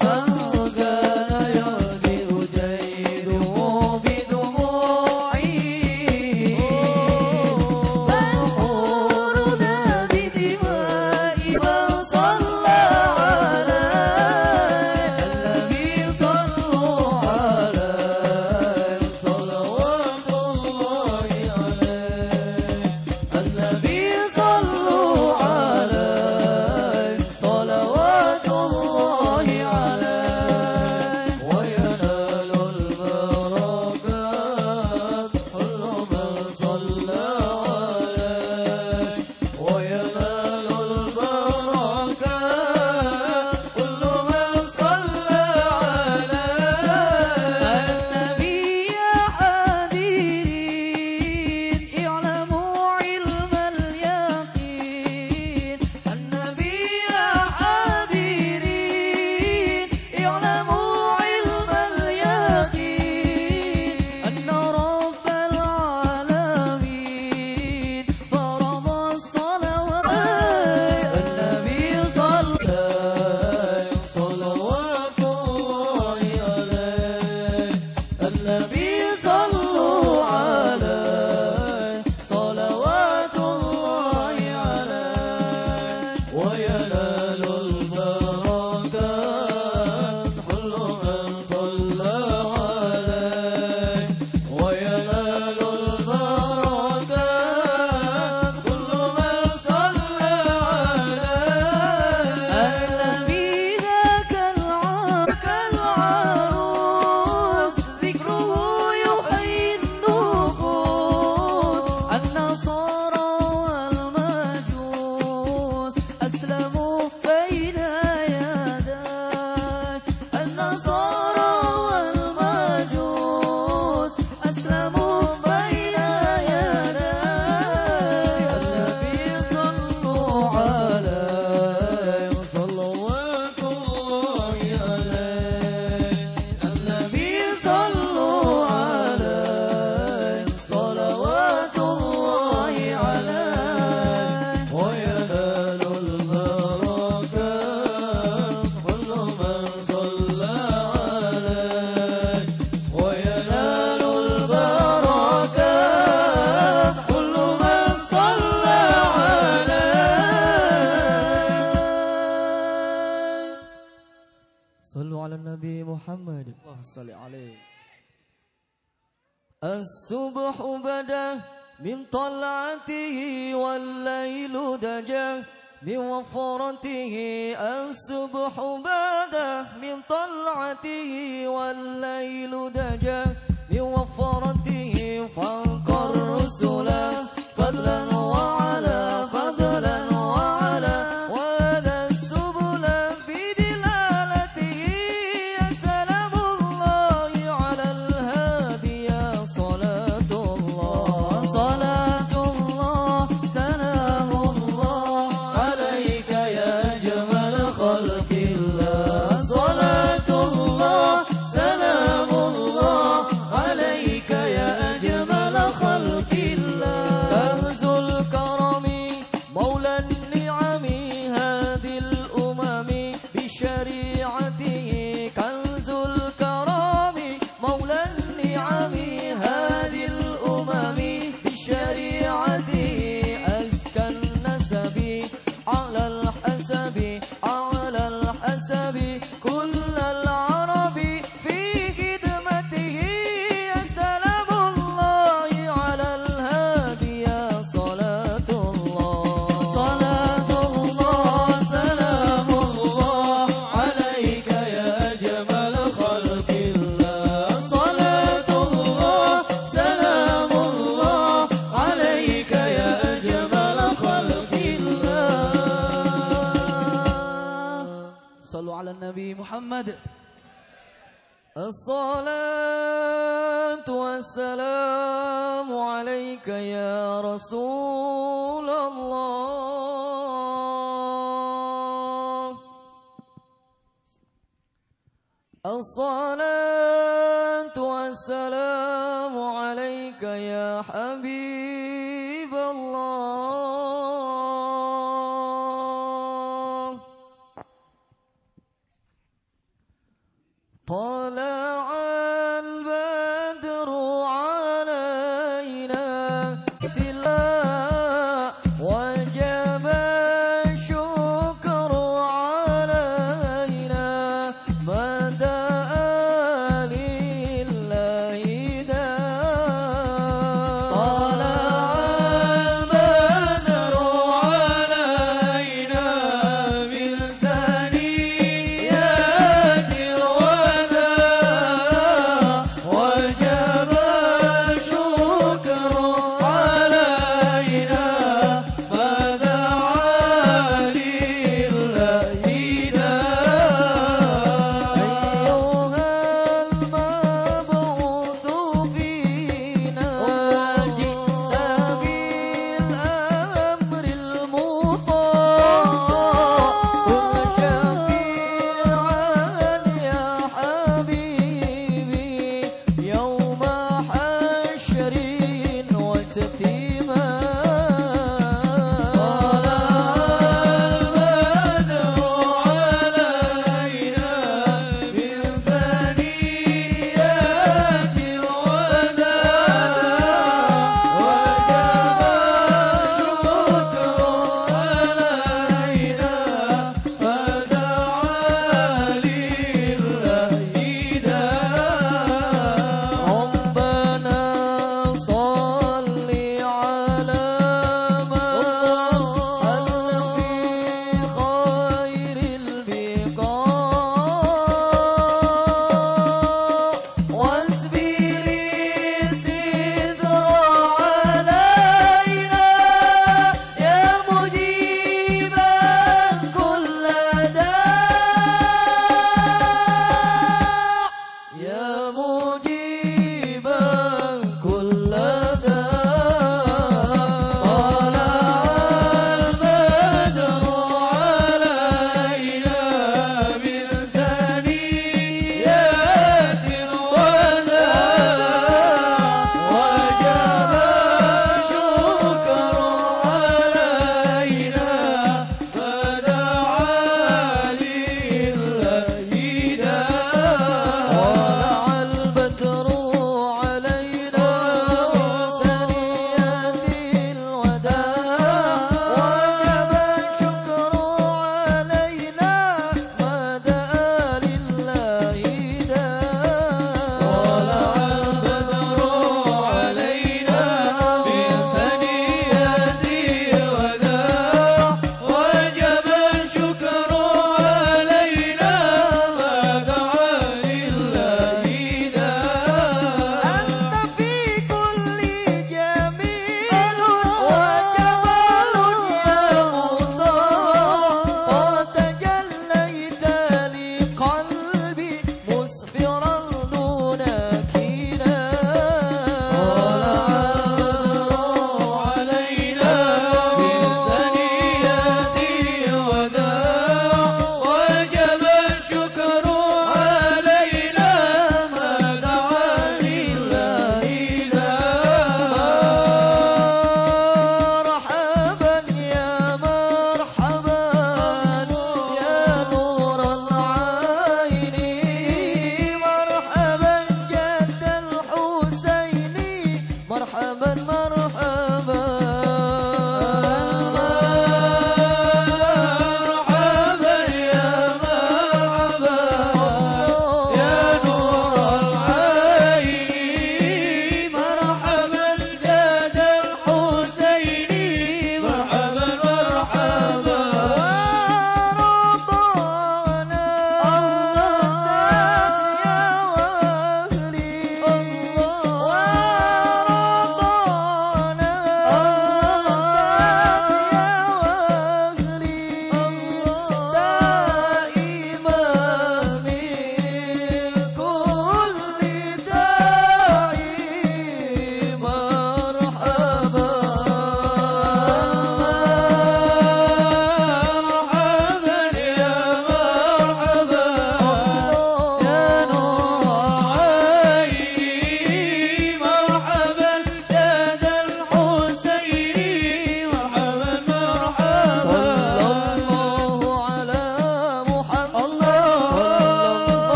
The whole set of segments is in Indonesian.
Oh.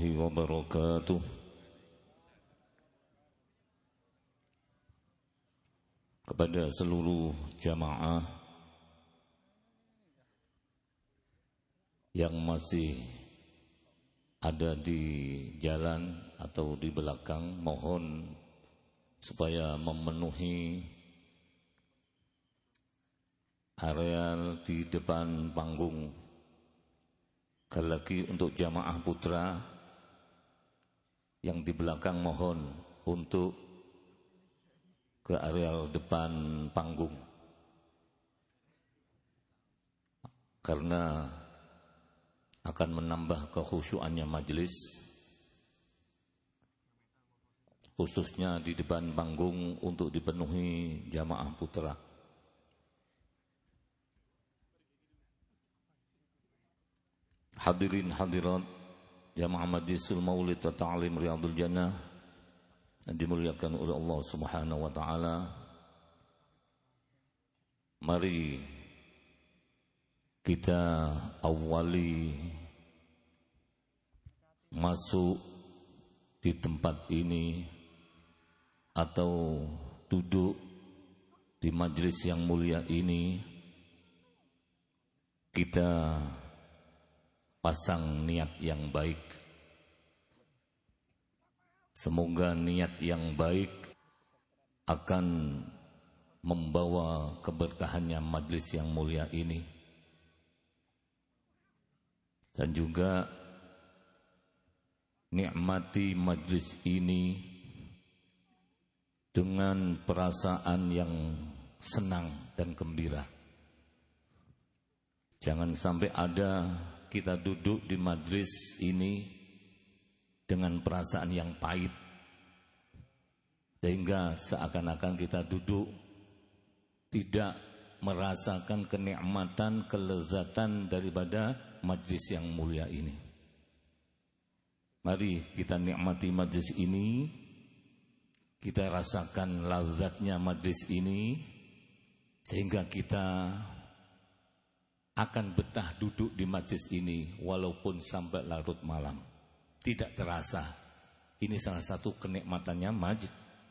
warahmatullahi wabarakatuh kepada seluruh jamaah yang masih ada di jalan atau di belakang mohon supaya memenuhi area di depan panggung. Sekali lagi untuk jamaah putra yang di belakang mohon untuk ke areal depan panggung. Karena akan menambah kekhusyuannya majelis khususnya di depan panggung untuk dipenuhi jamaah putra. Hadirin hadirat jamaah majlisul maulid wa ta'lim riyadul jannah yang dimuliakan oleh Allah Subhanahu wa taala. Mari kita awali masuk di tempat ini atau duduk di majelis yang mulia ini kita pasang niat yang baik Semoga niat yang baik akan membawa keberkahannya majlis yang mulia ini. Dan juga nikmati majlis ini dengan perasaan yang senang dan gembira. Jangan sampai ada kita duduk di majlis ini dengan perasaan yang pahit. Sehingga seakan-akan kita duduk tidak merasakan kenikmatan, kelezatan daripada majlis yang mulia ini. Mari kita nikmati majlis ini, kita rasakan lazatnya majlis ini, sehingga kita akan betah duduk di majlis ini walaupun sampai larut malam tidak terasa. Ini salah satu kenikmatannya maj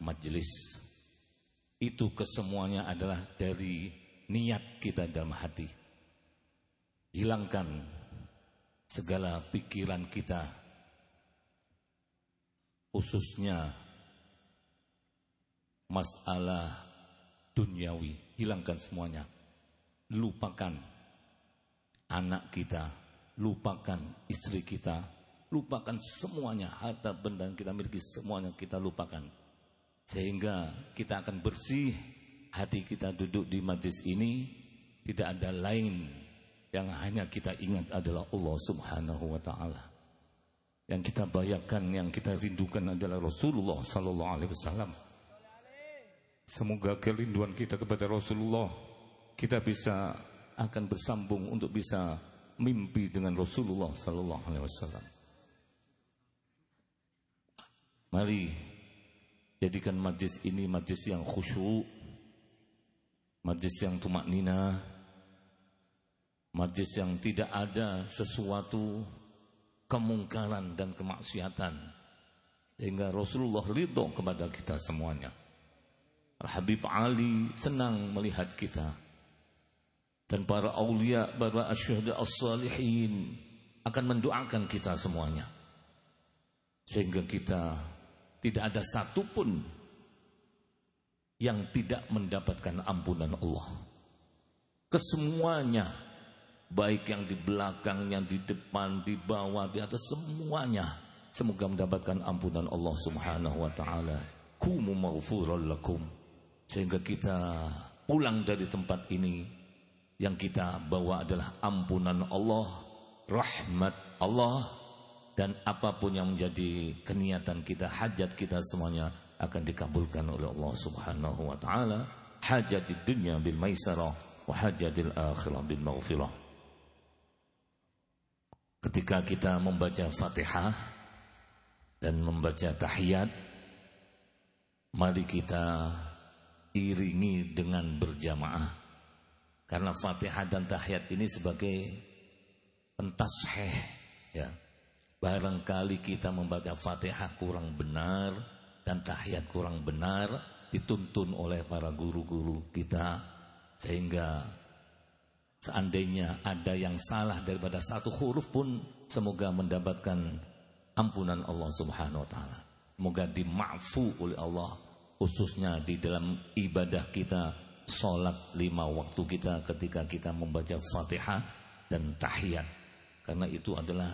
majelis. Itu kesemuanya adalah dari niat kita dalam hati. Hilangkan segala pikiran kita khususnya masalah duniawi, hilangkan semuanya. Lupakan anak kita, lupakan istri kita, lupakan semuanya harta benda yang kita miliki semuanya kita lupakan. Sehingga kita akan bersih hati kita duduk di majlis ini. Tidak ada lain yang hanya kita ingat adalah Allah Subhanahu wa taala. Yang kita bayangkan yang kita rindukan adalah Rasulullah sallallahu alaihi wasallam. Semoga kerinduan kita kepada Rasulullah kita bisa akan bersambung untuk bisa mimpi dengan Rasulullah sallallahu alaihi wasallam Mari jadikan majlis ini majlis yang khusyuk, majlis yang tumak nina, majlis yang tidak ada sesuatu kemungkaran dan kemaksiatan. Sehingga Rasulullah ridho kepada kita semuanya. Al-Habib Ali senang melihat kita. Dan para awliya, para asyhadu as-salihin akan mendoakan kita semuanya. Sehingga kita tidak ada satupun yang tidak mendapatkan ampunan Allah. Kesemuanya, baik yang di belakang, yang di depan, di bawah, di atas, semuanya. Semoga mendapatkan ampunan Allah subhanahu wa ta'ala. Kumu maghfuran lakum. Sehingga kita pulang dari tempat ini, yang kita bawa adalah ampunan Allah, rahmat Allah, dan apa pun yang menjadi keniatan kita, hajat kita semuanya akan dikabulkan oleh Allah Subhanahu wa taala. Hajat di dunia bil maisarah wa hajatil akhirah bil maghfirah. Ketika kita membaca Fatihah dan membaca tahiyat, mari kita iringi dengan berjamaah. Karena Fatihah dan tahiyat ini sebagai pentasheh ya Barangkali kita membaca Fatihah kurang benar dan tahiyat kurang benar dituntun oleh para guru-guru kita sehingga seandainya ada yang salah daripada satu huruf pun semoga mendapatkan ampunan Allah Subhanahu wa taala. Semoga dimaafu oleh Allah khususnya di dalam ibadah kita salat lima waktu kita ketika kita membaca Fatihah dan tahiyat karena itu adalah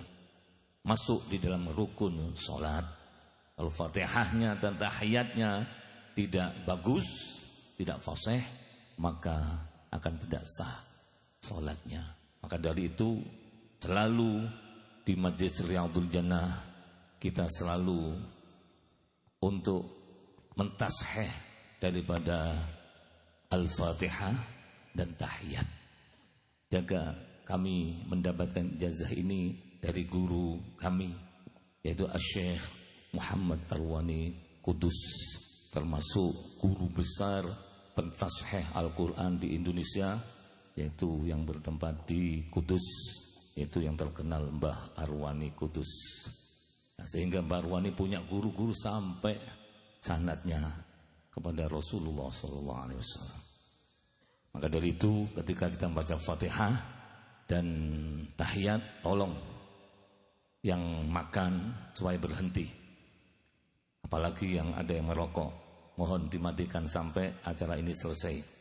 masuk di dalam rukun sholat. Al-Fatihahnya dan tahiyatnya tidak bagus, tidak fasih maka akan tidak sah sholatnya. Maka dari itu selalu di Majlis Riyadul Jannah kita selalu untuk mentasheh daripada Al-Fatihah dan Tahiyat. Jaga kami mendapatkan jazah ini dari guru kami yaitu Asy-Syaikh Muhammad Arwani Kudus termasuk guru besar pentasheh Al-Qur'an di Indonesia yaitu yang bertempat di Kudus yaitu yang terkenal Mbah Arwani Kudus. Nah, sehingga Mbah Arwani punya guru-guru sampai sanatnya kepada Rasulullah Wasallam. Maka dari itu ketika kita membaca Fatihah dan tahiyat tolong yang makan supaya berhenti. Apalagi yang ada yang merokok, mohon dimatikan sampai acara ini selesai.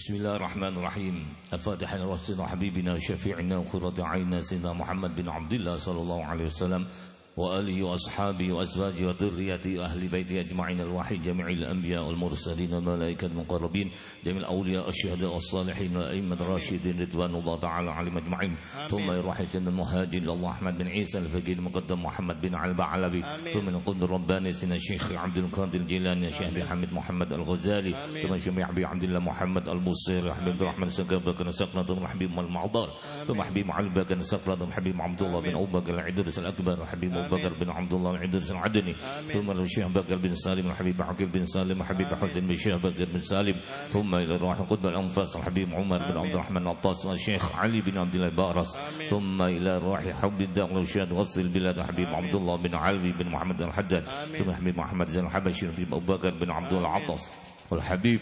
Bismillahirrahmanirrahim. Al-Fatihah Rasulullah Habibina Syafi'ina Qurratu Aina Sayyidina Muhammad bin Abdullah sallallahu alaihi wasallam. وآله وأصحابه وأزواجه وذريته وأهل بيته أجمعين الوحيد جميع الأنبياء والمرسلين والملائكة المقربين جميع الأولياء الشهداء والصالحين والأئمة الراشدين رضوان الله تعالى عليهم أجمعين. ثم يروح سيدنا المهاجر الله أحمد بن عيسى الفقيه المقدم محمد بن علي العلبي ثم القدر الرباني سيدنا الشيخ عبد القادر الجيلاني الشيخ حميد محمد الغزالي. ثم الشيخ أبي عبد الله محمد البصير حبيب الرحمن سكر بن سكرة ثم حبيب المعضار ثم حبيب علي بن سكرة ثم حبيب عبد الله بن أبو بكر العدرس الأكبر حبيب بكر بن عبد الله بن عدرس العدني ثم الشيخ بكر بن سالم الحبيب عقيل بن سالم الحبيب حسين بن شيخ بكر بن سالم ثم إلى الروح قطب الأنفاس الحبيب عمر بن عبد الرحمن الطاس والشيخ علي بن عبد الله بارس ثم إلى روح حب الدار والشهد غص البلاد الحبيب عبد الله بن علوي بن محمد الحداد ثم الحبيب محمد زين الحبشي الحبيب أبو بكر بن عبد الله العطس والحبيب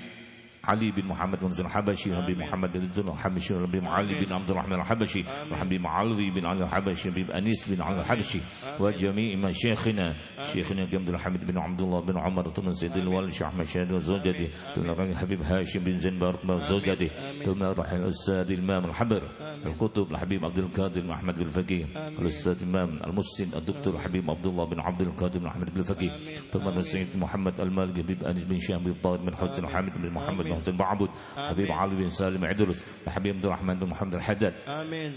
علي بن محمد بن الحبشي ربي محمد بن الحبشي ربي علي بن عبد الرحمن الحبشي ربي علوي بن علي الحبشي ربي أنيس بن علي الحبشي وجميع مشايخنا. شيخنا عبد الحميد بن عبد الله بن عمر ثم سيد الوالد شيخ أحمد شهد وزوجته ثم حبيب هاشم بن زين بارك وزوجته ثم راح الأستاذ الإمام الحبر الكتب الحبيب عبد القادر بن أحمد بن الفقيه الأستاذ الإمام المسلم الدكتور حبيب عبد الله بن عبد القادر بن أحمد بن الفقيه ثم السيد محمد المالك حبيب أنيس بن شام بن طاهر بن حسين حامد بن محمد بن حسين بعبد حبيب علي بن سالم عدرس الحبيب عبد الرحمن بن محمد الحداد. آمين.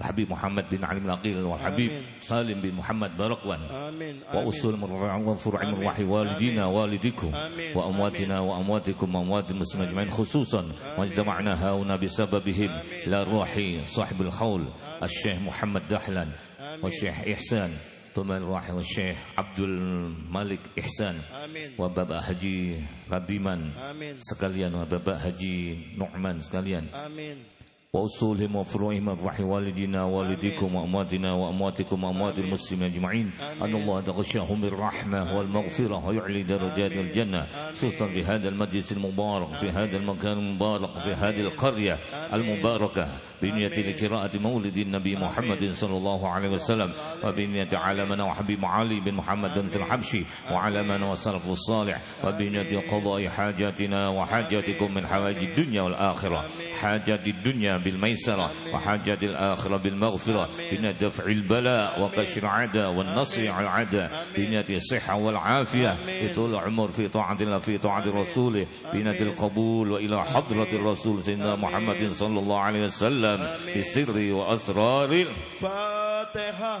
الحبيب محمد بن علي بن العقيل والحبيب سالم بن محمد برقوان آمين. وأصول من رفع وفرع من وحي والدينا والديكم وأمواتنا وأمواتكم وأموات المسلمين أجمعين خصوصا واجتمعنا هنا بسببهم إلى روح صاحب الخول الشيخ محمد دحلان والشيخ إحسان. Tuman Wahyu Syekh Abdul Malik Ihsan Amin. Wa Bapak Haji Radiman Amin. Sekalian Wa Bapak Haji Nu'man sekalian Amin وأصولهم وفروعهم وفرح والدنا والديكم وأمواتنا وأمواتكم وأموات المسلمين أجمعين. أن الله تغشاهم بالرحمة والمغفرة ويعلي درجات الجنة خصوصا في هذا المجلس المبارك في هذا المكان المبارك في هذه القرية المباركة. بنية لقراءة مولد النبي محمد صلى الله عليه وسلم وبنية علمنا وحبيب علي بن محمد بن الحبشي وعلمنا والسلف الصالح وبنية قضاء حاجاتنا وحاجاتكم من حوائج الدنيا والآخرة. حاجات الدنيا بالميسرة وحاجات الآخرة بالمغفرة بنية دفع البلاء وكشف العدى والنصر على العدى بنية الصحة والعافية في طول العمر في طاعة الله في طاعة رسوله بنية القبول وإلى حضرة الرسول سيدنا محمد صلى الله عليه وسلم بسر وأسرار فاتحة.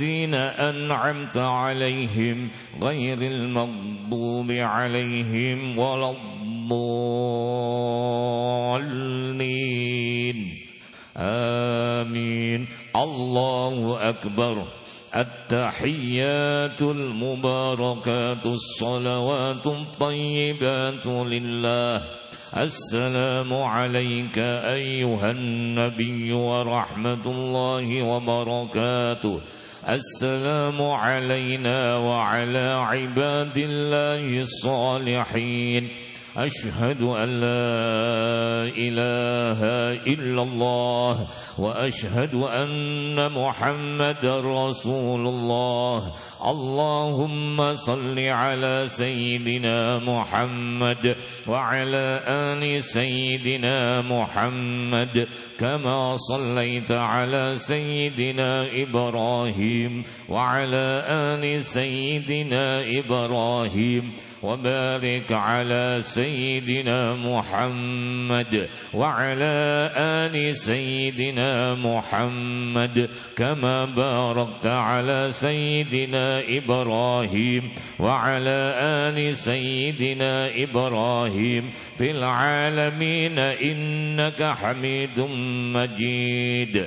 الذين أنعمت عليهم غير المغضوب عليهم ولا الضالين. آمين. الله أكبر. التحيات المباركات الصلوات الطيبات لله. السلام عليك أيها النبي ورحمة الله وبركاته. السلام علينا وعلى عباد الله الصالحين. أشهد أن لا إله إلا الله وأشهد أن محمد رسول الله. اللهم صل على سيدنا محمد وعلى آل سيدنا محمد كما صليت على سيدنا إبراهيم وعلى آل سيدنا إبراهيم وبارك على سيدنا محمد وعلى آل سيدنا محمد كما باركت على سيدنا إبراهيم وعلى آل سيدنا إبراهيم في العالمين إنك حميد مجيد.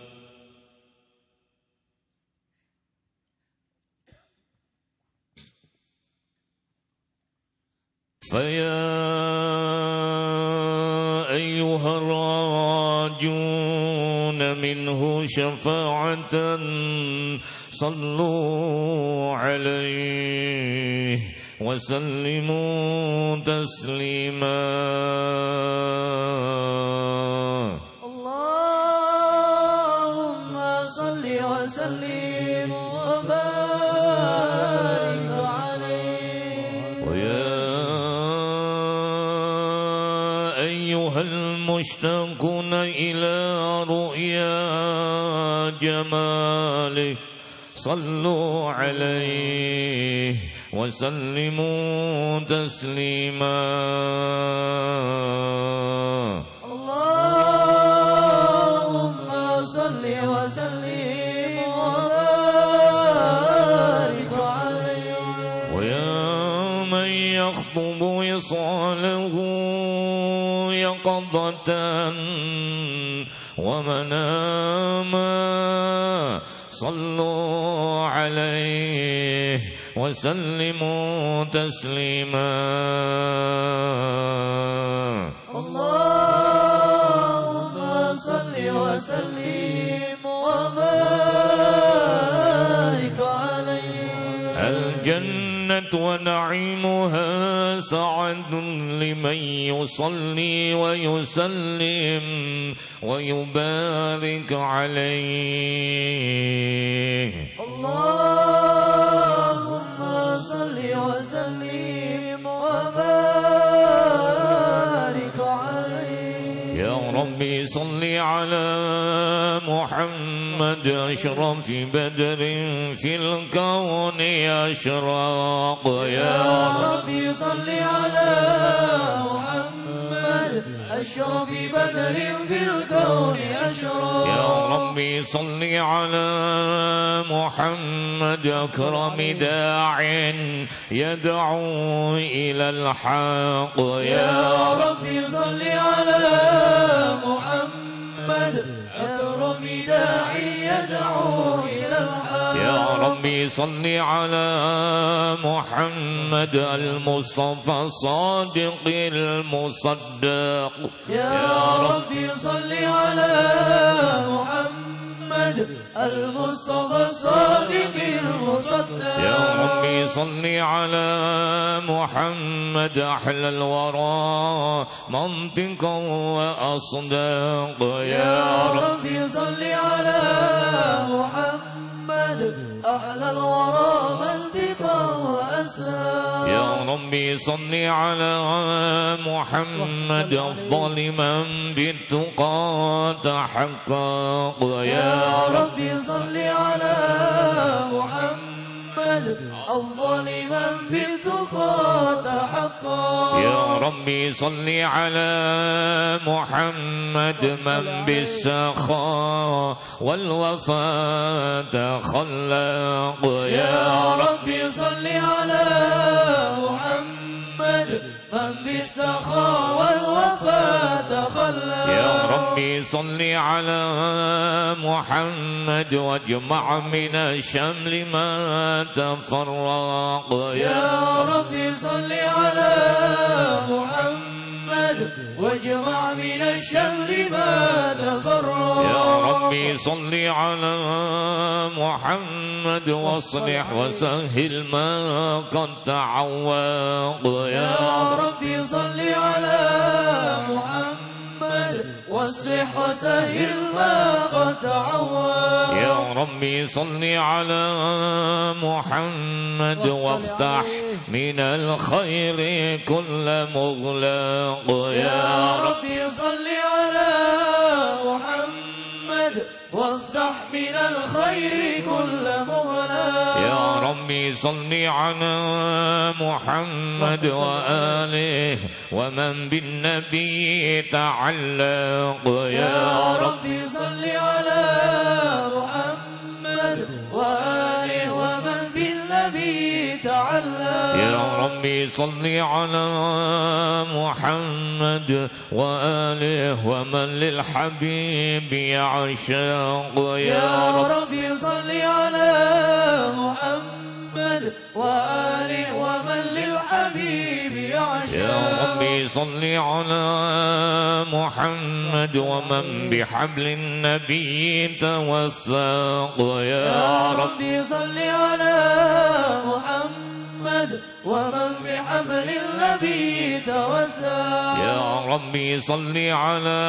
فيا أيها الراجون منه شفاعة صلوا عليه وسلموا تسليما. اللهم صل وسلم. المشتاقون إلى رؤيا جماله. صلوا عليه وسلموا تسليما. يقظة ومناما صلوا عليه وسلموا تسليما. ونعيمها سعد لمن يصلي ويسلم ويبارك عليه. اللهم صل وسلم وبارك ربي صل على محمد أشرف بدر في الكون أشراق. يا ربي صل على محمد أشرف بدر في الكون أشرف. يا ربي صل على محمد أكرم داع يدعو إلى الحق. يا ربي صل على محمد أكرم داعي يدعو إلى الحق. يا ربي صل على محمد المصطفى الصادق المصدق. يا ربي صل على محمد. المصطفى الصادق المصدق يا ربي صل على محمد أحلى الورى منطقا وأصداق يا يا رب ربي صل على محمد أحلى الورى وأسلام يا ربي صل على محمد أفضل من بالتقى تحقق. يا يا رب ربي صل على محمد. أفضل من تحقق يا ربي صل على محمد من بالسخاء والوفاء تخلق يا يا رب ربي صل على محمد من بالسخاء والوفاء تخلق يا رب ربي صل على محمد واجمع من الشمل ما تفرق. يا ربي صل على محمد واجمع من الشمل ما تفرق. يا ربي صل على محمد واصلح وسهل ما قد تعوق يا ربي صل على محمد واصلح وسهل ما قد تعوق يا ربي صل على محمد وافتح من الخير كل مغلق. يا ربي صل على محمد وافتح من الخير كل مغلق يا ربي صل على محمد وآله ومن بالنبي تعلق. يا ربي صل على محمد وآله يا ربي صل على محمد وآله ومن للحبيب يعشق يا يا رب ربي صل على محمد وآله ومن للحبيب يعشق يا ربي صل على محمد ومن بحبل النبي توثق يا يا رب ربي صل على محمد ومن بحبل النبي توسل يا ربي صل على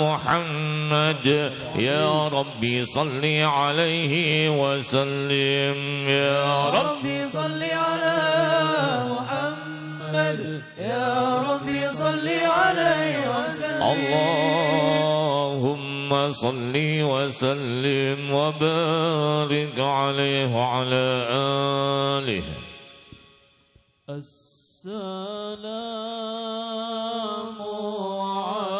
محمد. يا ربي صل عليه وسلم. يا رب ربي صل على محمد. يا ربي صل عليه وسلم. اللهم صل وسلم وبارك عليه وعلى آله. السلام عليك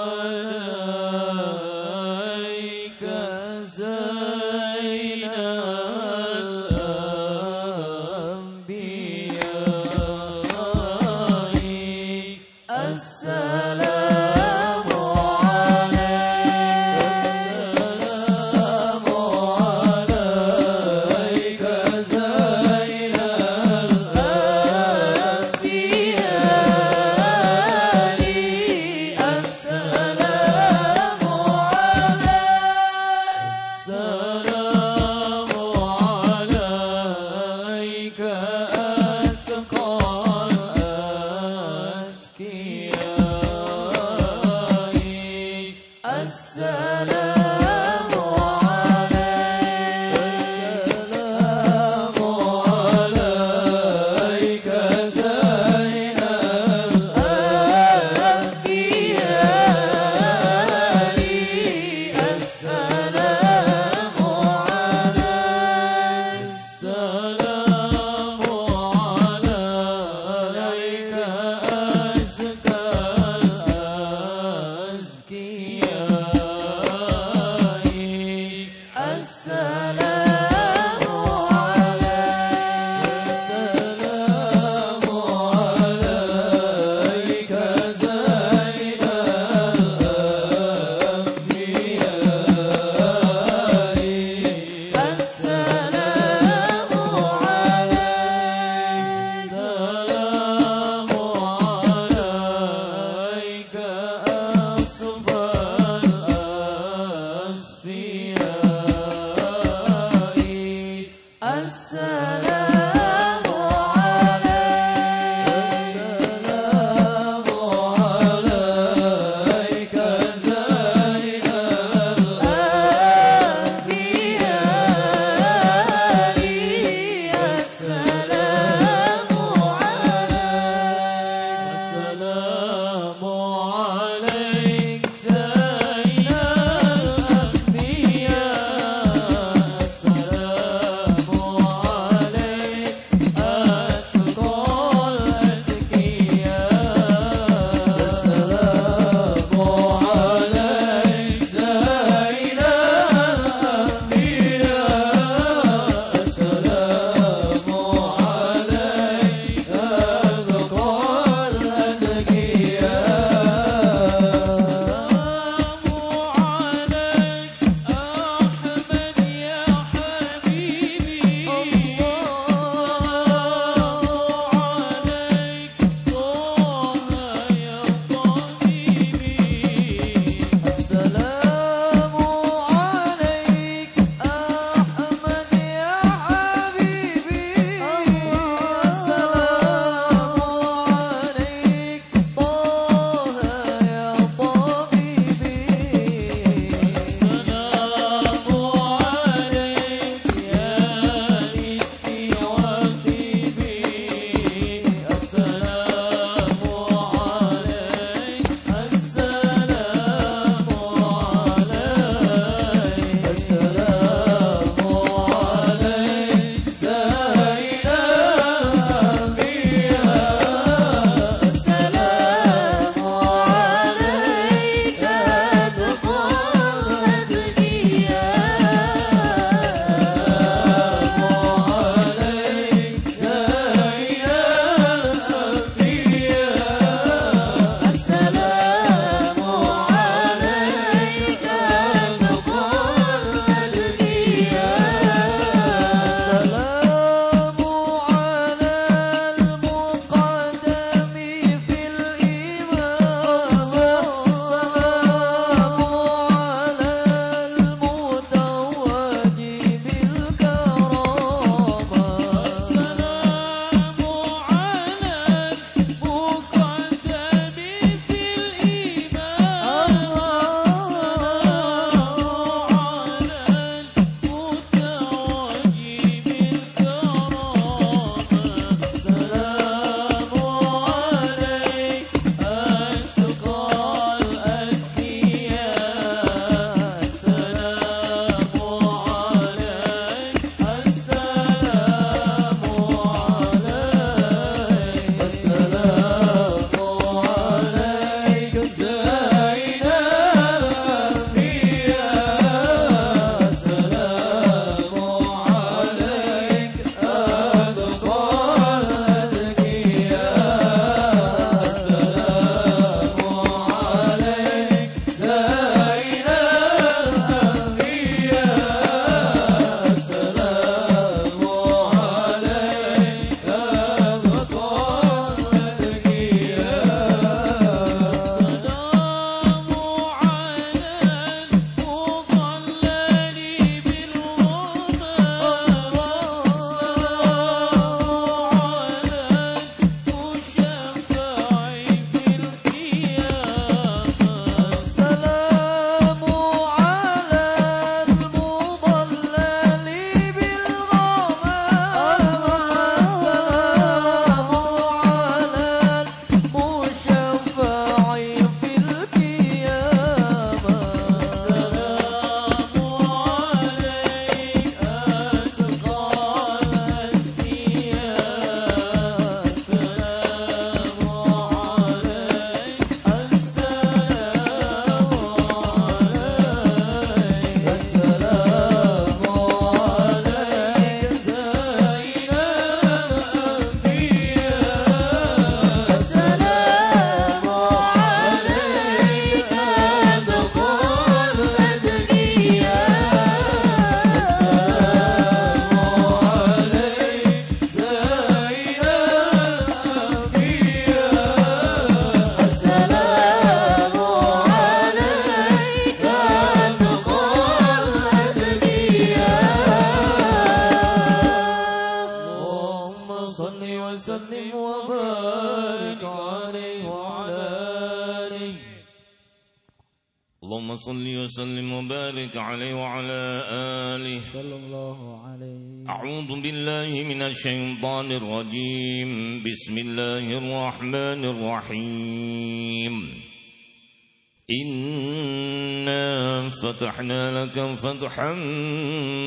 فتحنا لك فتحا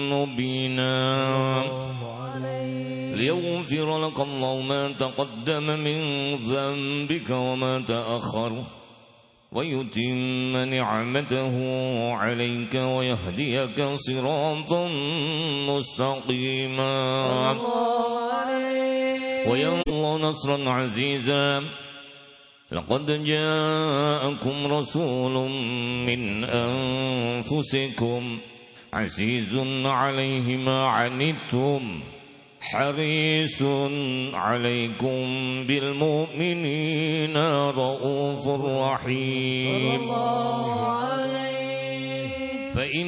مبينا. ليغفر لك الله ما تقدم من ذنبك وما تأخر. ويتم نعمته عليك ويهديك صراطا مستقيما. وينصر نصرا عزيزا. لقد جاءكم رسول من أنفسكم عزيز عليه ما عنتم حريص عليكم بالمؤمنين رؤوف رحيم. فإن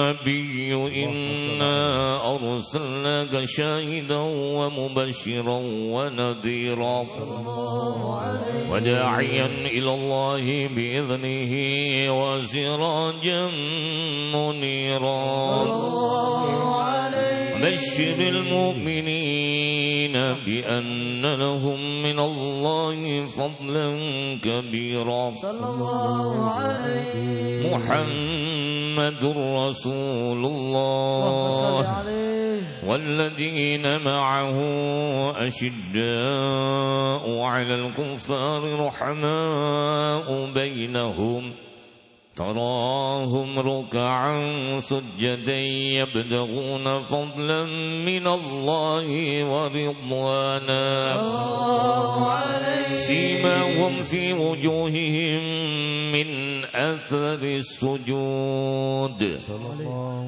النبي إنا أرسلناك شاهدا ومبشرا ونذيرا وداعيا إلى الله بإذنه وسراجا منيرا بشر المؤمنين بأن لهم من الله فضلا كبيرا. صلى الله عليه محمد رسول الله. والذين معه أشداء على الكفار رحماء بينهم. تراهم ركعا سجدا يبتغون فضلا من الله ورضوانا. سيماهم في وجوههم من أثر السجود.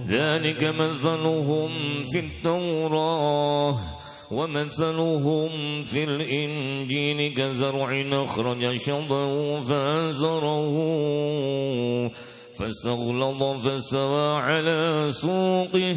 ذلك مثلهم في التوراة. ومثلهم في الإنجيل كزرع أخرج شطه فأزره فاستغلظ فاستوى على سوقه.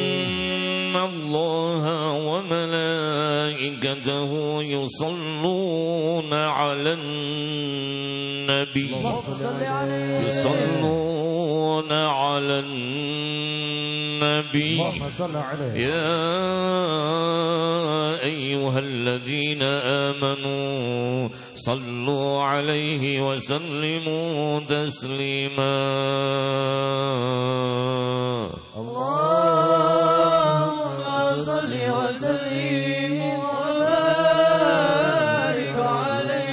إن الله وملائكته يصلون على النبي يصلون على النبي. يا أيها الذين آمنوا صلوا عليه وسلموا تسليما. اللهم صل وسلم وبارك عليه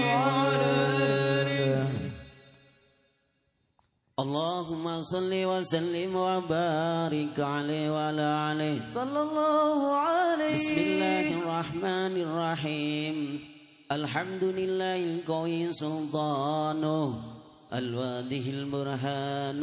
اللهم صل وسلم وبارك عليه وعلى عليه صلى الله عليه. بسم الله الرحمن الرحيم. الحمد لله القوي سلطانه. الواده البرهان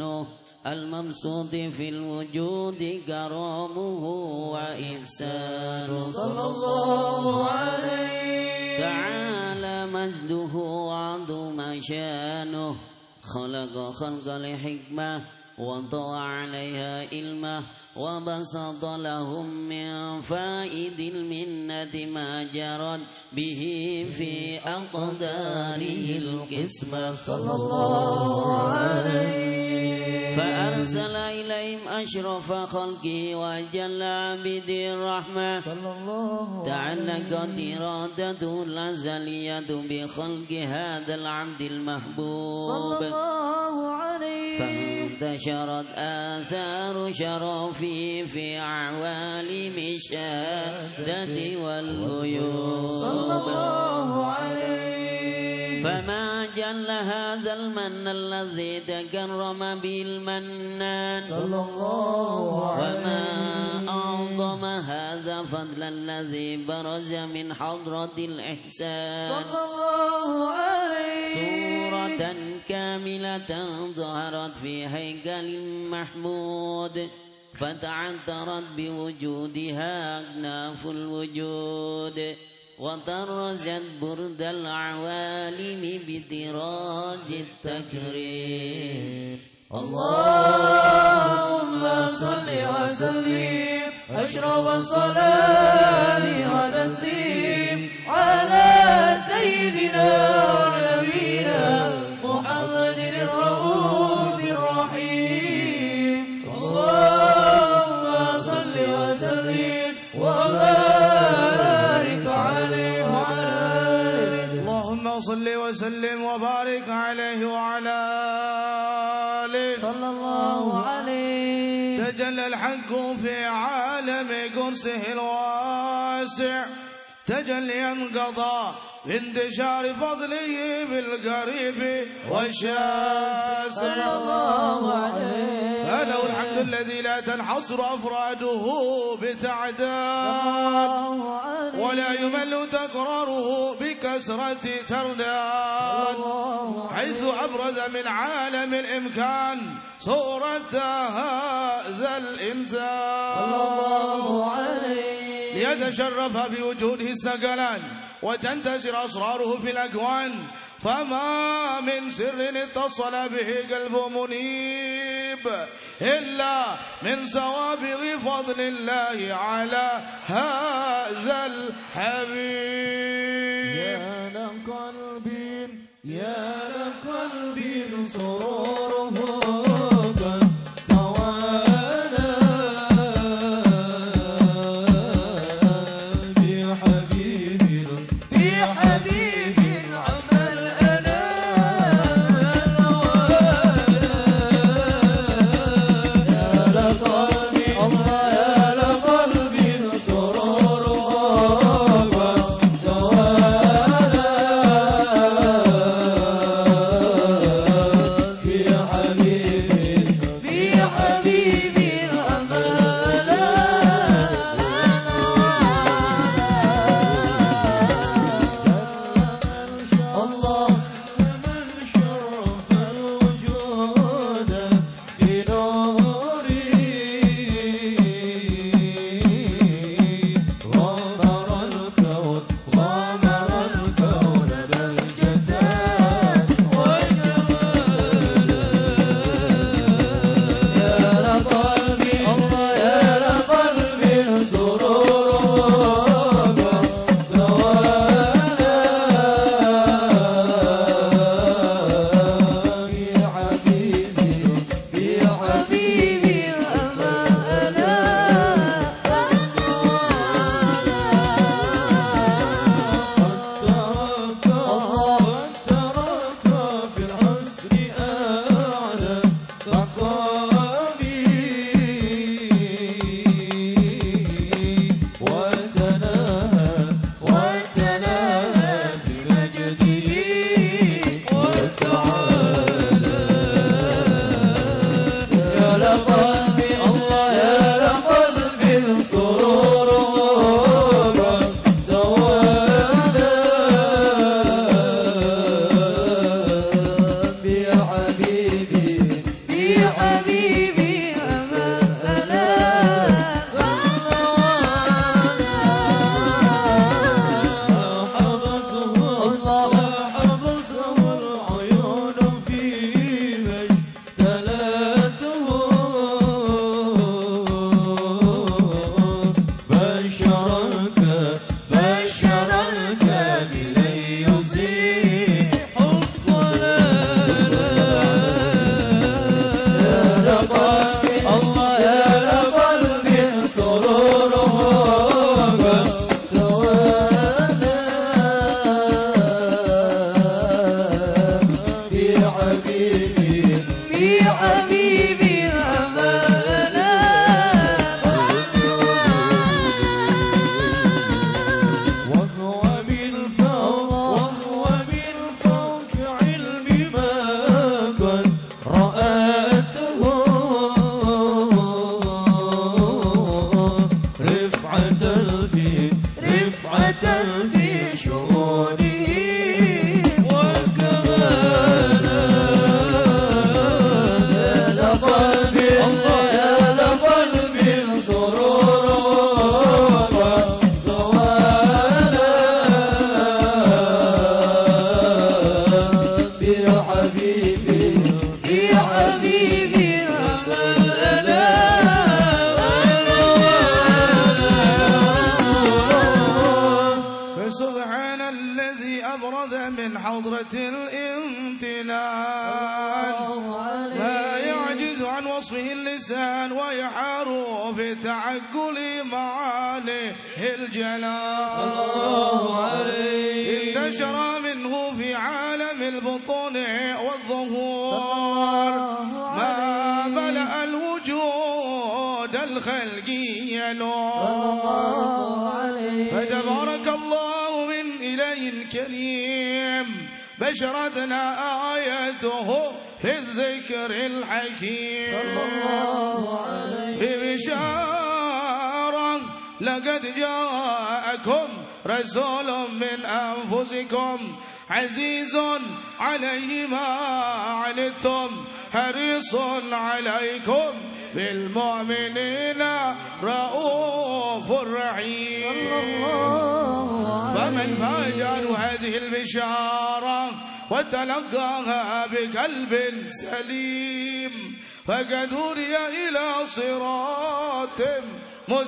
الممسوط في الوجود كرامه وإحسانه. صلى الله عليه. تعالى مجده وعظم شأنه. خلق خلق لحكمة وضع عليها علمه وبسط لهم من فائد المنة ما جرت به في أقداره القسمة. صلى الله عليه. فأرسل إليهم أشرف خلقه وجل عبد الرحمة. صلى الله تعلقت إرادته الأزلية بخلق هذا العبد صلى المحبوب الله عليه. انتشرت آثار شرفي في عوالم الشهادة والغيوب. صلى الله عليه فما جل هذا المن الذي تكرم بالمنان صلى الله وما أعظم هذا فضل الذي برز من حضرة الإحسان صلى الله عليه سورة كاملة ظهرت في هيكل محمود فتعثرت بوجودها أكناف الوجود وطرزت برد العوالم بدراج التكريم. اللهم صل وسلم أشرف الصلاة وتسليم على سيدنا ونبينا وبارك عليه وعلى آله. صلى الله عليه. تجلى الحق في عالم قرصه الواسع. تجليا قضى بانتشار فضله بالقريب والشاسع الله عليه فله الحمد الذي لا تنحصر أفراده بتعداد. ولا يمل تكراره بكسرة ترداد. حيث أبرز من عالم الإمكان صورة هذا الإنسان الله عليه ليتشرف بوجوده السقلان وتنتشر أسراره في الأكوان. فما من سر اتصل به قلب منيب إلا من سوابغ فضل الله على هذا الحبيب. يا لقلب يا لقلب سروره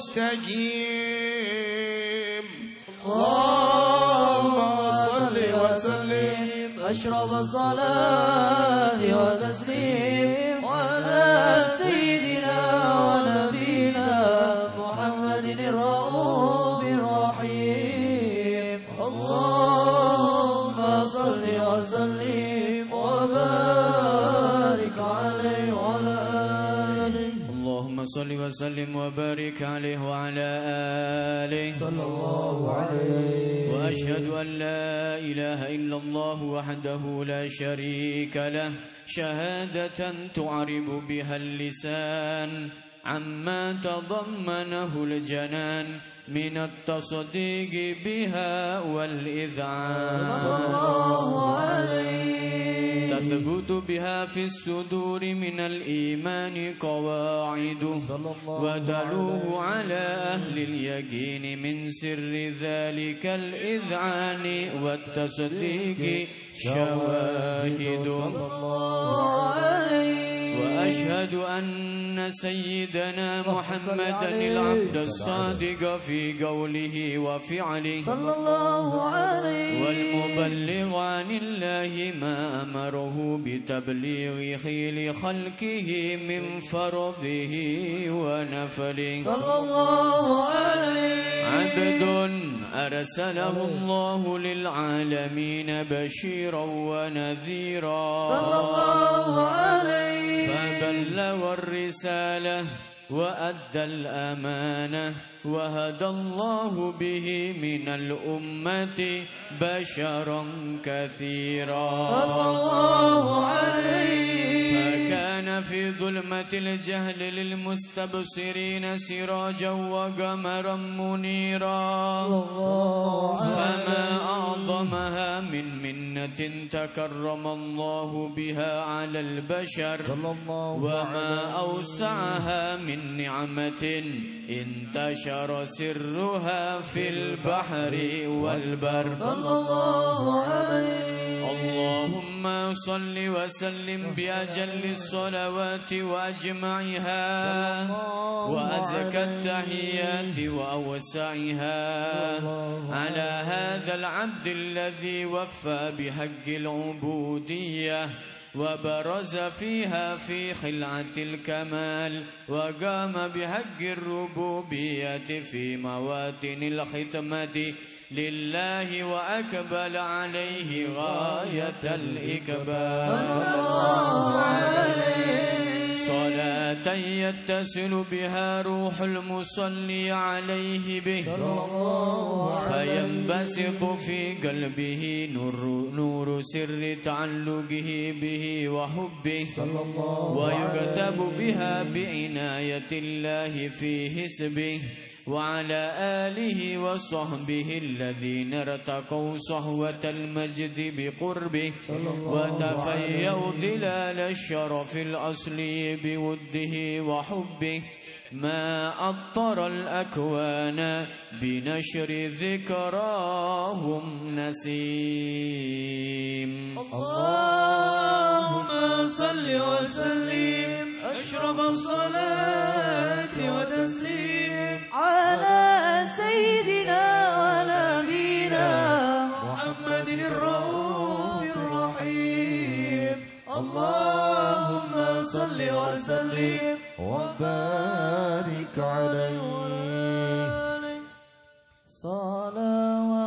مستقيم صلى الله عليه وأشهد أن لا إله إلا الله وحده لا شريك له شهادة تعرب بها اللسان عما تضمنه الجنان من التصديق بها والإذعان. تثبت بها في الصدور من الإيمان قواعد وتلوه على أهل اليقين من سر ذلك الإذعان والتصديق شواهد. وأشهد أن سيدنا محمدا العبد الصادق في قوله وفعله. صلى الله عليه. والمبلغ عن الله ما أمره بتبليغ خيل خلقه من فرضه ونفله. صلى الله عليه. عبد أرسله الله للعالمين بشيرا ونذيرا. صلى الله عليه. فبلغ الرسالة وأدى الأمانة وهدى الله به من الأمة بشرا كثيرا. الله ظلمة الجهل للمستبصرين سراجا وقمرا منيرا. فما أعظمها من منة تكرم الله بها على البشر. وما أوسعها من نعمة انتشر سرها في البحر والبر. صلى الله عليه اللهم صل وسلم بأجل الصلوات وأجمعها وأزكى التحيات وأوسعها على هذا العبد الذي وفى بحق العبودية وبرز فيها في خلعة الكمال وقام بحق الربوبية في مواتن الختمة لله وأقبل عليه غاية الإقبال صلاة يتصل بها روح المصلي عليه به. فينبسط في قلبه نور, نور سر تعلقه به وحبه. ويكتب بها بعناية الله في حسبه. وعلى آله وصحبه الذين ارتقوا صهوة المجد بقربه وتفيأوا ظلال الشرف الأصلي بوده وحبه ما أطر الأكوان بنشر ذكراهم نسيم. اللهم صل وسلم أشرف الصلاة وتسليم على سيدنا ونبينا محمد الرؤوف الرحيم. اللهم صل وسلم وبارك عليه. صلوات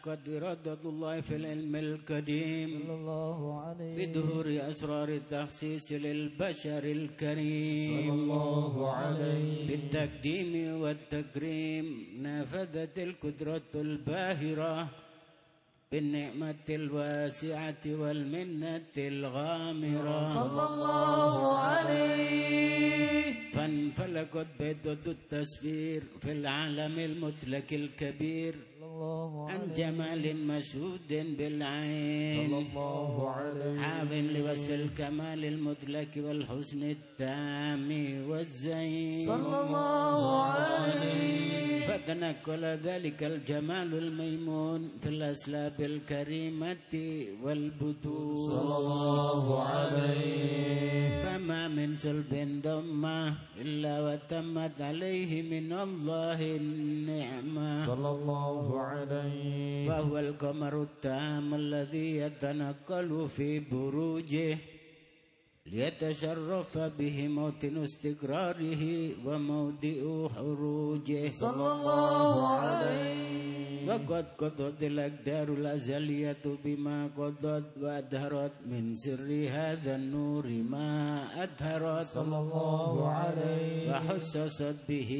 تعلقت إرادة الله في العلم القديم. صلى الله عليه بظهور أسرار التخصيص للبشر الكريم. صلى الله عليه بالتقديم والتكريم نفذت القدرة الباهرة بالنعمة الواسعة والمنة الغامرة. صلى الله عليه فانفلقت بيضة التصوير في العالم المطلق الكبير. عن جمال مشهود بالعين. صلى الله عليه حاب لوصف الكمال المطلق والحسن التام والزين. صلى الله عليه. فتنقل ذلك الجمال الميمون في الأسلاب الكريمة والبطون صلى الله عليه. فما من صلب ضمة إلا وتمت عليه من الله النعمة. صلى الله عليه. فهو القمر التام الذي يتنقل في بروجه. ليتشرف به موطن استقراره وموضع خروجه صلى الله عليه. وقد قضت الأقدار الأزلية بما قضت وأدهرت من سر هذا النور ما أدهرت. صلى الله عليه. وحسست به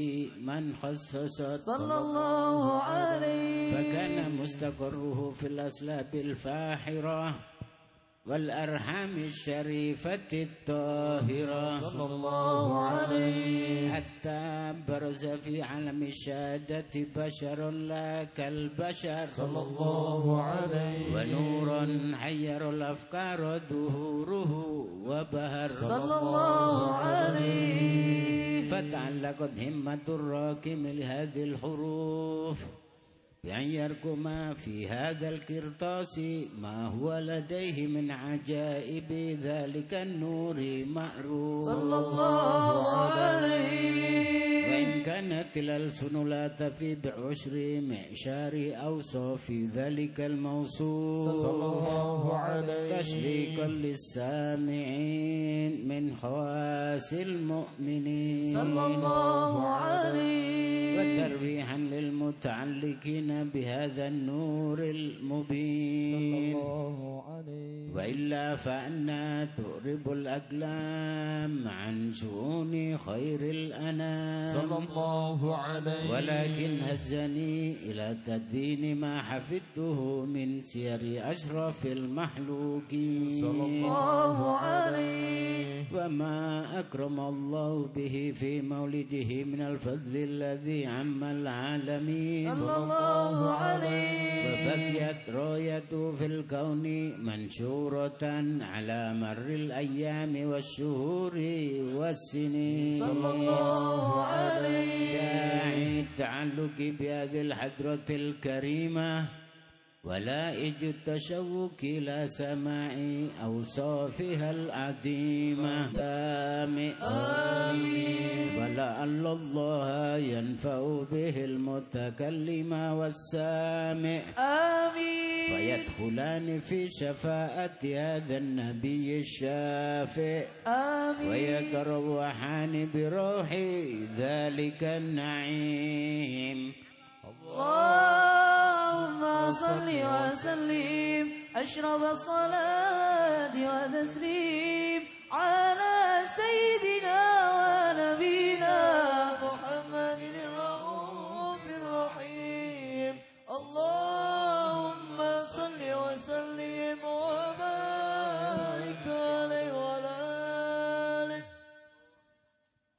من خصصت صلى الله عليه. فكان مستقره في الأسلاب الفاحرة. والأرحام الشريفة الطاهرة. صلى الله عليه. حتى برز في عالم الشهادة بشر لا كالبشر. صلى الله عليه. ونور حير الأفكار ظهوره وبهر. صلى الله عليه. فتعلقت همة الراكم لهذه الحروف. بأن يركم في هذا القرطاس ما هو لديه من عجائب ذلك النور معروف. صلى الله عليه. وإن كانت الألسن لا تفي بعشر معشار أوصاف ذلك الموصوف. صلى الله عليه. تشريكا للسامعين من خواص المؤمنين. صلى الله عليه. وترويحا للمتعلقين بهذا النور المبين. الله عليه وإلا فأنا تؤرب الأقلام عن شؤون خير الأنام. صلى الله عليه ولكن هزني إلى تدين ما حفظته من سير أشرف المخلوقين. صلى الله عليه وما أكرم الله به في مولده من الفضل الذي عم العالمين. صلى الله عليه. فبقيت رايته في الكون منشورة على مر الأيام والشهور والسنين. صلى الله عليه. داعي التعلق بهذه الحضرة الكريمة ولائج التشوق إلى سماع أوصافها العظيمة. آمين. آمين. ولعل الله ينفع به المتكلم والسامع. آمين. فيدخلان في شفاعة هذا النبي الشافع. آمين. ويتروحان بروح ذلك النعيم. اللهم صل وسلم. أشرب الصلاة وتسليم على سيدنا ونبينا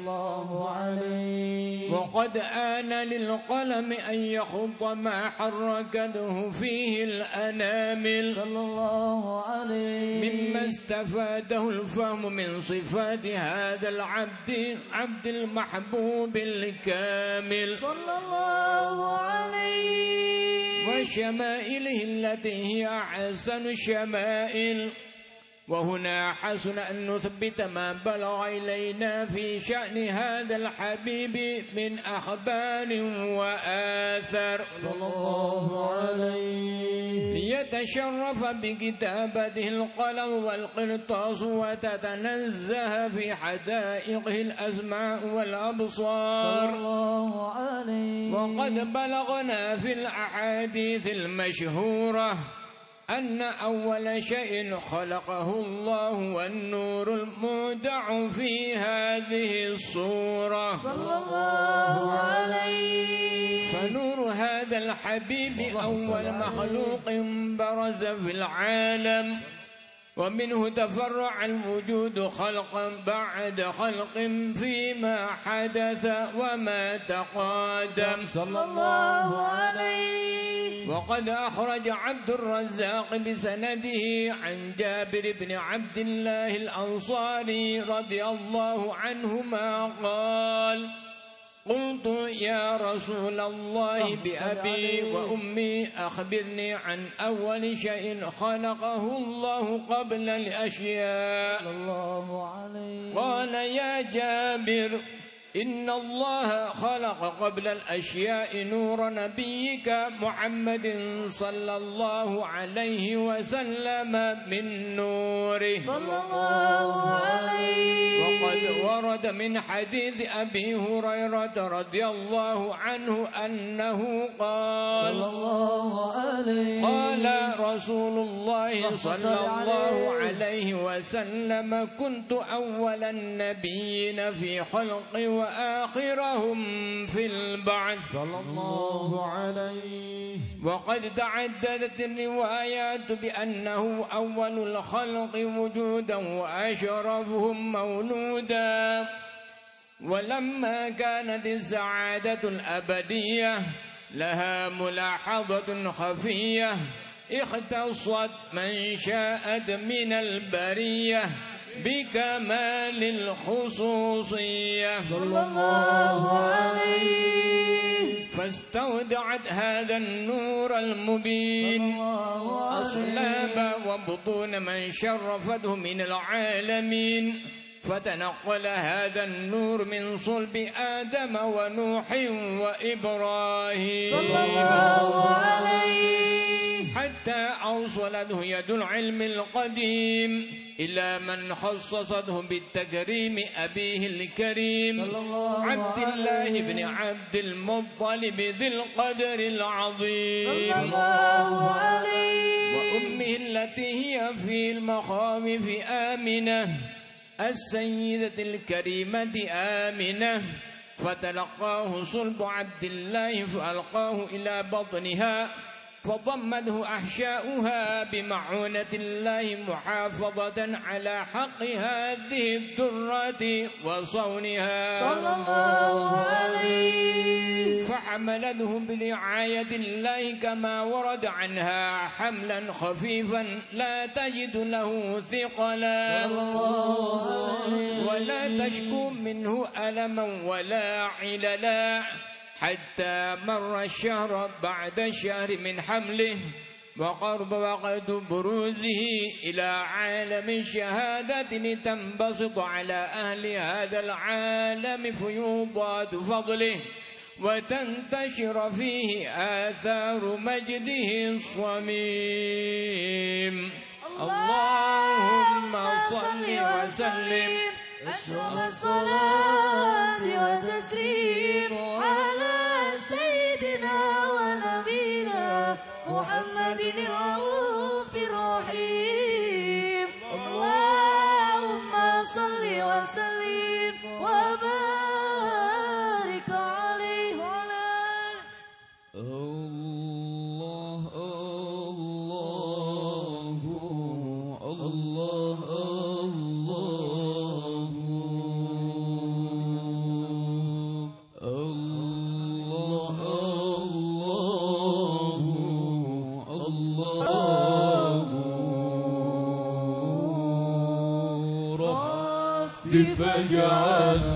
الله عليه. وقد آن للقلم أن يخط ما حركته فيه الأنامل. صلى الله عليه. مما استفاده الفهم من صفات هذا العبد عبد المحبوب الكامل. صلى الله عليه. وشمائله التي هي أحسن الشمائل وهنا حسن أن نثبت ما بلغ إلينا في شأن هذا الحبيب من أخبار وآثار. صلى الله عليه. ليتشرف بكتابته القلم والقرطاس وتتنزه في حدائقه الأسماء والأبصار. صلى الله عليه. وقد بلغنا في الأحاديث المشهورة. أن أول شيء خلقه الله والنور المودع في هذه الصورة. صلى الله عليه. فنور هذا الحبيب أول مخلوق برز في العالم. ومنه تفرع الوجود خلقا بعد خلق فيما حدث وما تقادم صلى الله عليه. وقد أخرج عبد الرزاق بسنده عن جابر بن عبد الله الأنصاري رضي الله عنهما قال قلت يا رسول الله بأبي وأمي أخبرني عن أول شيء خلقه الله قبل الأشياء. صلى الله عليه. قال يا جابر إن الله خلق قبل الأشياء نور نبيك محمد صلى الله عليه وسلم من نوره. صلى الله عليه. وقد ورد من حديث أبي هريرة رضي الله عنه أنه قال صلى الله عليه. قال رسول الله صلى صل الله عليه. وسلم كنت أول النبيين في خلق وآخرهم في البعث. صلى الله عليه. وقد تعددت الروايات بأنه أول الخلق وجودا وأشرفهم مولودا. ولما كانت السعادة الأبدية لها ملاحظة خفية اختصت من شاءت من البرية. بكمال الخصوصية. صلى الله عليه. فاستودعت هذا النور المبين. الله أصلاب وبطون من شرفته من العالمين. فتنقل هذا النور من صلب آدم ونوح وإبراهيم. صلى الله عليه. حتى أوصلته يد العلم القديم إلى من خصصته بالتكريم أبيه الكريم. عبد الله بن عبد المطلب ذي القدر العظيم. صلى الله عليه. وأمه التي هي في المخاوف آمنة. السيدة الكريمة آمنة فتلقاه صلب عبد الله فألقاه إلى بطنها. فضمته أحشاؤها بمعونة الله محافظة على حق هذه الدرة وصونها. صلى الله عليه. فحملته برعاية الله كما ورد عنها حملا خفيفا لا تجد له ثقلا. ولا تشكو منه ألما ولا عللا. حتى مر الشهر بعد الشهر من حمله وقرب وقت بروزه إلى عالم الشهادة لتنبسط على أهل هذا العالم فيوضات فضله وتنتشر فيه آثار مجده الصميم. اللهم صل وسلم. أشرف الصلاة والتسليم على سيدنا ونبينا محمد الرؤوف الرحيم. اللهم صل وسلم وبارك ربي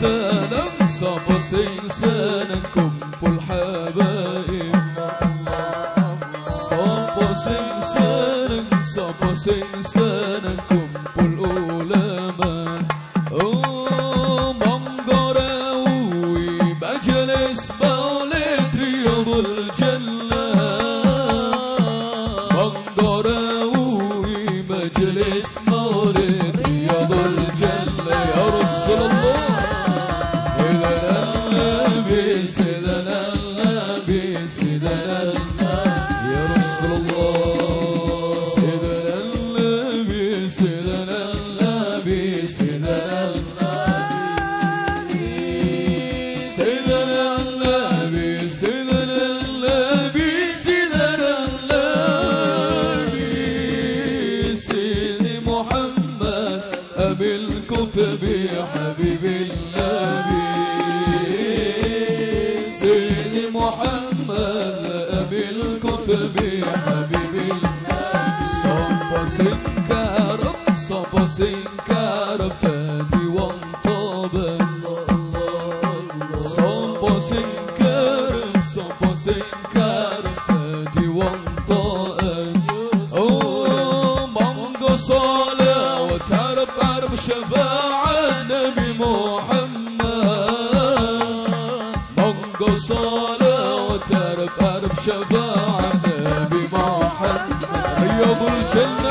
سلام صاب سيسان كب الحبائب صاب سيسان صاب سيسان tebi ya habibillah sopo sing karep sopo sing 又不见了。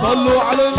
صلوا على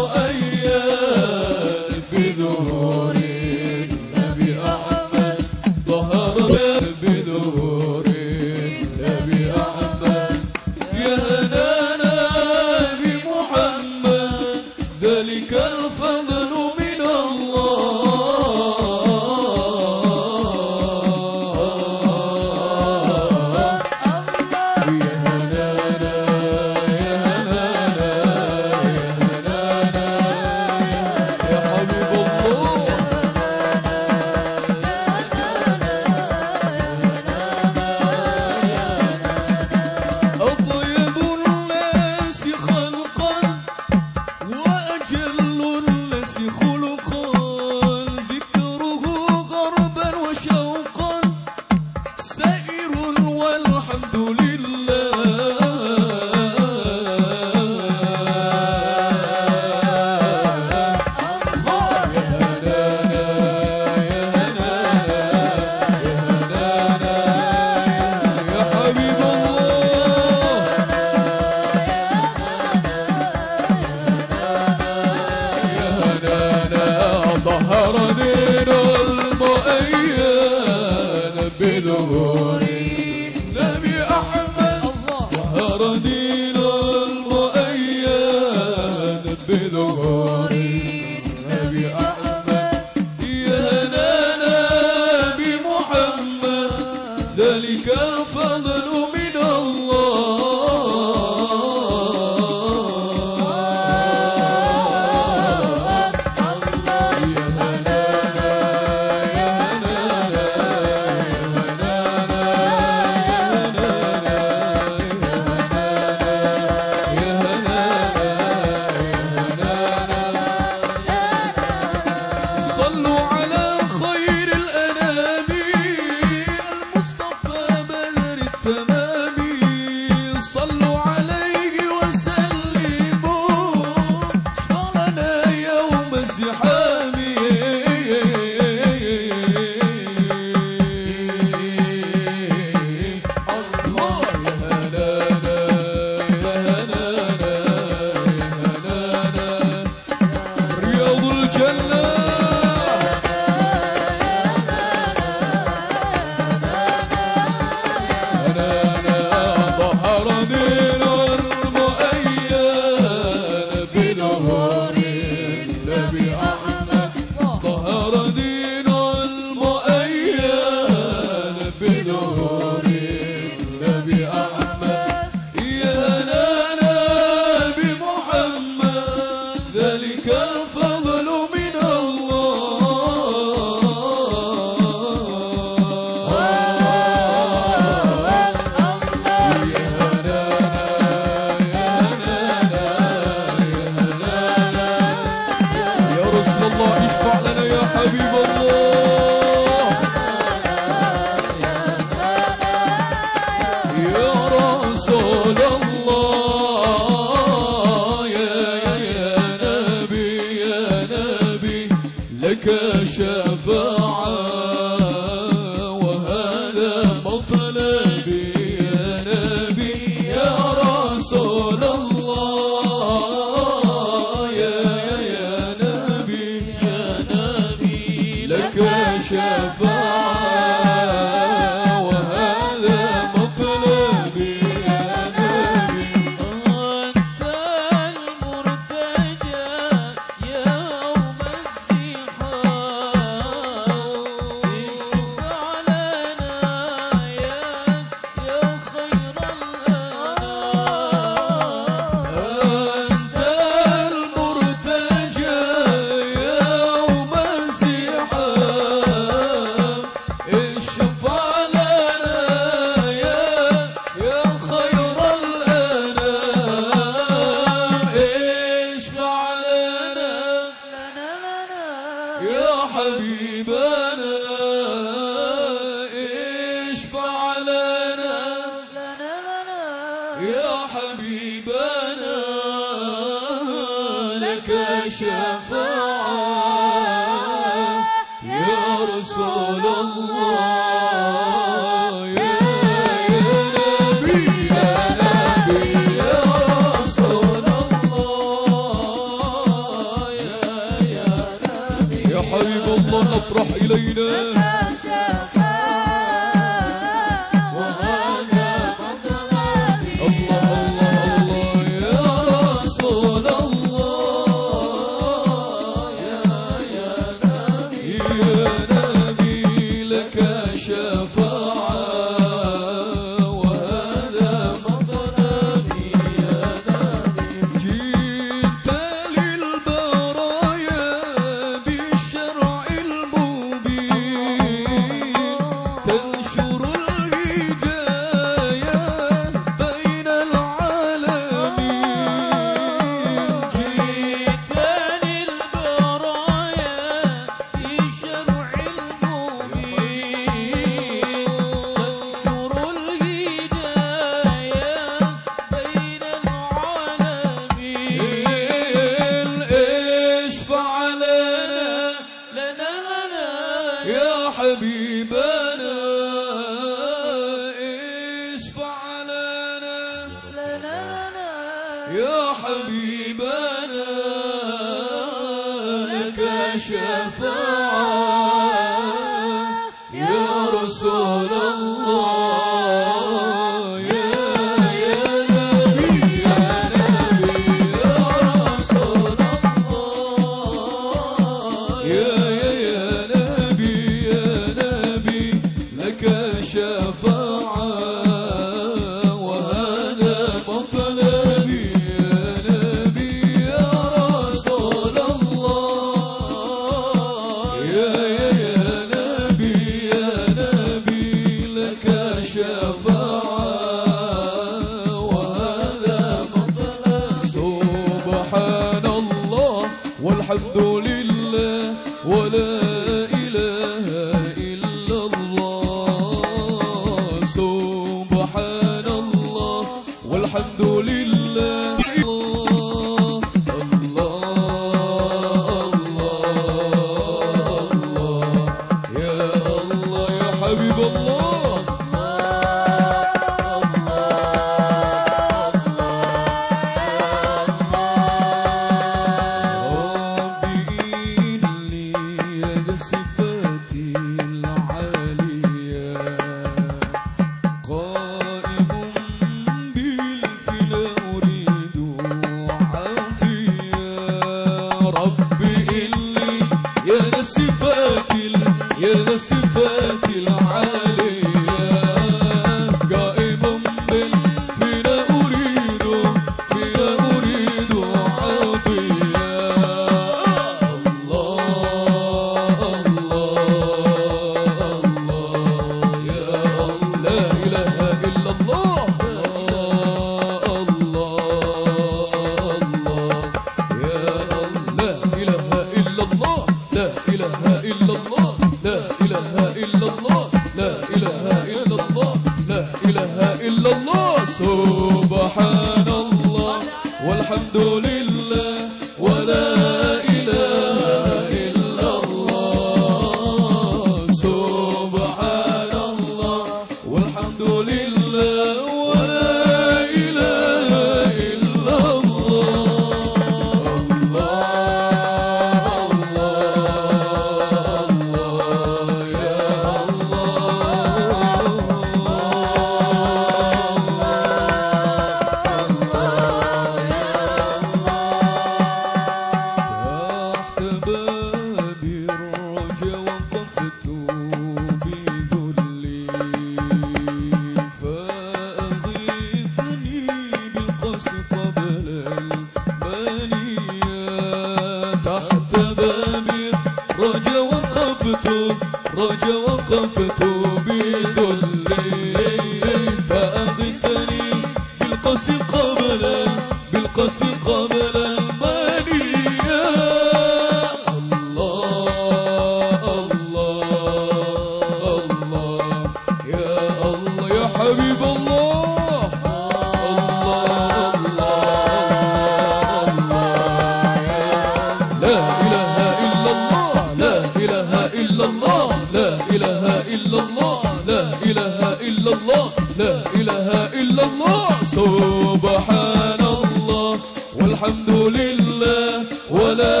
سبحان الله والحمد لله ولا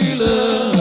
إله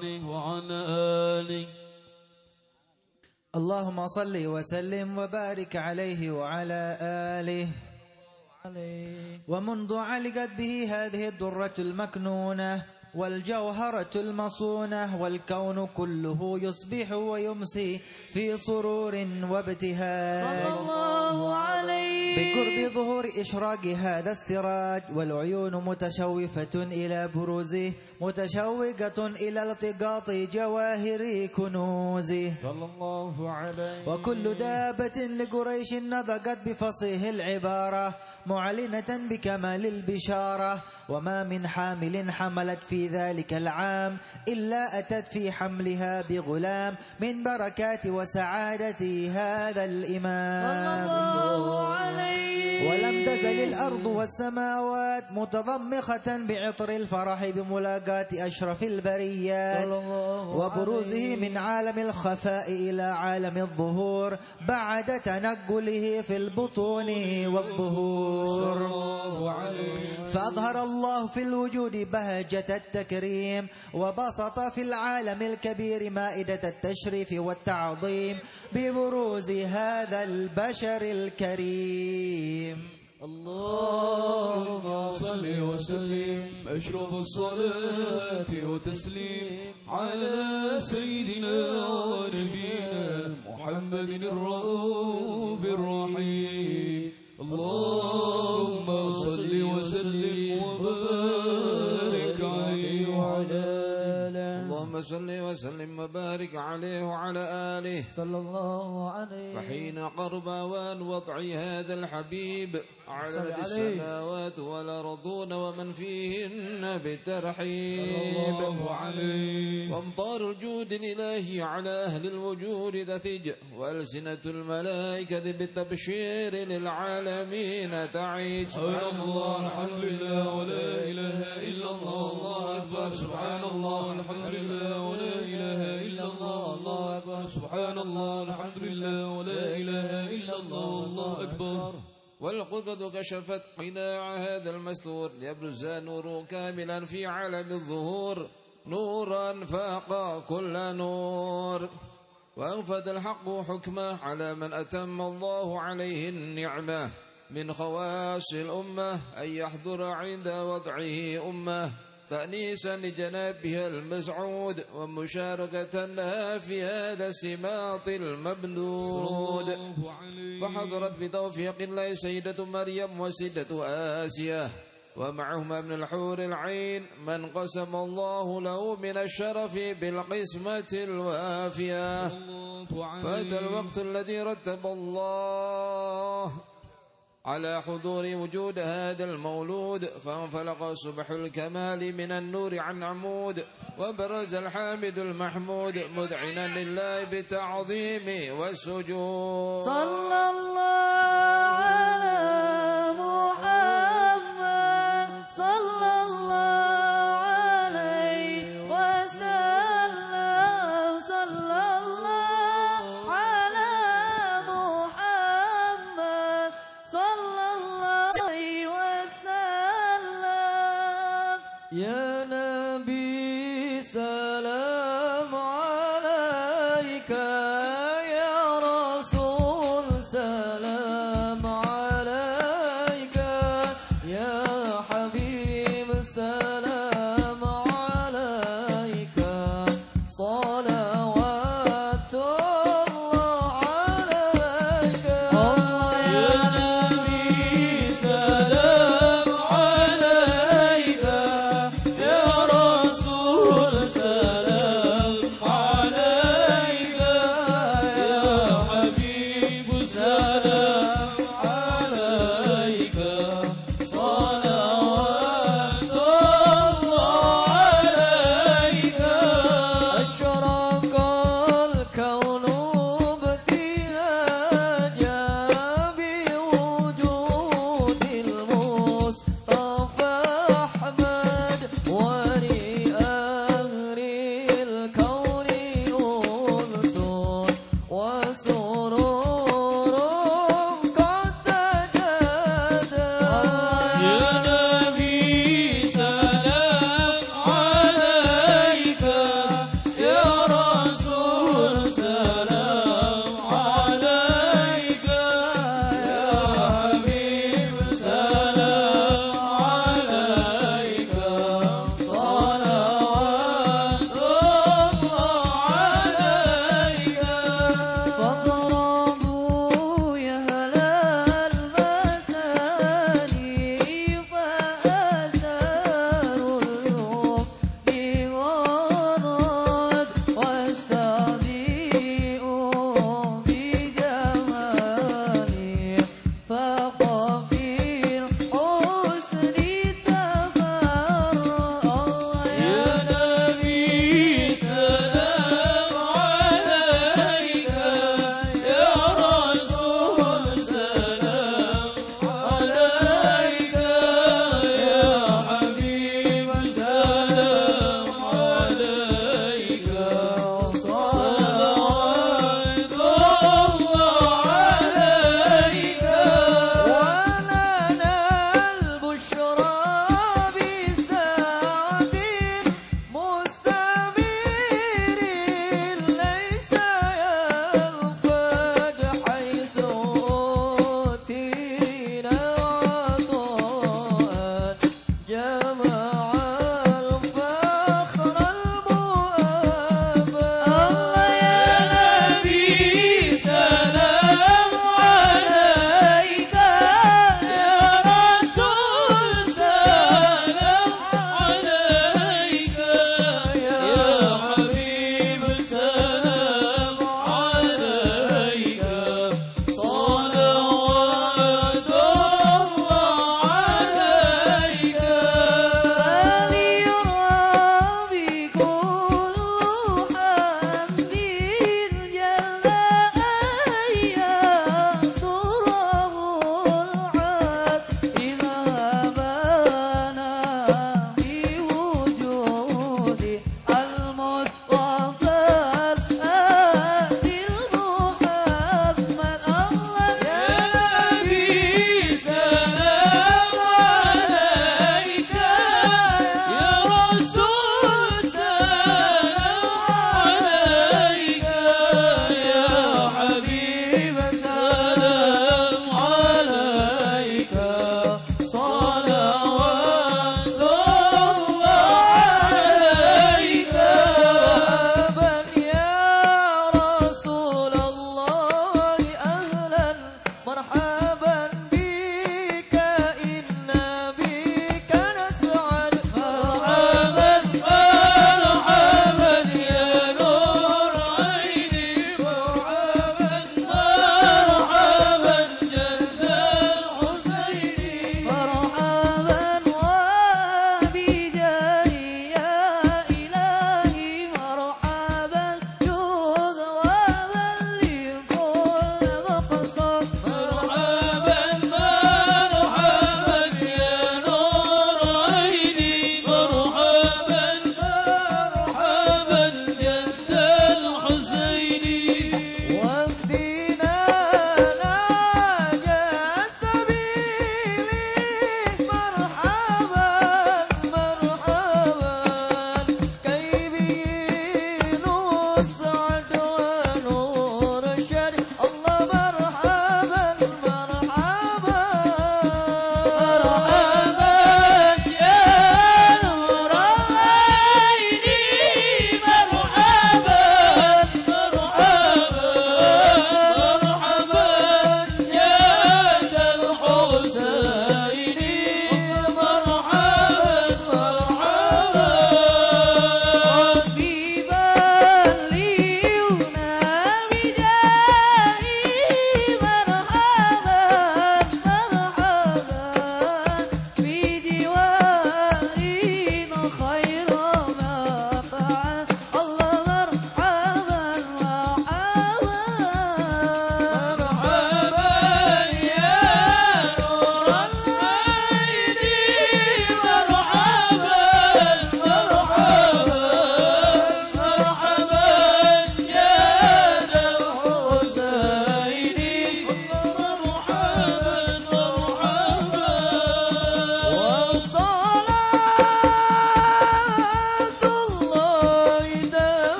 عليه وعلى آله. اللهم صل وسلم وبارك عليه وعلى آله. ومنذ علقت به هذه الدرة المكنونة والجوهرة المصونة والكون كله يصبح ويمسي في سرور وابتهاج الله عليه. بقرب ظهور إشراق هذا السراج والعيون متشوفة إلى بروزه متشوقة إلى التقاط جواهر كنوزه. صلى الله عليه. وكل دابة لقريش نطقت بفصيح العبارة معلنة بكمال البشارة وما من حامل حملت في ذلك العام إلا أتت في حملها بغلام من بركات وسعادة هذا الإمام. الله عليه ولم تزل الأرض والسماوات متضمخة بعطر الفرح بملاقاة أشرف البريات وبروزه من عالم الخفاء إلى عالم الظهور بعد تنقله في البطون والظهور. فأظهر الله في الوجود بهجة التكريم وبسط في العالم الكبير مائدة التشريف والتعظيم ببروز هذا البشر الكريم. اللهم صل وسلم أشرف الصلاة وتسليم على سيدنا ونبينا محمد الرؤوف الرحيم. اللهم صل وسلم وبارك عليه وعلى اللهم صل وسلم وبارك عليه وعلى آله صلى الله عليه فحين قرب أوان وضع هذا الحبيب على السماوات والأرضون ومن فيهن بالترحيب الله عليه. وامطار الجود الإلهي على أهل الوجود تتج وألسنة الملائكة بالتبشير للعالمين تعيج سبحان الله الحمد لله ولا إله إلا الله الله أكبر. سبحان الله الحمد لله. ولا إله إلا الله الله أكبر. سبحان الله الحمد لله ولا إله إلا الله الله أكبر. والقدرة كشفت قناع هذا المستور يبرز نور كاملا في عالم الظهور. نورا فاق كل نور. وأنفذ الحق حكمه على من أتم الله عليه النعمة. من خواص الأمة أن يحضر عند وضعه أمة. تأنيسا لجنابها المسعود ومشاركة لها في هذا السماط المبنود. فحضرت بتوفيق الله سيدة مريم وسيدة آسيا ومعهما من الحور العين من قسم الله له من الشرف بالقسمة الوافية. فأتى الوقت الذي رتب الله على حضور وجود هذا المولود فانفلق صبح الكمال من النور عن عمود وبرز الحامد المحمود مذعنا لله بالتعظيم والسجود. صلى الله على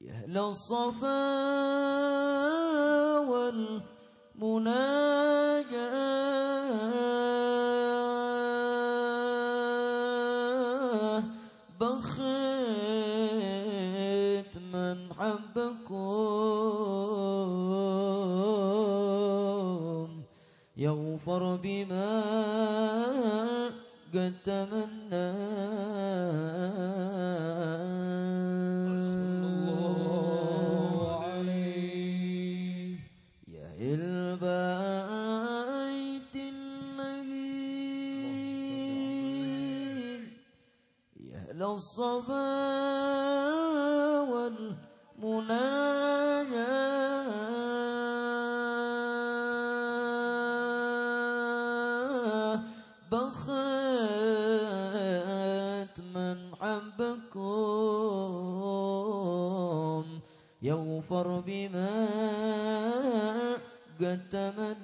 يا أهل الصفا والمناجاة. بخيت من حبكم يغفر بما قد تمناه قد تمد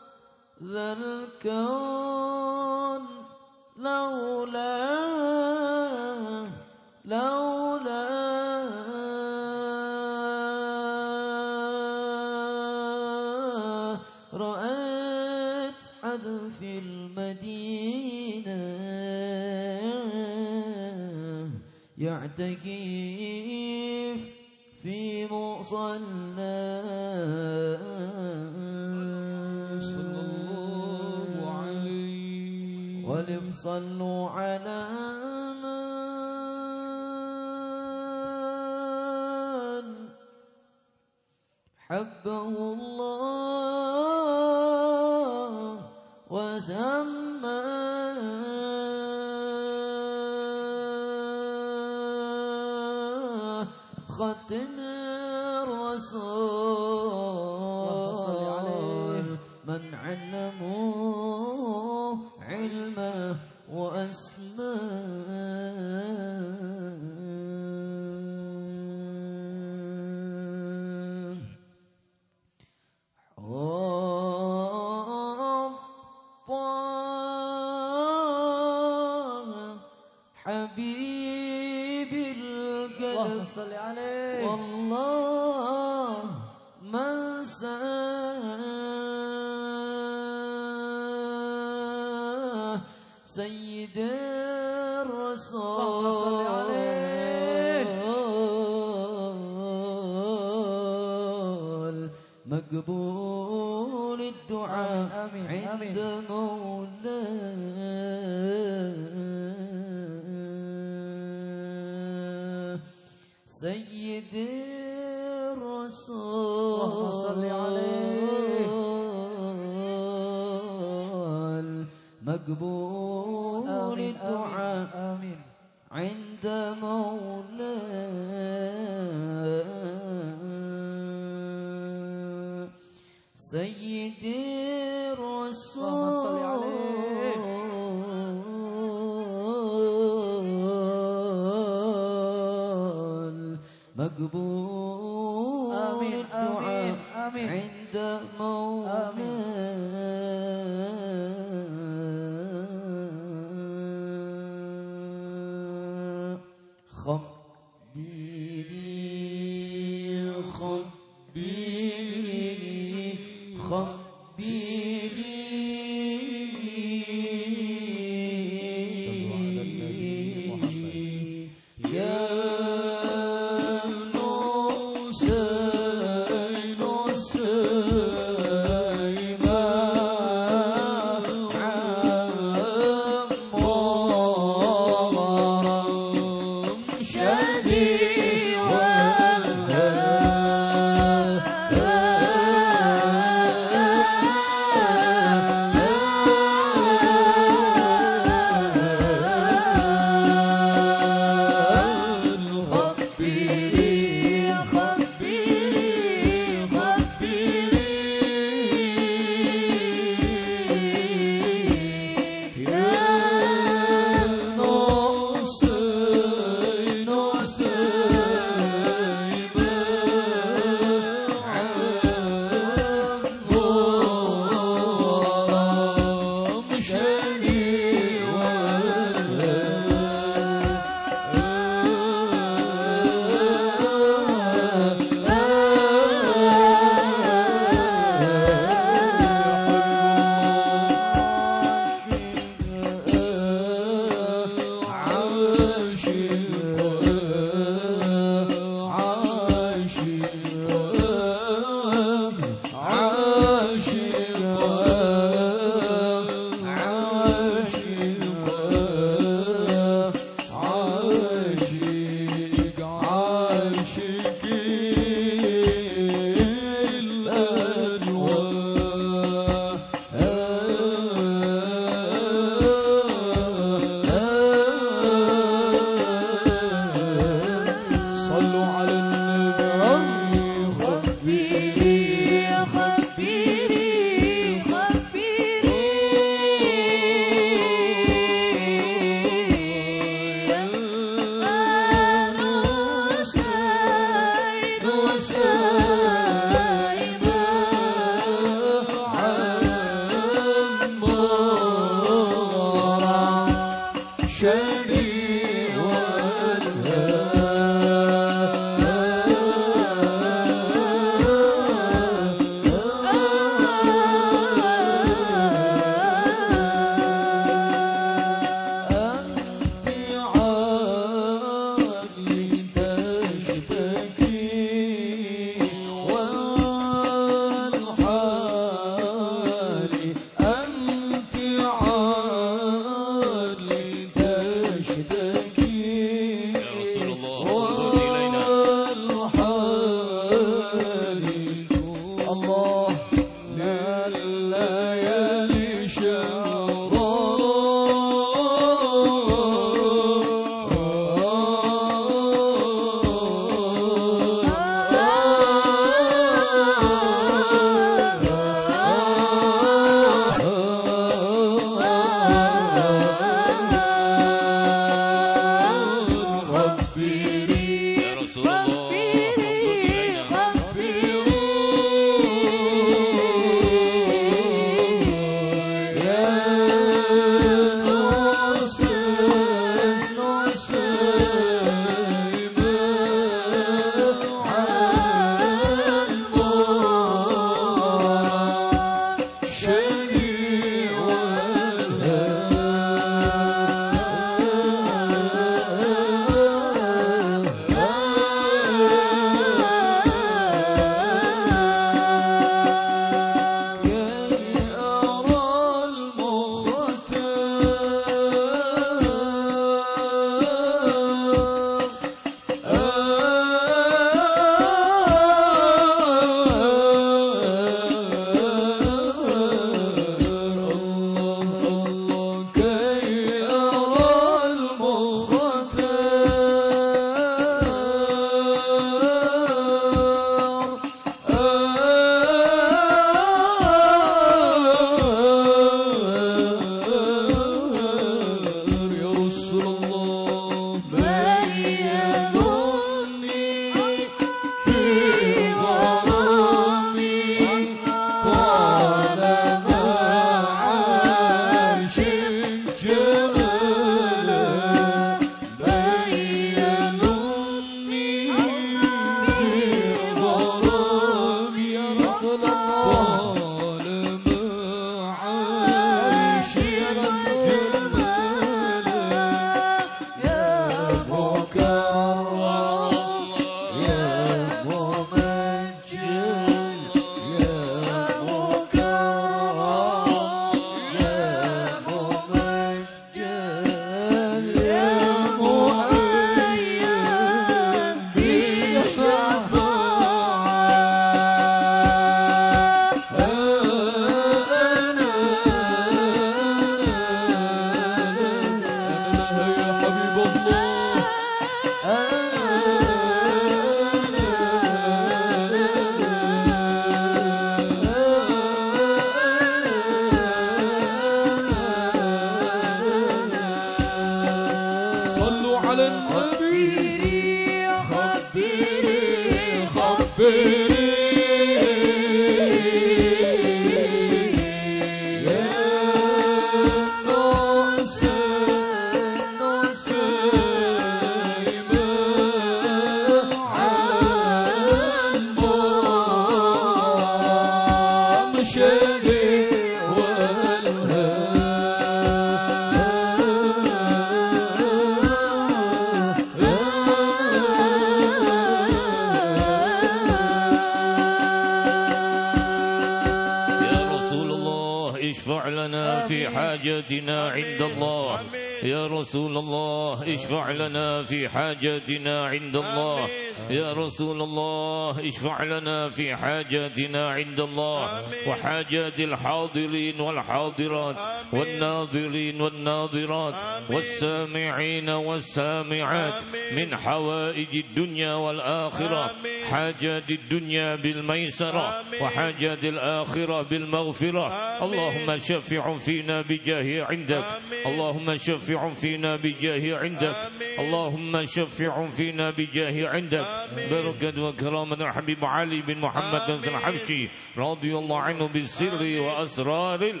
في حاجاتنا عند الله وحاجات الحاضرين والحاضرات والناظرين والناظرات والسامعين والسامعات من حوائج الدنيا والآخرة حاجات الدنيا بالميسرة وحاجات الآخرة بالمغفرة. اللهم شفع فينا بجاه عندك. اللهم شفع فينا بجاه عندك. اللهم شفع فينا بجاه عندك. بركة وكرامة الحبيب علي بن محمد بن الحبشي رضي الله عنه بالسر وأسرار ال-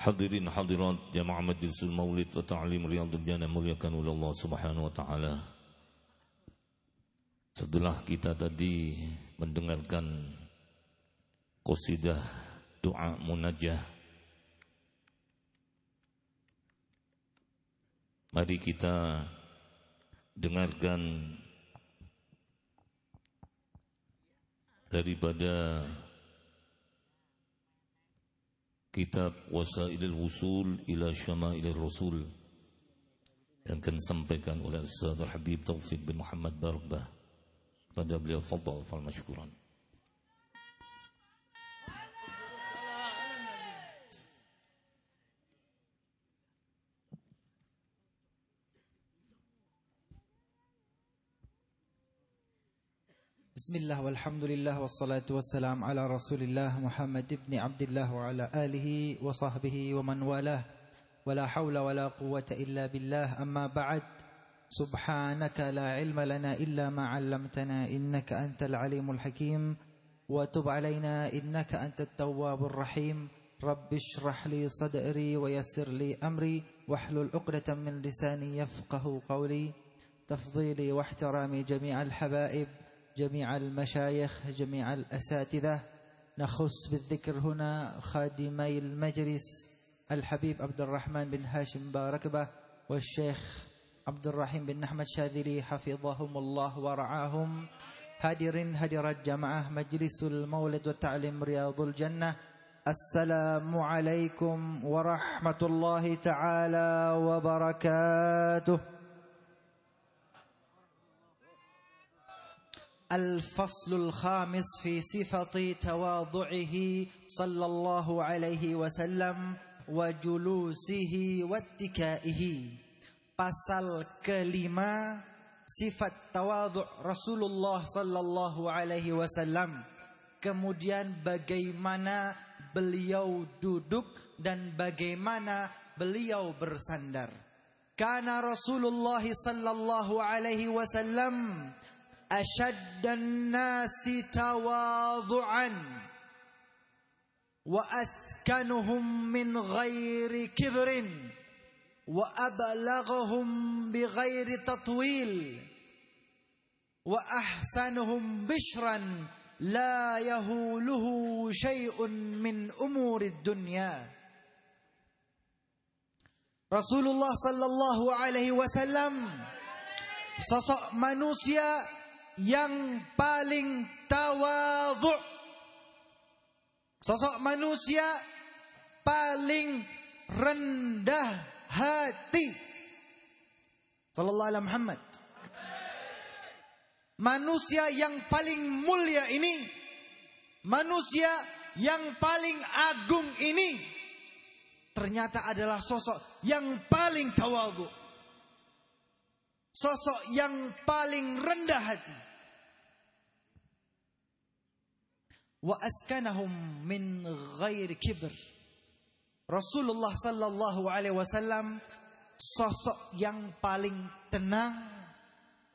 Hadirin hadirat jamaah majlisul maulid wa ta'lim riyadul jannah muliakan oleh Allah subhanahu wa ta'ala. Setelah kita tadi mendengarkan qasidah doa munajah Mari kita dengarkan daripada kitab Wasailul Wusul ila Syama'ilur Rasul yang akan disampaikan oleh Ustaz Habib Taufik bin Muhammad Barbah pada beliau fadal fal mashkuran بسم الله والحمد لله والصلاة والسلام على رسول الله محمد بن عبد الله وعلى آله وصحبه ومن والاه ولا حول ولا قوة إلا بالله أما بعد سبحانك لا علم لنا إلا ما علمتنا إنك أنت العليم الحكيم وتب علينا إنك أنت التواب الرحيم رب اشرح لي صدري ويسر لي أمري واحلل عقدة من لساني يفقه قولي تفضيلي واحترامي جميع الحبائب جميع المشايخ جميع الأساتذة. نخص بالذكر هنا خادمي المجلس الحبيب عبد الرحمن بن هاشم باركبة والشيخ عبد الرحيم بن أحمد شاذلي حفظهم الله ورعاهم. هادر هدرت جماعة مجلس المولد والتعليم رياض الجنة. السلام عليكم ورحمة الله تعالى وبركاته. الفصل الخامس في صفة تواضعه صلى الله عليه وسلم وجلوسه واتكائه Pasal kelima sifat tawadhu Rasulullah sallallahu alaihi wasallam. Kemudian bagaimana beliau duduk dan bagaimana beliau bersandar. Karena Rasulullah sallallahu alaihi wasallam أشد الناس تواضعا وأسكنهم من غير كبر وأبلغهم بغير تطويل وأحسنهم بشرا لا يهوله شيء من أمور الدنيا. رسول الله صلى الله عليه وسلم sosok manusia yang paling tawadhu. Sosok manusia paling rendah hati. Sallallahu alaihi Muhammad. Manusia yang paling mulia ini manusia yang paling agung ini ternyata adalah sosok yang paling tawadhu. Sosok yang paling rendah hati. Wa askanahum min ghairi kibr. Rasulullah sallallahu alaihi wasallam sosok yang paling tenang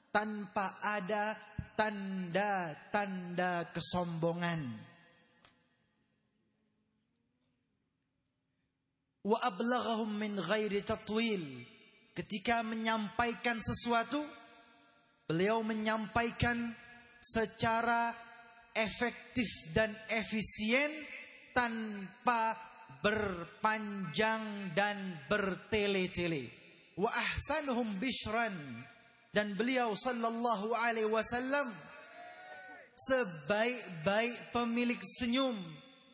tanpa ada tanda-tanda kesombongan. Wa ablaghahum min ghairi tatwil. Ketika menyampaikan sesuatu, beliau menyampaikan secara efektif dan efisien tanpa berpanjang dan bertele-tele. Wa ahsanuhum bishran dan beliau sallallahu alaihi wasallam sebaik-baik pemilik senyum.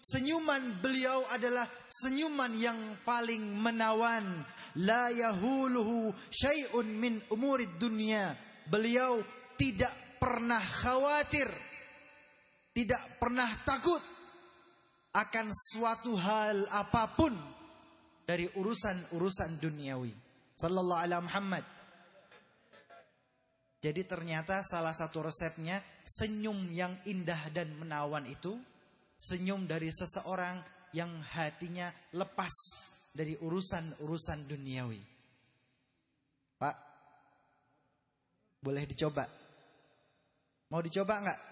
Senyuman beliau adalah senyuman yang paling menawan. La yahuluhu syai'un min umurid dunia. Beliau tidak pernah khawatir. Tidak pernah takut akan suatu hal apa pun dari urusan-urusan duniawi. Sallallahu alaihi Muhammad. Jadi ternyata salah satu resepnya senyum yang indah dan menawan itu senyum dari seseorang yang hatinya lepas dari urusan-urusan duniawi. Pak, boleh dicoba? Mau dicoba nggak?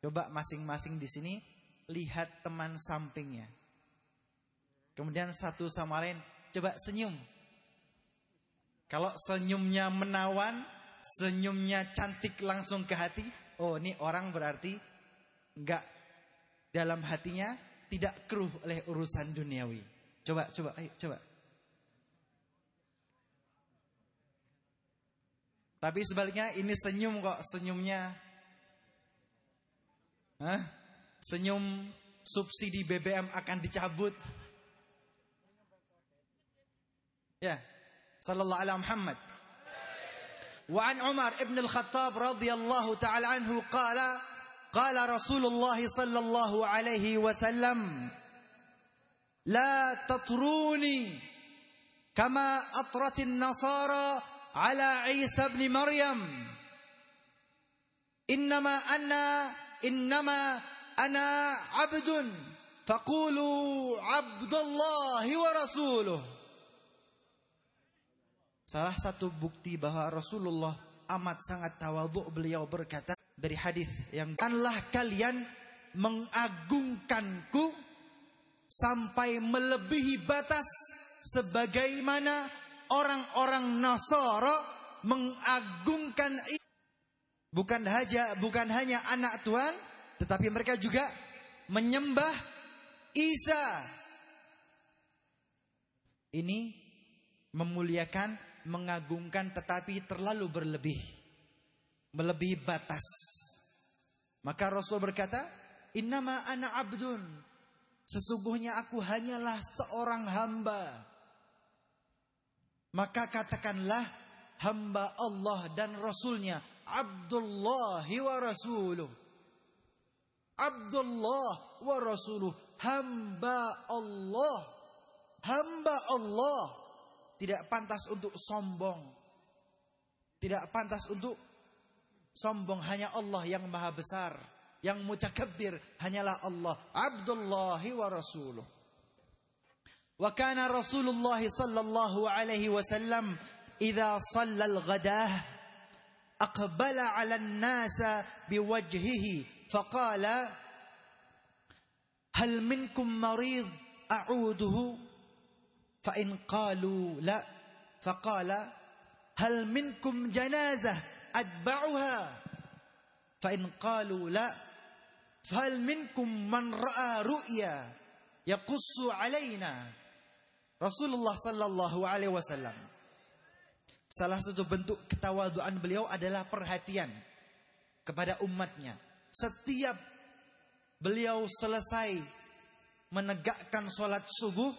Coba masing-masing di sini lihat teman sampingnya. Kemudian satu sama lain coba senyum. Kalau senyumnya menawan, senyumnya cantik langsung ke hati, oh ini orang berarti enggak dalam hatinya tidak keruh oleh urusan duniawi. Coba, coba, ayo, coba. Tapi sebaliknya ini senyum kok, senyumnya Hah? Senyum subsidi BBM akan dicabut. Ya. Sallallahu alaihi Muhammad. وعن عمر ابن الخطاب رضي الله تعالى عنه قال قال رسول الله صلى الله عليه وسلم لا تطروني كما أطرت النصارى على عيسى ابن مريم إنما أنا إنما أنا عبد فقولوا عبد الله ورسوله Salah satu bukti bahwa Rasulullah amat sangat tawadhu beliau berkata dari hadis yang kanlah kalian mengagungkanku sampai melebihi batas sebagaimana orang-orang Nasara mengagungkan bukan hanya bukan hanya anak Tuhan tetapi mereka juga menyembah Isa ini memuliakan mengagungkan tetapi terlalu berlebih. Melebihi batas. Maka Rasul berkata, "Innama ana abdun." Sesungguhnya aku hanyalah seorang hamba. Maka katakanlah hamba Allah dan Rasulnya Abdullah wa Rasuluh Abdullah wa Rasuluh Hamba Allah Hamba Allah tidak pantas untuk sombong. Tidak pantas untuk sombong hanya Allah yang maha besar. Yang mutakabbir hanyalah Allah. Abdullahi wa rasuluh. Wa kana Rasulullah sallallahu alaihi wasallam idza shalla al-ghadah أقبل على الناس بوجهه فقال هل منكم مريض أعوده؟ فإن قالوا لا فقال هل منكم جنازة أتبعها؟ فإن قالوا لا فهل منكم من رأى رؤيا يقص علينا؟ رسول الله صلى الله عليه وسلم. Salah satu bentuk ketawaduan beliau adalah perhatian kepada umatnya. Setiap beliau selesai menegakkan sholat subuh,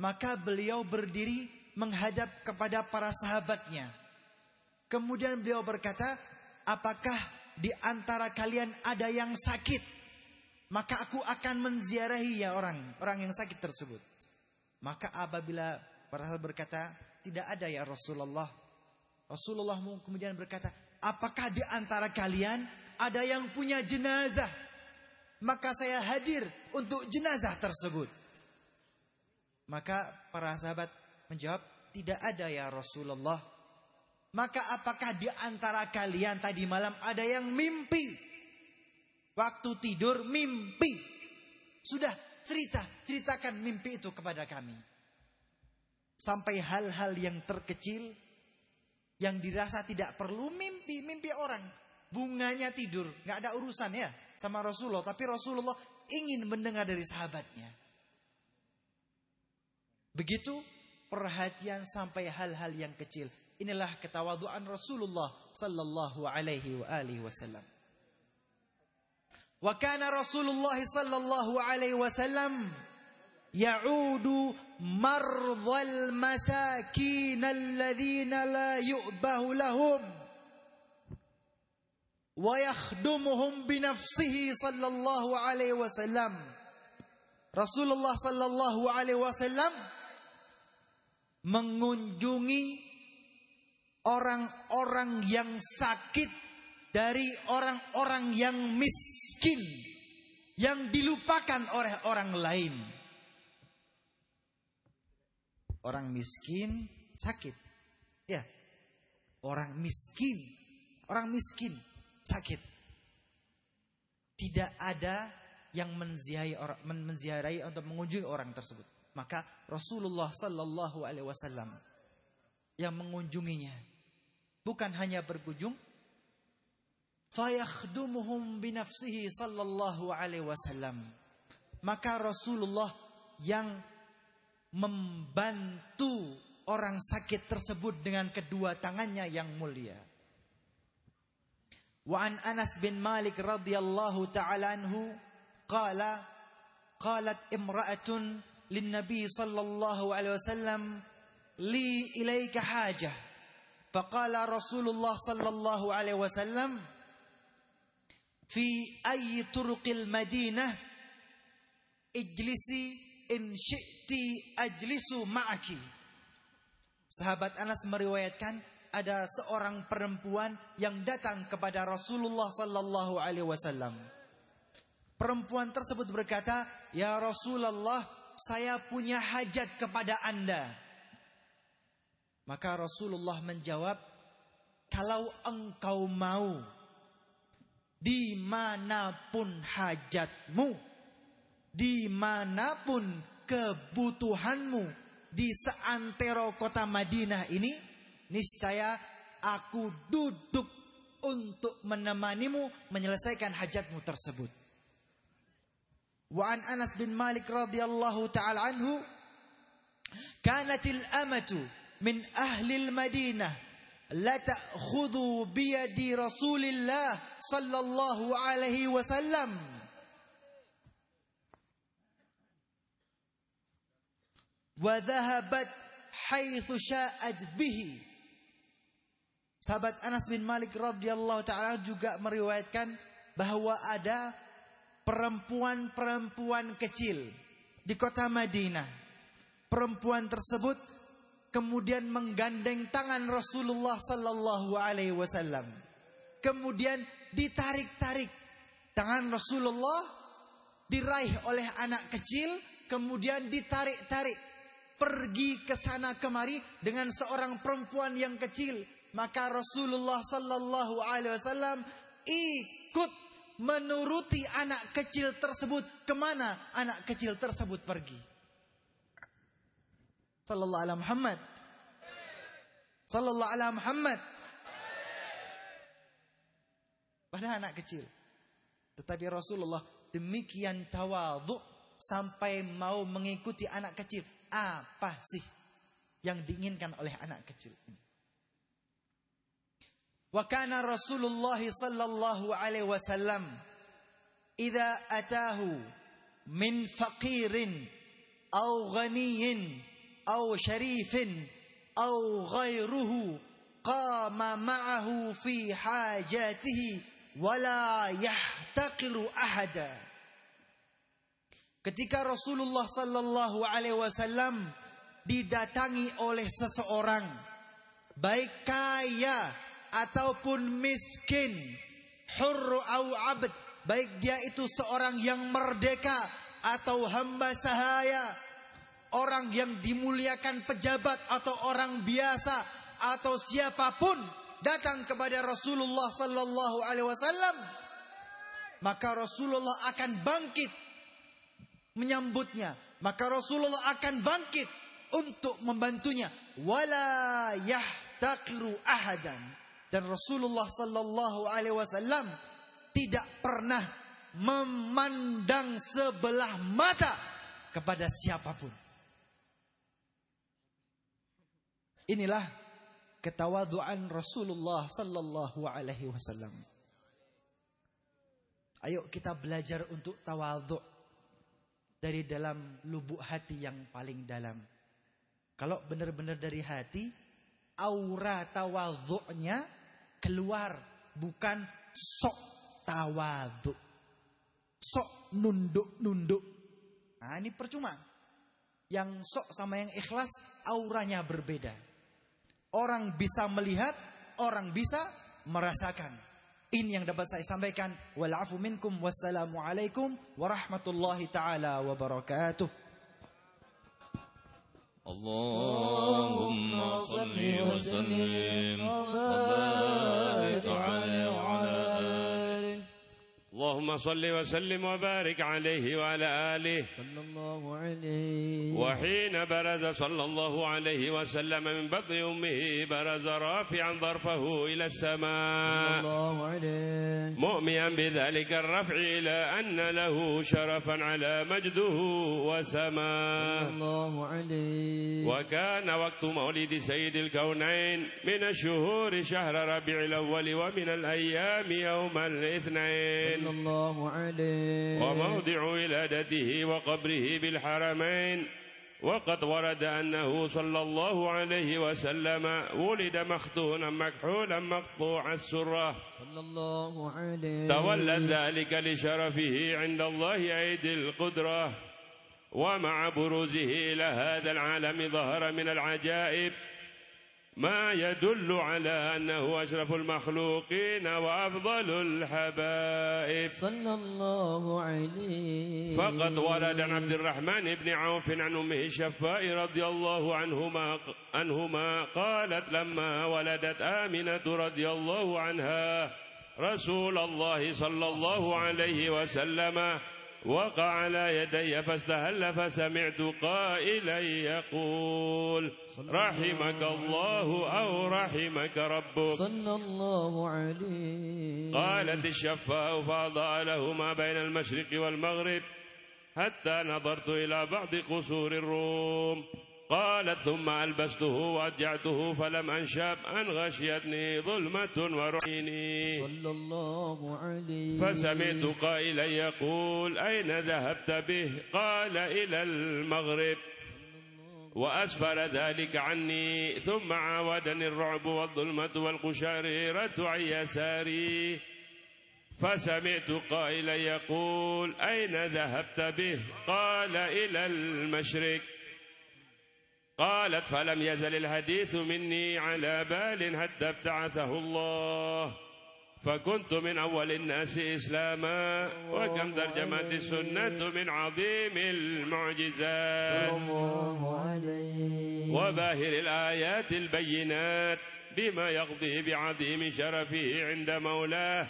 maka beliau berdiri menghadap kepada para sahabatnya. Kemudian beliau berkata, apakah di antara kalian ada yang sakit? Maka aku akan menziarahi ya orang, orang yang sakit tersebut. Maka apabila para sahabat berkata, tidak ada ya Rasulullah. Rasulullah kemudian berkata, apakah di antara kalian ada yang punya jenazah? Maka saya hadir untuk jenazah tersebut. Maka para sahabat menjawab, tidak ada ya Rasulullah. Maka apakah di antara kalian tadi malam ada yang mimpi? Waktu tidur mimpi. Sudah cerita, ceritakan mimpi itu kepada kami. Sampai hal-hal yang terkecil yang dirasa tidak perlu mimpi, mimpi orang. Bunganya tidur, nggak ada urusan ya sama Rasulullah. Tapi Rasulullah ingin mendengar dari sahabatnya. Begitu perhatian sampai hal-hal yang kecil. Inilah ketawaduan Rasulullah sallallahu alaihi wa alihi wasallam. Wa kana Rasulullah sallallahu alaihi wasallam ya'udu مرضى المساكين الذين لا يؤبه لهم ويخدمهم بنفسه صلى الله عليه وسلم Rasulullah sallallahu alaihi wasallam mengunjungi orang-orang yang sakit dari orang-orang yang miskin yang dilupakan oleh orang lain. Orang miskin sakit. Ya. Orang miskin, orang miskin sakit. Tidak ada yang menziarahi orang untuk mengunjungi orang tersebut. Maka Rasulullah sallallahu alaihi wasallam yang mengunjunginya bukan hanya berkunjung fayakhdumuhum binafsihi sallallahu alaihi wasallam. Maka Rasulullah yang membantu orang sakit tersebut dengan kedua tangannya yang mulia. Wa an Anas bin Malik radhiyallahu taala anhu qala qalat imra'atun lin nabi sallallahu alaihi wasallam li ilaika hajah faqala Rasulullah sallallahu alaihi wasallam fi ayyi turuqil Madinah ijlisi in syi'ti ajlisu ma'aki. Sahabat Anas meriwayatkan ada seorang perempuan yang datang kepada Rasulullah sallallahu alaihi wasallam. Perempuan tersebut berkata, "Ya Rasulullah, saya punya hajat kepada Anda." Maka Rasulullah menjawab, "Kalau engkau mau di mana pun hajatmu, di mana pun kebutuhanmu di seantero kota Madinah ini, niscaya aku duduk untuk menemanimu menyelesaikan hajatmu tersebut. Wa an Anas bin Malik radhiyallahu taala anhu kanatil amatu min ahli al-Madinah la ta'khudhu bi yadi Rasulillah sallallahu alaihi wasallam dhahabat haitsu sya'at bihi. Sahabat Anas bin Malik radhiyallahu taala juga meriwayatkan bahwa ada perempuan-perempuan kecil di kota Madinah. Perempuan tersebut kemudian menggandeng tangan Rasulullah sallallahu alaihi wasallam. Kemudian ditarik-tarik tangan Rasulullah diraih oleh anak kecil, kemudian ditarik-tarik pergi ke sana kemari dengan seorang perempuan yang kecil, maka Rasulullah sallallahu alaihi wasallam ikut menuruti anak kecil tersebut ke mana anak kecil tersebut pergi. Sallallahu alaihi Muhammad. Sallallahu alaihi Muhammad. Pada anak kecil. Tetapi Rasulullah demikian tawadhu sampai mau mengikuti anak kecil apa sih yang diinginkan oleh anak kecil ini? Wa kana Rasulullah sallallahu alaihi wasallam idza atahu min faqirin aw ghaniyin aw sharifin aw ghairuhu qama ma'ahu fi hajatihi wala yahtaqiru ahada Ketika Rasulullah sallallahu alaihi wasallam didatangi oleh seseorang baik kaya ataupun miskin, hurru au abd, baik dia itu seorang yang merdeka atau hamba sahaya, orang yang dimuliakan pejabat atau orang biasa atau siapa pun datang kepada Rasulullah sallallahu alaihi wasallam maka Rasulullah akan bangkit menyambutnya maka Rasulullah akan bangkit untuk membantunya. Wala yahtaqiru ahadan. Dan Rasulullah sallallahu alaihi wasallam tidak pernah memandang sebelah mata kepada siapa pun. Inilah ketawaduan Rasulullah sallallahu alaihi wasallam. Ayo kita belajar untuk tawadhu dari dalam lubuk hati yang paling dalam kalau benar-benar dari hati, aura tawadhu'nya keluar, bukan sok tawadhu. Sok nunduk-nunduk. Nah, ini percuma. Yang sok sama yang ikhlas auranya berbeda. Orang bisa melihat, orang bisa merasakan. Ini yang dapat saya sampaikan. Walafu minkum wassalamualaikum warahmatullahi taala wabarakatuh. Allahumma salli wa sallim اللهم صل وسلم وبارك عليه وعلى آله. صلى الله عليه. وحين برز صلى الله عليه وسلم من بطن أمه برز رافعا ظرفه إلى السماء. الله عليه. مؤمئا بذلك الرفع إلى أن له شرفا على مجده وسماه الله عليه. وكان وقت مولد سيد الكونين من الشهور شهر ربيع الأول ومن الأيام يوم الاثنين. صلى الله عليه. وموضع ولادته وقبره بالحرمين. وقد ورد أنه صلى الله عليه وسلم ولد مختونا مكحولا مقطوع السرة. صلى الله عليه. تولد ذلك لشرفه عند الله أيدي القدرة. ومع بروزه إلى هذا العالم ظهر من العجائب ما يدل على أنه أشرف المخلوقين وأفضل الحبائب. صلى الله عليه. فقد ورد عن عبد الرحمن بن عوف عن أمه الشفاء رضي الله عنهما عنهما قالت لما ولدت آمنة رضي الله عنها رسول الله صلى الله عليه وسلم وقع على يدي فاستهل فسمعت قائلا يقول رحمك الله أو رحمك ربك. صلى الله عليه. قالت الشفاء فأضاء له ما بين المشرق والمغرب حتى نظرت إلى بعض قصور الروم. قالت ثم ألبسته وأرجعته فلم أنشب أن غشيتني ظلمة ورعيني. صلى الله عليه فسمعت قائلا يقول أين ذهبت به؟ قال إلى المغرب. وأسفر ذلك عني. ثم عاودني الرعب والظلمة والقشريرة عن يساري. فسمعت قائلا يقول أين ذهبت به؟ قال إلى المشرق. قالت فلم يزل الحديث مني على بال حتى ابتعثه الله. فكنت من أول الناس إسلاما وكم ترجمت السنة من عظيم المعجزات. وباهر الآيات البينات بما يقضي بعظيم شرفه عند مولاه.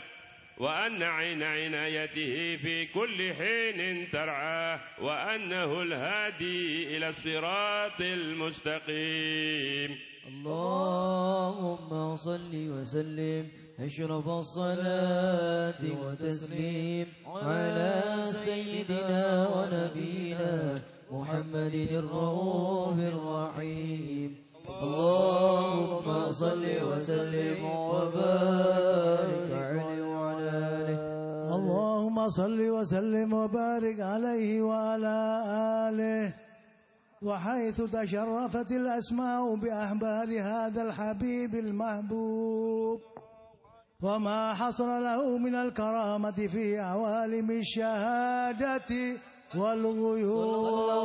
وأن عين عنايته في كل حين ترعاه وأنه الهادي إلى الصراط المستقيم. اللهم صل وسلم أشرف الصلاة وتسليم على سيدنا ونبينا محمد الرؤوف الرحيم. اللهم صل وسلم وبارك عليه اللهم صل وسلم وبارك عليه وعلى آله وحيث تشرفت الأسماء بأحبار هذا الحبيب المحبوب وما حصل له من الكرامة في عوالم الشهادة والغيوب.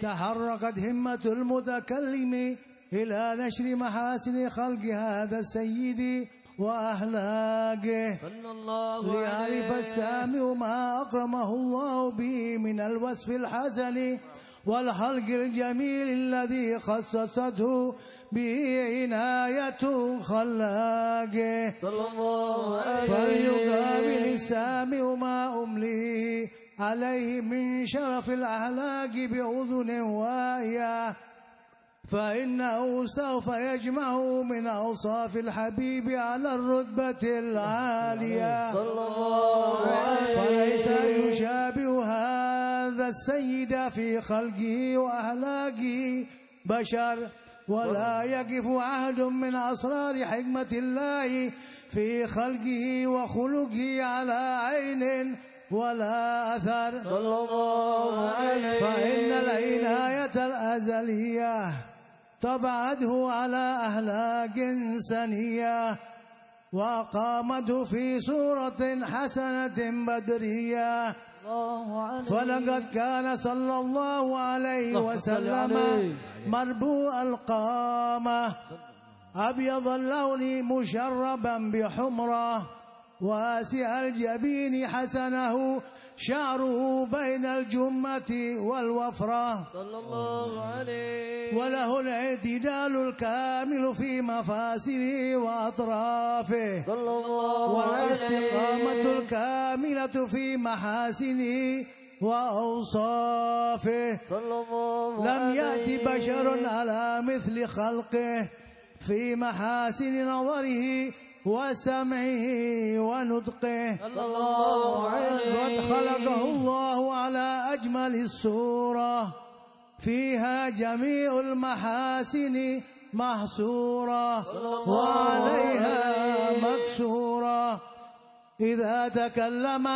تحركت همة المتكلم إلى نشر محاسن خلق هذا السيد وأخلاقه صلى الله ليعرف السامع ما أكرمه الله به من الوصف الحسن والخلق الجميل الذي خصصته به عناية خلاقه صلى الله عليه. فليقابل السامع ما أمليه عليه من شرف الأخلاق بأذن واعية فإنه سوف يجمع من أوصاف الحبيب على الرتبة العالية. فليس يشابه هذا السيد في خلقه وأخلاقه بشر ولا يقف عهد من أسرار حكمة الله في خلقه وخلقه على عين ولا أثر. صلى الله عليه فإن العناية الأزلية تبعده على أخلاق سنية وأقامته في صورة حسنة بدرية. فلقد كان صلى الله عليه وسلم. مربوء القامة. أبيض اللون مشربا بحمرة. واسع الجبين حسنه شعره بين الجمة والوفرة. صلى الله عليه وله الاعتدال الكامل في مفاصله وأطرافه. صلى الله والاستقامة الكاملة في محاسنه وأوصافه. صلى الله لم يأتي بشر على مثل خلقه في محاسن نظره وسمعه ونطقه. الله عليه. قد خلقه الله على أجمل الصورة. فيها جميع المحاسن محصورة. وعليها مكسورة. إذا تكلم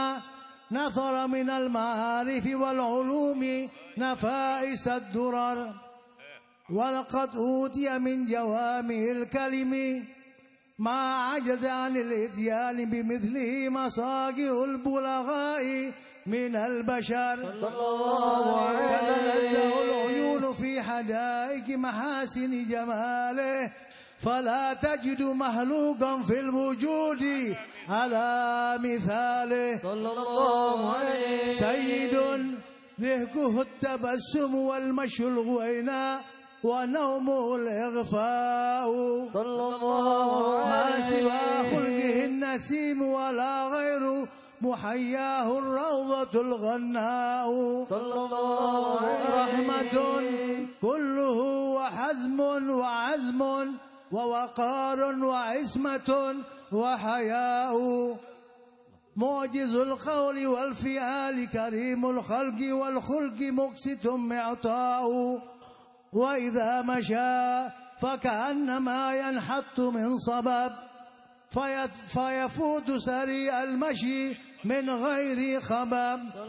نثر من المعارف والعلوم نفائس الدرر. ولقد أوتي من جوامع الكلم ما عجز عن الإتيان بمثله مصاقع البلغاء من البشر. صلى الله عليه. تتنزه العيون في حدائق محاسن جماله. فلا تجد مخلوقا في الوجود على مثاله. صلى الله عليه. سيد ذهكه التبسم والمشي الغويناء ونومه الإغفاء. صلى الله ما سوى عليه خلقه النسيم ولا غير محياه الروضة الغناء. صلى الله عليه رحمة كله وحزم وعزم ووقار وعصمة وحياء. معجز القول والفعال كريم الخلق والخلق مقسط معطاء. وإذا مشى فكأنما ينحط من صبب فيفوت سريع المشي من غير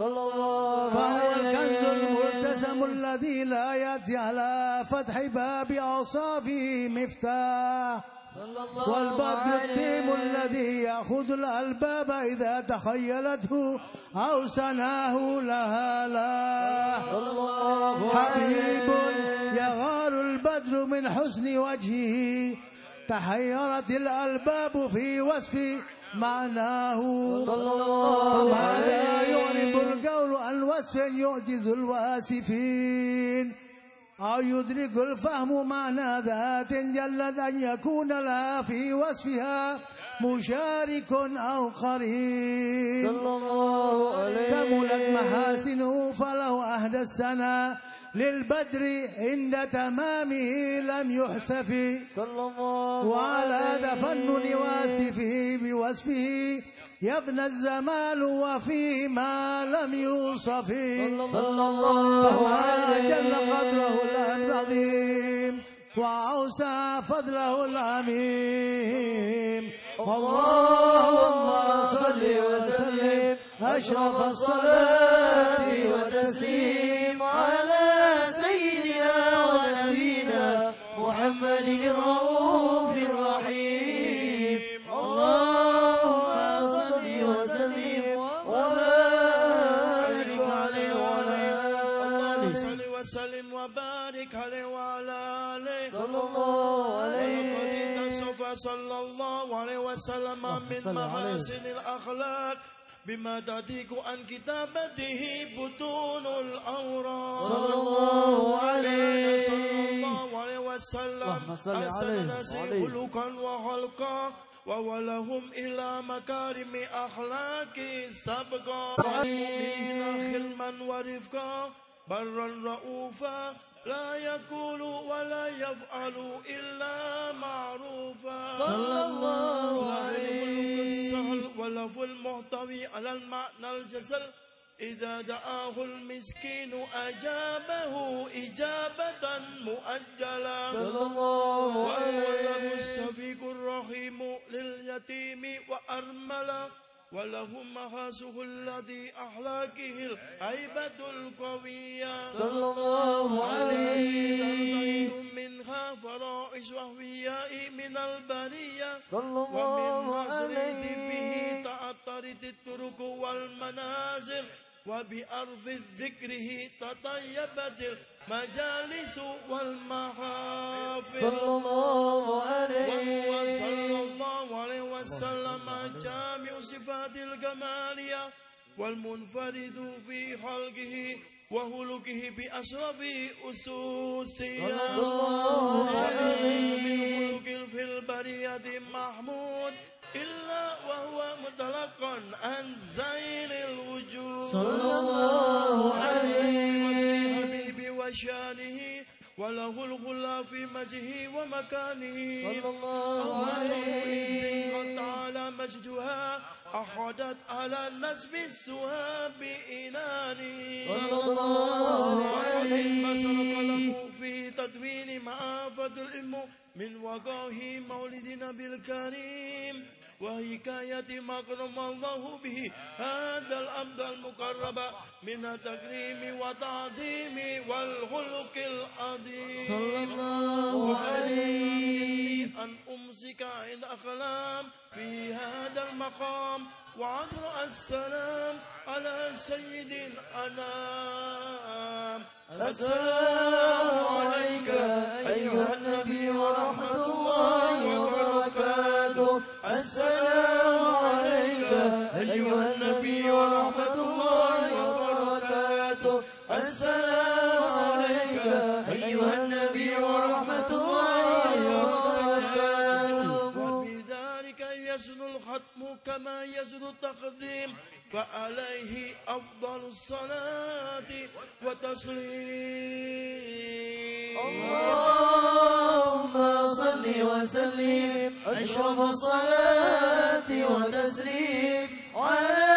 الله فهو الكنز الملتزم الذي لا يأتي على فتح باب أوصافه مفتاح. والبدر التيم الذي يأخذ الألباب إذا تخيلته أو سناه لها لا. حبيب يغار البدر من حسن وجهه. تحيرت الألباب في وصف معناه. فماذا يعرب القول عن وصف يعجز الواسفين؟ أو يدرك الفهم معنى ذات جلت أن يكون لها في وصفها مشارك أو قريب. صلى الله عليه كملت محاسنه فله أهدى السنة للبدر عند تمامه لم يحسف صلى الله وعلى تفنن واسفه بوصفه. يبنى الزمان وفيه ما لم يوصف. صلى الله فما جل قدره العظيم وأوسع فضله العميم اللهم صل وسلم أشرف الصلاة والتسليم. وسلم من صل عليه. محاسن الأخلاق بما تضيق عن كتابته بطون الأوراق صلى الله عليه. كان صلى الله عليه وسلم اللهم صل أحسن عليه الناس وعليه. خلقا وخلقا وولهم إلى مكارم أخلاق سبقا المؤمنين خلما ورفقا برا رؤوفا لا يقول ولا يفعل إلا معروفا صلى الله عليه. السهل ولف المحتوي على المعنى الجسل إذا دعاه المسكين أجابه إجابة مؤجلة صلى الله وهو عليه. له السبيق الرحيم لليتيم وأرملة وله محاسه الذي أخلاقه الهيبة القوية صلى الله عليه. منها فرائش وهوياء من البرية صلى ومن الله عليه. به تعطرت الطرق والمنازل وبأرض ذكره تطيبت المجالس والمحافل صلى الله عليه. وهو صلى الله عليه وسلم جامع صفات الكمالية والمنفرد في خلقه وهلكه بأشرف أسوسها صلى الله عليه. من خلق في البرية محمود إلا وهو متلقى عن ذيل الوجود صلى الله عليه. وشانه وله الغلا في مجه ومكانه صلى الله عليه. قد تعالى مجدها أخذت على نسب السها بإنانه صلى الله عليه. بشر قلمه في تدوين معافة العلم من وقاه مولدنا بالكريم وحكاية ما أكرم الله به. هذا العبد المقرب من التكريم والتعظيم والخلق العظيم. صلى الله عليه. أن أمسك عند أقلام في هذا المقام. وأقرأ السلام على سيد الأنام. السلام عليك أيها النبي ورحمة الله وبركاته. السلام عليك أيها النبي ورحمة الله وبركاته. السلام عليك أيها النبي ورحمة الله وبركاته. وبذلك يزن الختم كما يزن التقديم. فعليه أفضل الصلاة وتسليم اللهم صل وسلم أشرف الصلاة وتسليم على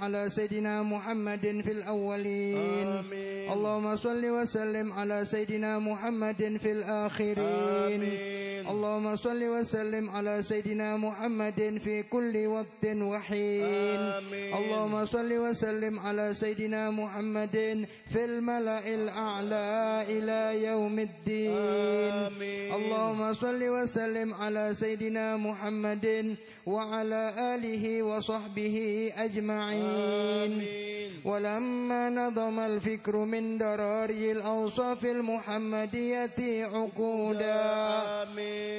على سيدنا محمد في الأولين. اللهم صل وسلم على سيدنا محمد في الآخرين. اللهم صل وسلم على سيدنا محمد في كل وقت وحين. اللهم صل وسلم على سيدنا محمد في الملأ الأعلى إلى يوم الدين. اللهم صل وسلم على سيدنا محمد وعلى آله وصحبه أجمعين. ولما نظم الفكر من دراري الأوصاف المحمدية عقودا.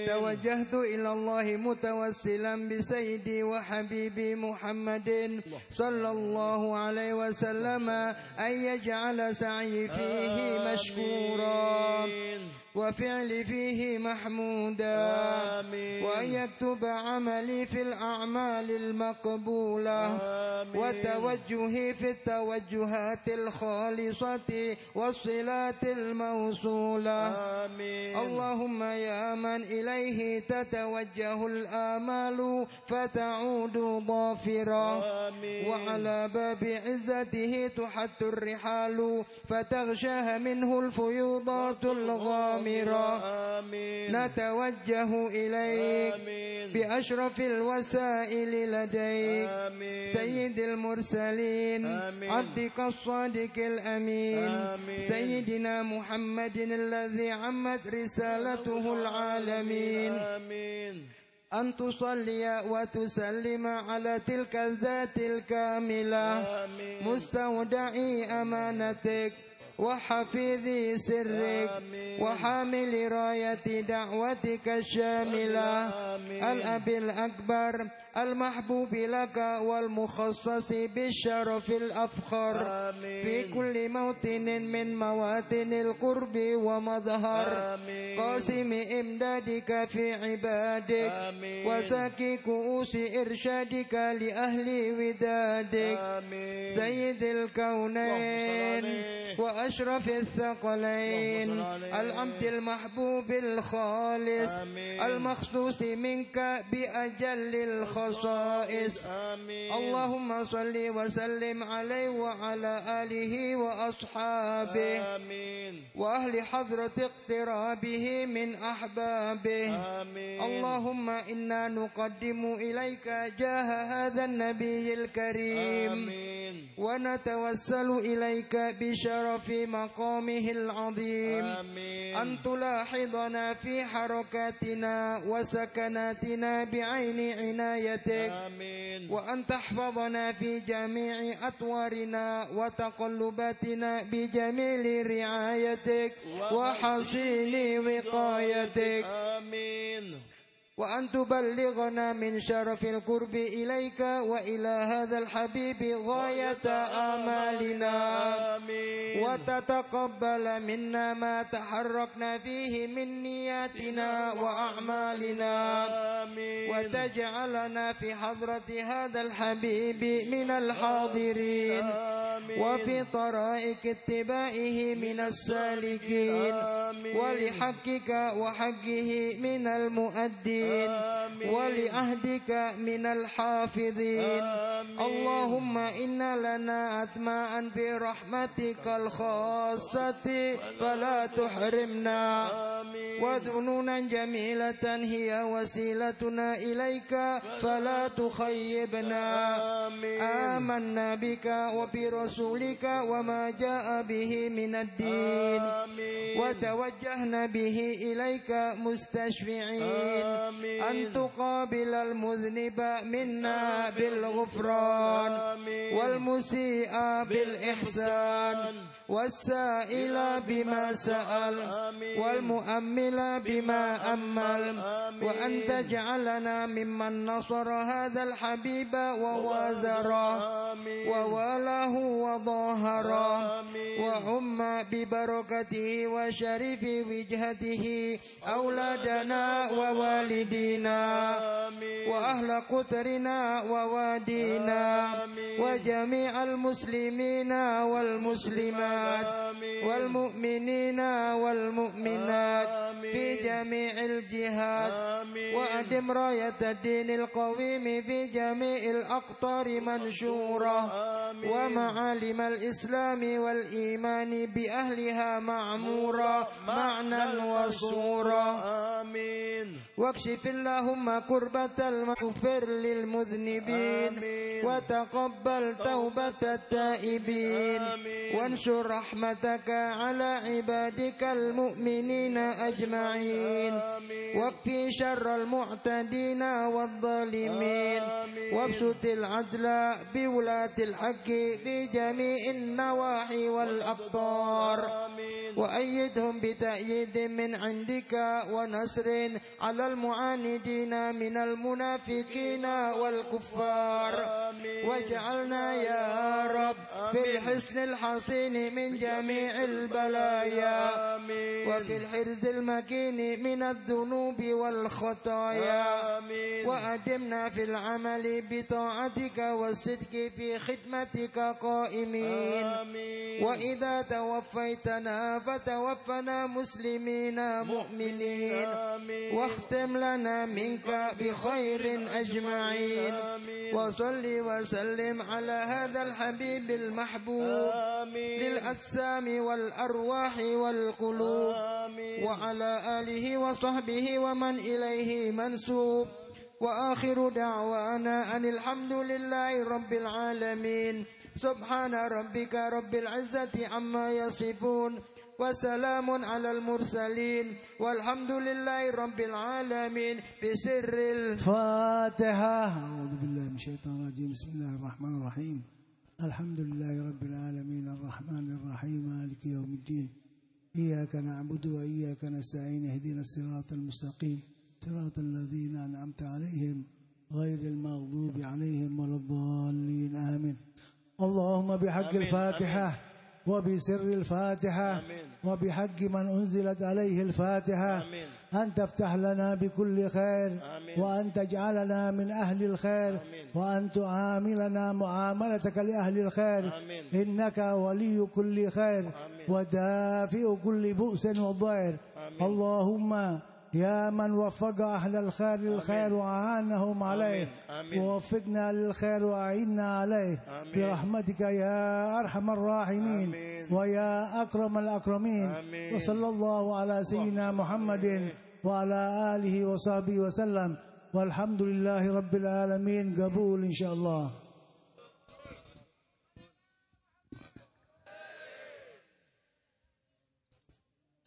توجهت إلى الله متوسلا بسيدي وحبيبي محمد صلى الله عليه وسلم أن يجعل سعي فيه مشكورا. وفعلي فيه محمودا. وأن يكتب عملي في الأعمال المقبولة. وتوجهي في التوجهات الخالصة والصلات الموصولة. اللهم يا من إليه تتوجه الآمال فتعود ظافرة وعلى باب عزته تحت الرحال فتغشاها منه الفيوضات الغامرة نتوجه إليك بأشرف الوسائل لديك. سيد المرسلين عبدك الصادق الأمين. سيدنا محمد الذي عمت رسالته العالمين. أن تصلي وتسلم على تلك الذات الكاملة. مستودعي أمانتك. وحفيظ سرك وحامل راية دعوتك الشاملة. الأب الأكبر المحبوب لك والمخصص بالشرف الأفخر. في كل موطن من مواطن القرب ومظهر. قاسم إمدادك في عبادك. وساكي كؤوس إرشادك لأهل ودادك. سيد الكونين وأشرف الثقلين. العبد المحبوب الخالص. المخصوص منك بأجل الخصائص. اللهم صل وسلم عليه وعلى آله وأصحابه وأهل حضرة اقترابه من أحبابه. اللهم إنا نقدم إليك جاه هذا النبي الكريم. ونتوسل إليك بشرف مقامه العظيم. أن تلاحظنا في حركاتنا وسكناتنا بعين عنايتك وأن تحفظنا في جميع أطوارنا وتقلباتنا بجميل رعايتك وحصين وقايتك. آمين. وأن تبلغنا من شرف القرب إليك وإلى هذا الحبيب غاية آمالنا. وتتقبل منا ما تحركنا فيه من نياتنا وأعمالنا. وتجعلنا في حضرة هذا الحبيب من الحاضرين. وفي طرائق اتباعه من السالكين. ولحقك وحقه من المؤدين. ولعهدك من الحافظين. اللهم إنا لنا أطماعا في رحمتك الخاصة فلا تحرمنا. وذنونا جميلة هي وسيلتنا إليك فلا تخيبنا. آمنا بك وبرسولك وما جاء به من الدين. وتوجهنا به إليك مستشفعين. أن تقابل المذنب منا بالغفران والمسيء بالإحسان والسائل بما سأل والمؤمل بما أمل. وأن تجعلنا ممن نصر هذا الحبيب ووازره ووالاه وظاهره وعم ببركته وشرف وجهته. أولادنا ووالدينا وأهل قطرنا ووادينا وجميع المسلمين والمسلمات والمؤمنين والمؤمنات في جميع الجهات وأدم راية الدين القويم في جميع الأقطار منشورة ومعالم الإسلام والإيمان بأهلها معمورة معنى وصورة آمين. واكشف اللهم كربة المغفر للمذنبين وتقبل توبة التائبين. وانشر رحمتك على عبادك المؤمنين أجمعين. واكفي شر المعتدين والظالمين. وابسط العدل بولاة الحق في جميع النواحي والأقطار وأيدهم بتأييد من عندك ونصر على المعاندين من المنافقين والكفار. واجعلنا يا رب في الحسن الحصين من جميع البلايا. وفي الحرز المكين من الذنوب والخطايا. وأدمنا في العمل بطاعتك والصدق في خدمتك قائمين. وإذا توفيتنا فتوفنا مسلمين مؤمنين. واختم لنا منك بخير أجمعين. وصل وسلم على هذا الحبيب المحبوب للأجسام والأرواح والقلوب وعلى آله وصحبه ومن إليه منسوب. وآخر دعوانا أن الحمد لله رب العالمين. سبحان ربك رب العزة عما يصفون. وسلام على المرسلين والحمد لله رب العالمين بسر الفاتحة. أعوذ بالله من الشيطان الرجيم. بسم الله الرحمن الرحيم. الحمد لله رب العالمين الرحمن الرحيم مالك يوم الدين. إياك نعبد وإياك نستعين اهدنا الصراط المستقيم. صراط الذين أنعمت عليهم غير المغضوب عليهم ولا الضالين. آمين. اللهم بحق الفاتحة. وبسر الفاتحة وبحق من أنزلت عليه الفاتحة. أن تفتح لنا بكل خير وأن تجعلنا من أهل الخير وأن تعاملنا معاملتك لأهل الخير. إنك ولي كل خير ودافئ كل بؤس وضير اللهم يا من وفق أهل الخير للخير وأعانهم عليه. ووفقنا للخير وأعنا عليه. برحمتك يا أرحم الراحمين ويا أكرم الأكرمين. وصلى الله على سيدنا محمد وعلى آله وصحبه وسلم. والحمد لله رب العالمين. قبول إن شاء الله.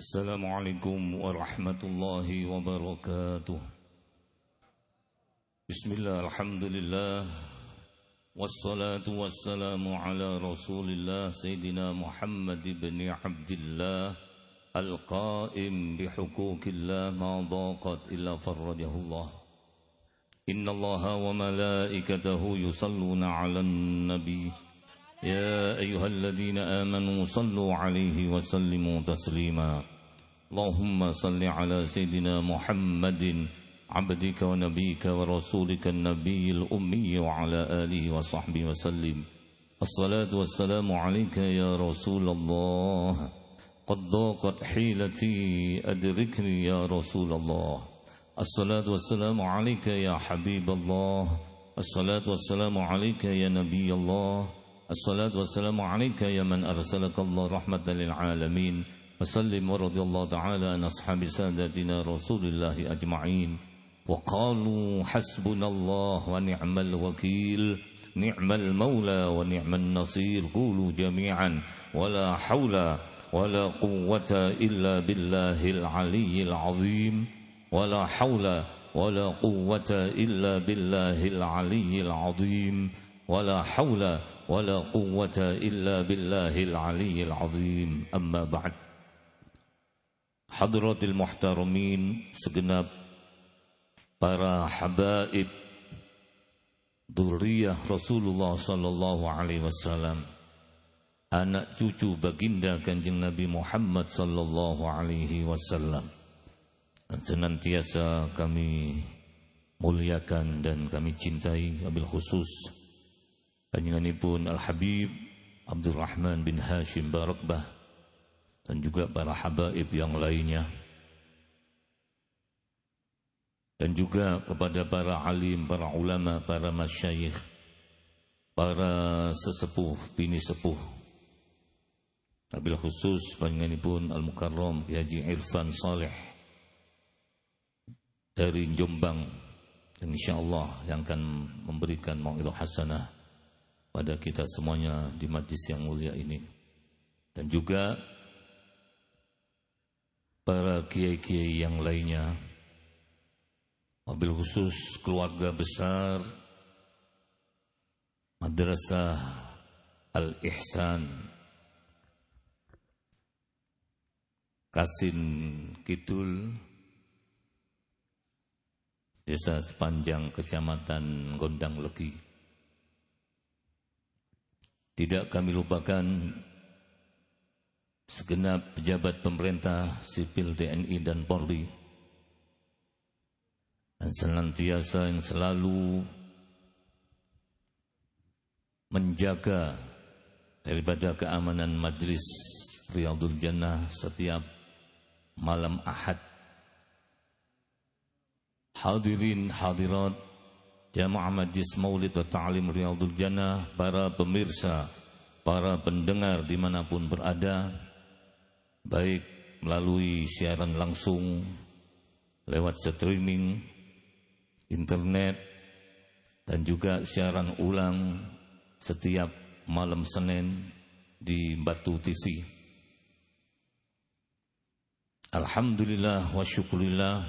السلام عليكم ورحمة الله وبركاته. بسم الله الحمد لله والصلاة والسلام على رسول الله سيدنا محمد بن عبد الله القائم بحقوق الله ما ضاقت إلا فرجه الله. إن الله وملائكته يصلون على النبي. يا أيها الذين آمنوا صلوا عليه وسلموا تسليما. اللهم صل على سيدنا محمد عبدك ونبيك ورسولك النبي الأمي وعلى آله وصحبه وسلم. الصلاة والسلام عليك يا رسول الله. قد ضاقت حيلتي أدركني يا رسول الله. الصلاة والسلام عليك يا حبيب الله. الصلاة والسلام عليك يا نبي الله. الصلاة والسلام عليك يا من أرسلك الله رحمة للعالمين. وسلم ورضي الله تعالى عن أصحاب سادتنا رسول الله أجمعين. وقالوا حسبنا الله ونعم الوكيل. نعم المولى ونعم النصير. قولوا جميعا. ولا حول ولا قوة إلا بالله العلي العظيم. ولا حول ولا قوة إلا بالله العلي العظيم. ولا حول ولا قوة إلا بالله العلي العظيم. أما بعد. Hadratil muhtaramin segenap para habaib duriyah Rasulullah sallallahu alaihi wasallam anak cucu baginda Kanjeng Nabi Muhammad sallallahu alaihi wasallam. Senantiasa kami muliakan dan kami cintai Abil khusus panjenenganipun Al Habib Abdul Rahman bin Hashim Barakbah dan juga para habaib yang lainnya dan juga kepada para alim, para ulama, para masyayikh, para sesepuh, bini sepuh. Wabil khusus panjenenganipun Al-Mukarram Haji Irfan Saleh dari Jombang dan insyaallah yang akan memberikan mau'idhah hasanah pada kita semuanya di majlis yang mulia ini. Dan juga para kiai-kiai yang lainnya. Wabil khusus keluarga besar Madrasah Al-Ihsan. Kasin Kidul Desa sepanjang kecamatan Gondang Legi. Tidak kami lupakan Segenap pejabat pemerintah sipil TNI dan Polri dan senantiasa yang selalu menjaga daripada keamanan majlis Riyadul Jannah setiap malam Ahad. Hadirin hadirat Jamaah Majlis Maulid wa Ta'lim Riyadul Jannah Para pemirsa Para pendengar di mana pun berada Baik melalui siaran langsung Lewat streaming internet dan juga siaran ulang setiap malam Senin di Batu TV. Alhamdulillah wa syukurillah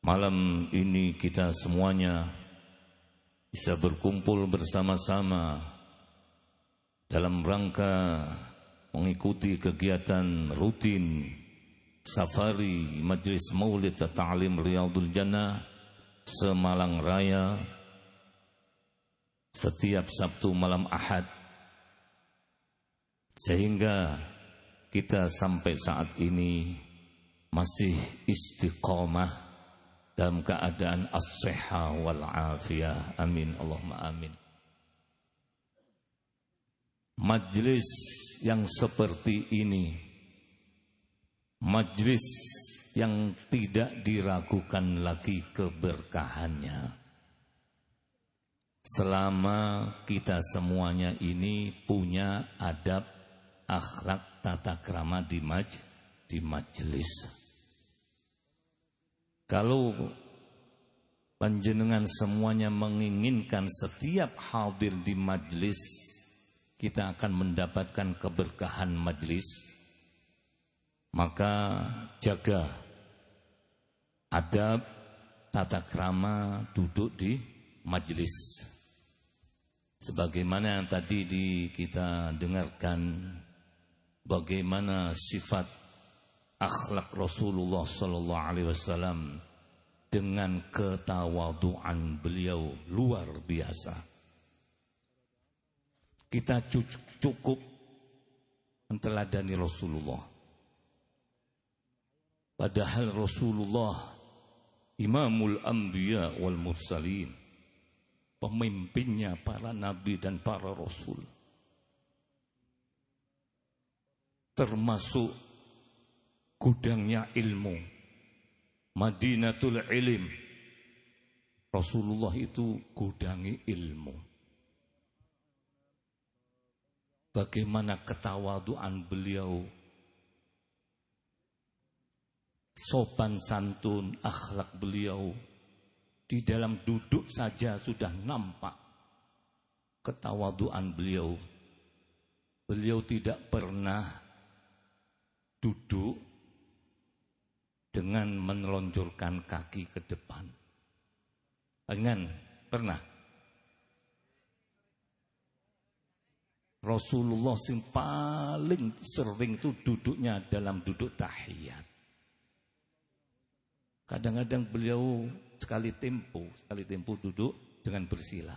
malam ini kita semuanya bisa berkumpul bersama-sama dalam rangka mengikuti kegiatan rutin safari Majlis Maulid Ta'lim Riyadul Jannah Semalang Raya setiap Sabtu malam Ahad. Sehingga kita sampai saat ini masih istiqomah dalam keadaan as-sihha wal afiyah. Amin. Allahumma amin. Majlis yang seperti ini Majlis yang tidak diragukan lagi keberkahannya. Selama kita semuanya ini punya adab akhlak tata krama di maj di majelis. Kalau panjenengan semuanya menginginkan setiap hadir di majelis kita akan mendapatkan keberkahan majelis maka jaga adab tata krama duduk di majelis. Sebagaimana yang tadi di, kita dengarkan bagaimana sifat akhlak Rasulullah sallallahu alaihi wasallam dengan ketawaduan beliau luar biasa. Kita cukup menteladani Rasulullah. Padahal Rasulullah Imamul Anbiya wal Mursalin Pemimpinnya para nabi dan para rasul Termasuk gudangnya ilmu Madinatul Ilim Rasulullah itu gudangi ilmu. Bagaimana ketawaduan beliau? Sopan santun akhlak beliau. Di dalam duduk saja sudah nampak ketawaduan beliau. Beliau tidak pernah duduk dengan menelonjorkan kaki ke depan. Dengan pernah Rasulullah yang paling sering itu duduknya dalam duduk tahiyat Kadang-kadang beliau sekali tempo, sekali tempo duduk dengan bersila.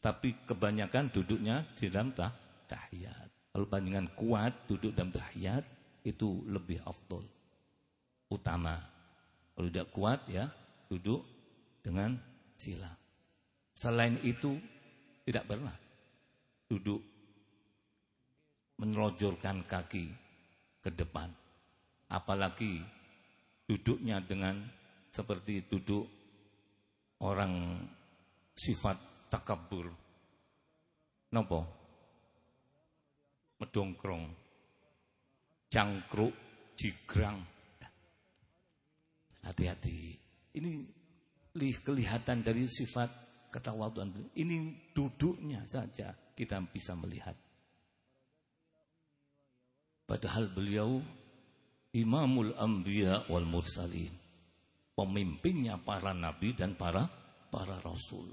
Tapi kebanyakan duduknya di dalam tah, tahiyat. Kalau bandingan kuat duduk dalam tahiyat itu lebih afdol. Utama. Kalau tidak kuat ya duduk dengan sila. Selain itu tidak pernah duduk menrojorkan kaki ke depan. Apalagi duduknya dengan seperti duduk orang sifat takabur. Nopo? Medongkrong. Cangkruk, jigrang. Hati-hati. Ini kelihatan dari sifat ketawaduan. Ini duduknya saja kita bisa melihat. Padahal beliau Imamul Anbiya wal Mursalin. Pemimpinnya para nabi dan para para rasul.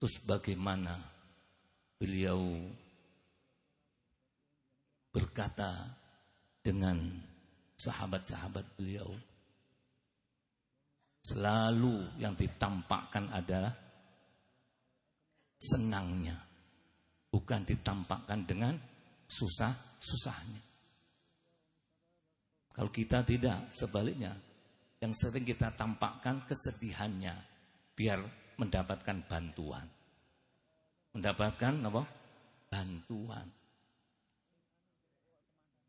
Terus bagaimana beliau berkata dengan sahabat-sahabat beliau. Selalu yang ditampakkan adalah senangnya. Bukan ditampakkan dengan susah-susahnya. Kalau kita tidak, sebaliknya. Yang sering kita tampakkan kesedihannya. Biar mendapatkan bantuan. Mendapatkan apa? Bantuan.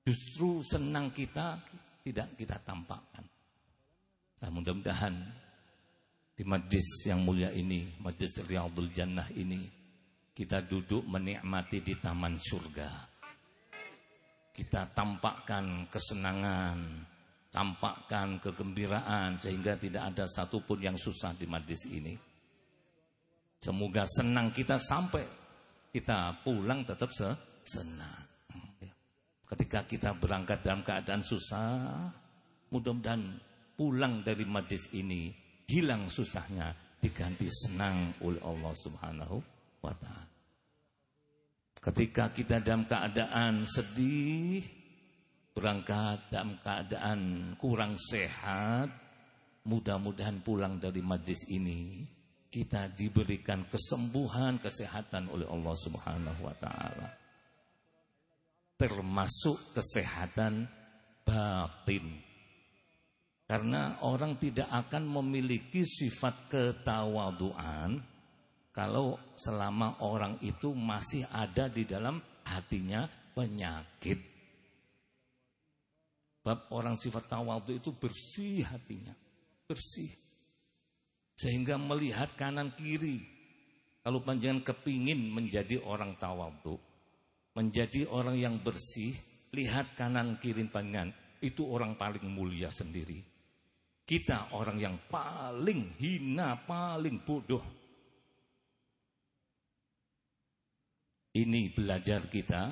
Justru senang kita tidak kita tampakkan. Nah, mudah-mudahan di majlis yang mulia ini, majlis Riyadul Jannah ini, kita duduk menikmati di taman surga kita tampakkan kesenangan, tampakkan kegembiraan sehingga tidak ada satupun yang susah di majlis ini. Semoga senang kita sampai kita pulang tetap senang. Ketika kita berangkat dalam keadaan susah, mudah-mudahan pulang dari majlis ini hilang susahnya diganti senang oleh Allah Subhanahu wa taala. Ketika kita dalam keadaan sedih, berangkat dalam keadaan kurang sehat, mudah-mudahan pulang dari majlis ini kita diberikan kesembuhan, kesehatan oleh Allah Subhanahu wa taala. Termasuk kesehatan batin. Karena orang tidak akan memiliki sifat ketawaduan kalau selama orang itu masih ada di dalam hatinya penyakit. Bab orang sifat tawadu itu bersih hatinya, bersih. Sehingga melihat kanan kiri. Kalau panjangan kepingin menjadi orang tawadu, menjadi orang yang bersih, lihat kanan kiri panjangan, itu orang paling mulia sendiri. Kita orang yang paling hina, paling bodoh ini belajar kita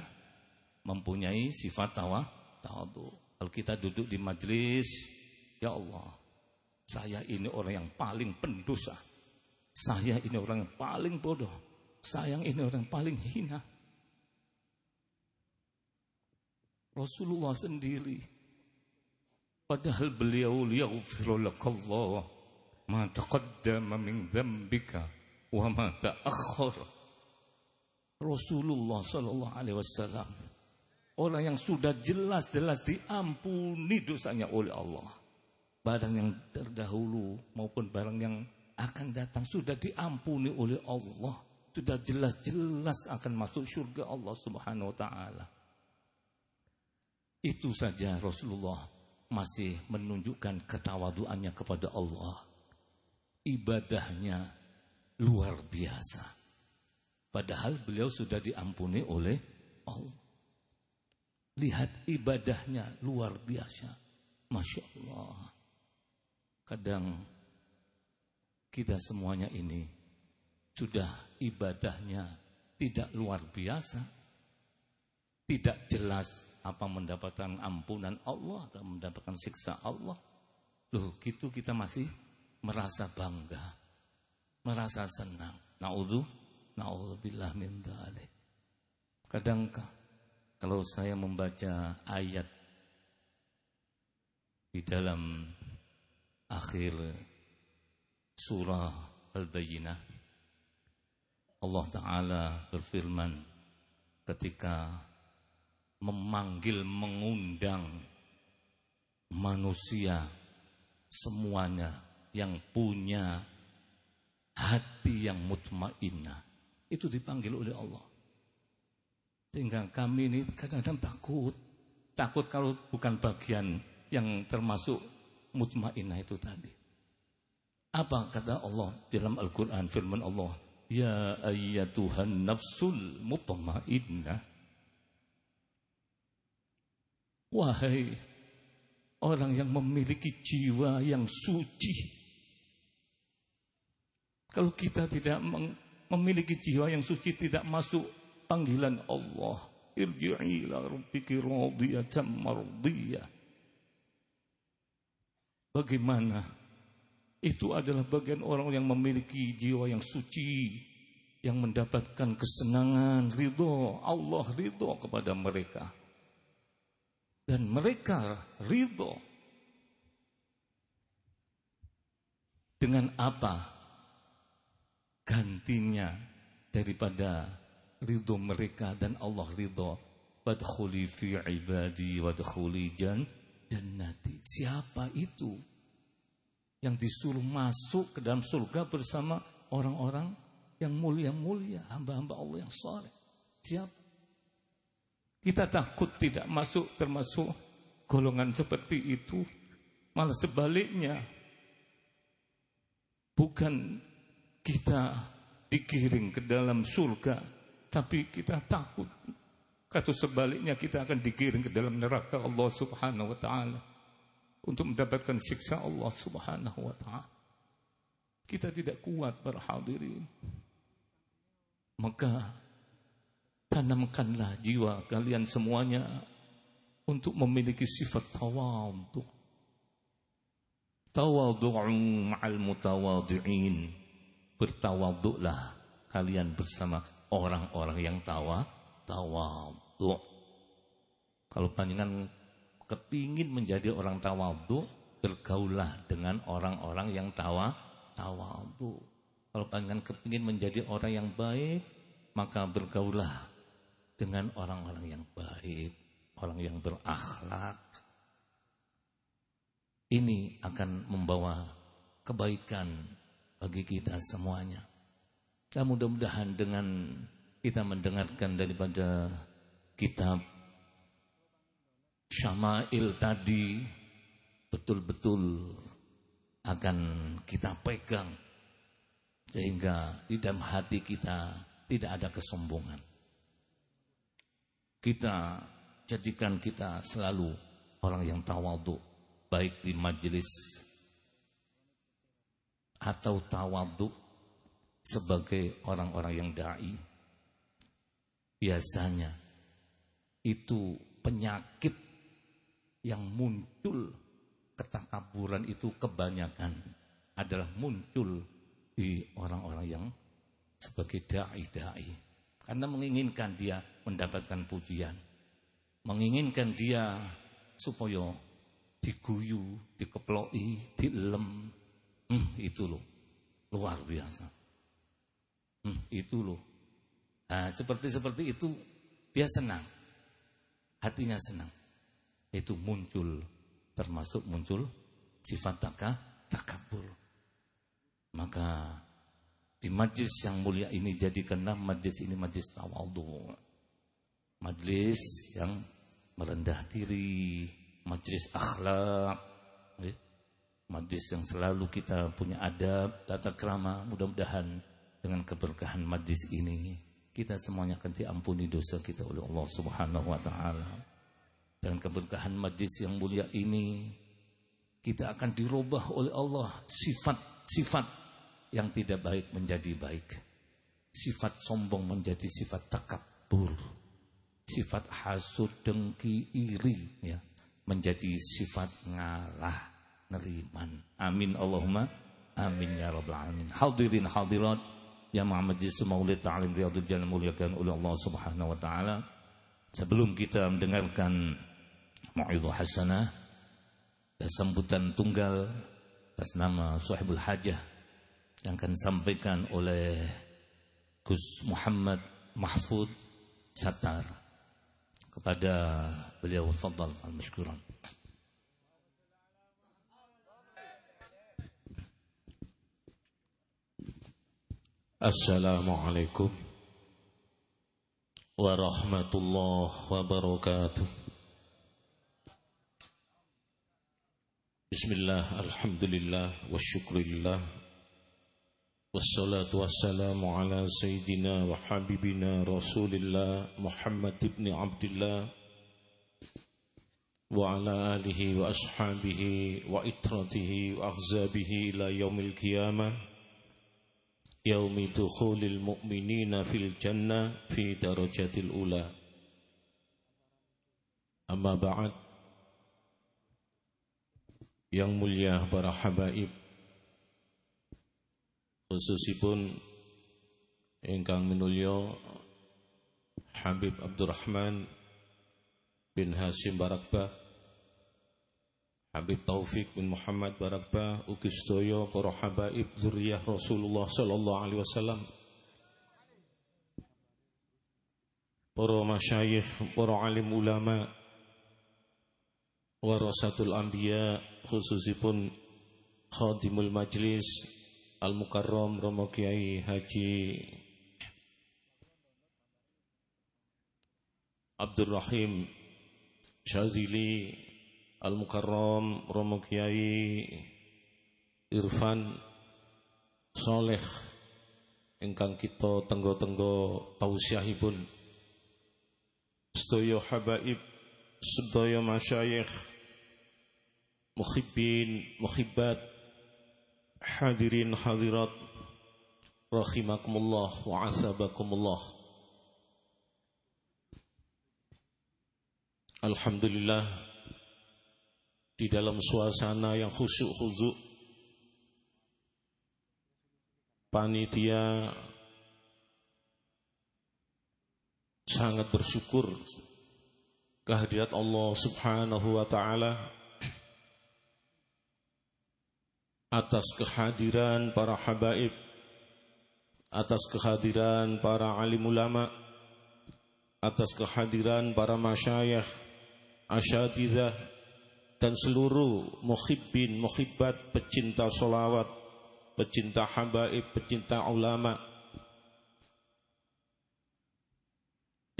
mempunyai sifat tawa tawadu. Kalau kita duduk di majlis, ya Allah, saya ini orang yang paling pendosa. Saya ini orang yang paling bodoh. Saya ini orang yang paling hina. Rasulullah sendiri padahal beliau liyaghfir lakallah ma taqaddama min dzambika wa ma ta'akhkhara Rasulullah Sallallahu Alaihi Wasallam orang yang sudah jelas-jelas diampuni dosanya oleh Allah. Barang yang terdahulu maupun barang yang akan datang sudah diampuni oleh Allah. Sudah jelas-jelas akan masuk surga Allah Subhanahu wa taala. Itu saja Rasulullah masih menunjukkan ketawaduannya kepada Allah. Ibadahnya luar biasa. Padahal beliau sudah diampuni oleh Allah. Lihat ibadahnya luar biasa. Masya Allah. Kadang kita semuanya ini sudah ibadahnya tidak luar biasa. Tidak jelas apa mendapatkan ampunan Allah atau mendapatkan siksa Allah. Loh, gitu kita masih merasa bangga, merasa senang. Naudzu, naudzubillah min dzalik. Kadang kalau saya membaca ayat di dalam akhir surah Al-Bayyinah Allah Ta'ala berfirman ketika memanggil, mengundang manusia semuanya yang punya hati yang mutmainnah itu dipanggil oleh Allah. Sehingga kami ini kadang-kadang takut. Takut kalau bukan bagian yang termasuk mutmainnah itu tadi. Apa kata Allah dalam Al-Quran firman Allah? Ya ayyatuhan nafsul mutmainnah Wahai orang yang memiliki jiwa yang suci. Kalau kita tidak memiliki jiwa yang suci tidak masuk panggilan Allah. Bagaimana? Itu adalah bagian orang yang memiliki jiwa yang suci. Yang mendapatkan kesenangan, ridho. Allah ridho kepada mereka dan mereka ridho. Dengan apa gantinya daripada ridho mereka dan Allah ridho? Wadkhuli fi ibadi wadkhuli jan jannati. Siapa itu yang disuruh masuk ke dalam surga bersama orang-orang yang mulia-mulia hamba-hamba Allah yang saleh? Siapa kita takut tidak masuk termasuk golongan seperti itu. Malah sebaliknya. Bukan kita digiring ke dalam surga. Tapi kita takut. Kata sebaliknya kita akan digiring ke dalam neraka Allah subhanahu wa ta'ala. Untuk mendapatkan siksa Allah subhanahu wa ta'ala. Kita tidak kuat berhadirin. Maka Tanamkanlah jiwa kalian semuanya untuk memiliki sifat tawadhu. Tawadhu'u ma'al mutawadhi'in. Bertawadhu'lah kalian bersama orang-orang yang tawa tawadhu. Kalau panjangan kepingin menjadi orang tawadhu, bergaulah dengan orang-orang yang tawa tawadhu. Kalau panjangan kepingin menjadi orang yang baik, maka bergaulah dengan orang-orang yang baik, orang yang berakhlak. Ini akan membawa kebaikan bagi kita semuanya. Dan mudah-mudahan dengan kita mendengarkan daripada kitab Syama'il tadi betul-betul akan kita pegang sehingga di dalam hati kita tidak ada kesombongan. Kita jadikan kita selalu orang yang tawadhu baik di majelis atau tawadhu sebagai orang-orang yang dai. Biasanya itu penyakit yang muncul ketakaburan itu kebanyakan adalah muncul di orang-orang yang sebagai dai-dai. Karena menginginkan dia mendapatkan pujian. Menginginkan dia supaya diguyu, dikeploi, dilem. Hmm, itu loh. Luar biasa. Hmm, itu loh. Nah, seperti-seperti itu dia senang. Hatinya senang. Itu muncul termasuk muncul sifat takabur. Maka di majlis yang mulia ini jadikanlah majlis ini majlis tawadhu. Majlis yang merendah diri, majlis akhlak, ya. majlis yang selalu kita punya adab, tata krama. Mudah-mudahan dengan keberkahan majlis ini kita semuanya akan diampuni dosa kita oleh Allah Subhanahu wa taala. Dengan keberkahan majlis yang mulia ini kita akan dirubah oleh Allah sifat-sifat yang tidak baik menjadi baik. Sifat sombong menjadi sifat takabur. Sifat hasud, dengki, iri ya menjadi sifat ngalah, neriman. Amin Allahumma amin ya rabbal alamin. Hadirin hadirat yang Muhammad Yesus Maulid Ta'alim Riyadul Jannah muliakan oleh Allah Subhanahu wa taala. Sebelum kita mendengarkan mau'izah hasanah dan sambutan tunggal atas nama Sahibul Hajah yang akan disampaikan oleh Gus Muhammad Mahfud Satar kepada beliau fadal al-mashkuran. Assalamualaikum warahmatullahi wabarakatuh. Bismillah, alhamdulillah, wa والصلاة والسلام على سيدنا وحبيبنا رسول الله محمد بن عبد الله وعلى آله وأصحابه وإترته وأخزابه إلى يوم القيامة يوم دخول المؤمنين في الجنة في درجة الأولى. أما بعد yang mulia para habaib khususipun ingkang minulya Habib Abdurrahman bin Hashim Barakbah. Habib Taufik bin Muhammad Barakbah ugi sedaya para habaib Rasulullah sallallahu alaihi wasallam. Para masyayikh, para alim ulama warasatul anbiya khususipun khadimul majlis Al-Mukarram Romo Kiai Haji Abdul Rahim Syazili Al-Mukarram Romo Kiai Irfan Soleh ingkang kita tenggo-tenggo tausiahipun. Sedaya habaib sedaya masyayikh muhibbin muhibbat Hadirin hadirat Rahimakumullah wa asabakumullah. Alhamdulillah Di dalam suasana yang khusyuk-khusyuk Panitia Sangat bersyukur Kehadirat Allah subhanahu wa ta'ala atas kehadiran para habaib, atas kehadiran para alim ulama, atas kehadiran para masyayikh, asyatidah, dan seluruh muhibbin, muhibbat, pecinta solawat, pecinta habaib, pecinta ulama,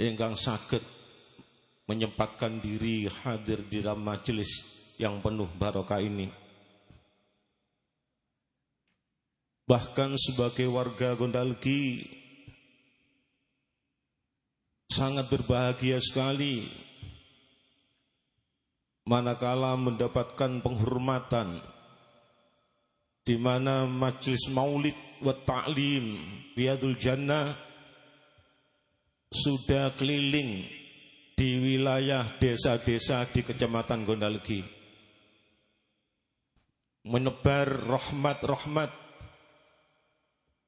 ingkang sakit menyempatkan diri hadir di dalam majelis yang penuh barokah ini. Bahkan sebagai warga Gondalgi sangat berbahagia sekali manakala mendapatkan penghormatan di mana majlis maulid wa ta'lim biadul jannah sudah keliling di wilayah desa-desa di kecamatan Gondalgi. Menebar rahmat-rahmat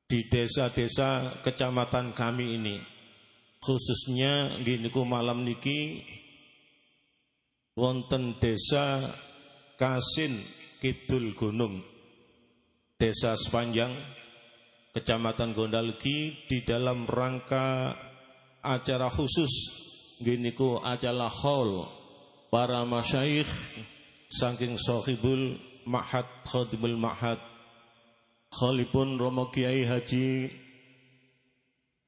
di desa-desa kecamatan kami ini khususnya di niku malam niki wonten desa Kasin Kidul Gunung desa sepanjang kecamatan Gondalgi di dalam rangka acara khusus giniku acara hall para masyayikh saking sohibul mahad khadimul mahad Khalipun Romo Kiai Haji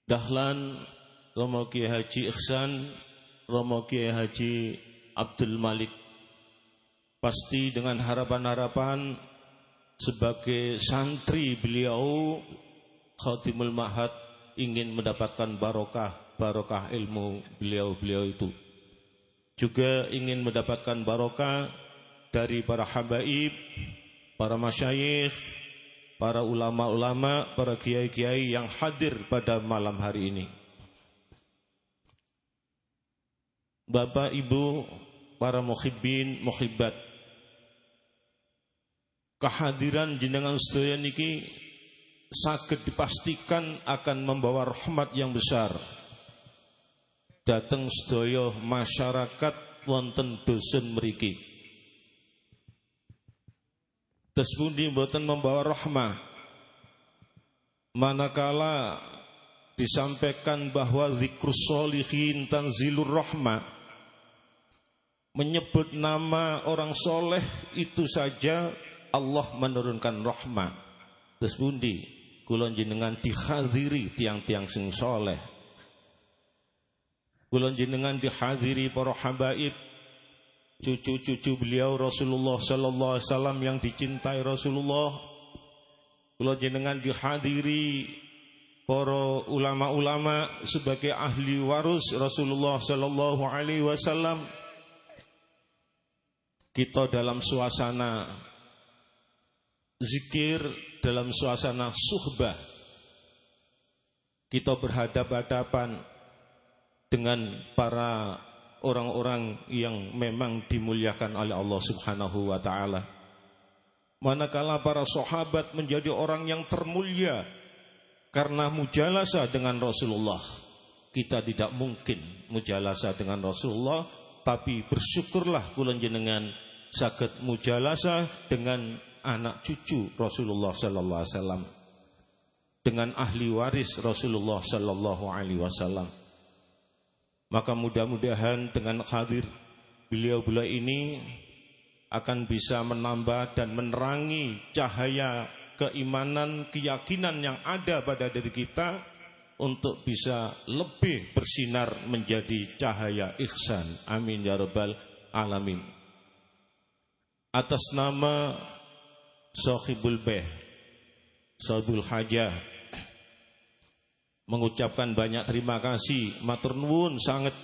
Dahlan Romo Kiai Haji Ihsan Romo Kiai Haji Abdul Malik Pasti dengan harapan-harapan sebagai santri beliau Khatimul Mahad ingin mendapatkan barokah barokah ilmu beliau-beliau itu. Juga ingin mendapatkan barokah dari para habaib, para masyayikh, para ulama-ulama, para kiai-kiai yang hadir pada malam hari ini. Bapak, Ibu, para muhibbin, muhibbat. Kehadiran jenengan sedaya niki sakit dipastikan akan membawa rahmat yang besar. Datang sedaya masyarakat wonten dusun mriki. Tes pundi mboten membawa rahmah. Manakala disampaikan bahwa zikrus solihin tanzilur rahmah menyebut nama orang soleh itu saja Allah menurunkan rahmat. Terus bundi, kulon jenengan dihadiri tiang-tiang sing soleh. Kulon jenengan dihadiri para habaib, cucu-cucu beliau Rasulullah Sallallahu Alaihi Wasallam yang dicintai Rasulullah. Kulon jenengan dihadiri para ulama-ulama sebagai ahli waris Rasulullah Sallallahu Alaihi Wasallam kita dalam suasana zikir, dalam suasana suhbah. Kita berhadap-hadapan dengan para orang-orang yang memang dimuliakan oleh Allah Subhanahu wa taala. Manakala para sahabat menjadi orang yang termulia karena mujalasa dengan Rasulullah. Kita tidak mungkin mujalasa dengan Rasulullah, tapi bersyukurlah kula jenengan sakit mujalasa dengan anak cucu Rasulullah sallallahu alaihi wasallam dengan ahli waris Rasulullah sallallahu alaihi wasallam maka mudah-mudahan dengan hadir beliau-beliau ini akan bisa menambah dan menerangi cahaya keimanan, keyakinan yang ada pada diri kita untuk bisa lebih bersinar menjadi cahaya ihsan. Amin ya rabbal alamin atas nama Sohibul Beh Sohibul Hajah mengucapkan banyak terima kasih. Matur nuwun sangat.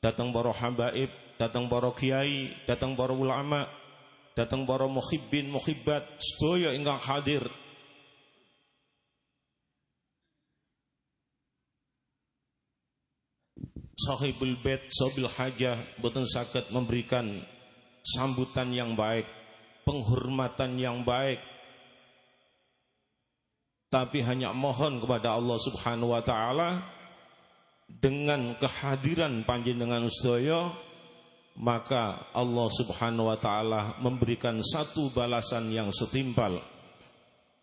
Datang para habaib datang para kiai datang para ulama datang para muhibbin muhibbat sedaya ingkang hadir. Sahibul Bait Sobil Hajah boten sakit memberikan sambutan yang baik, penghormatan yang baik. Tapi hanya mohon kepada Allah Subhanahu wa taala dengan kehadiran panjenengan sedaya maka Allah Subhanahu wa taala memberikan satu balasan yang setimpal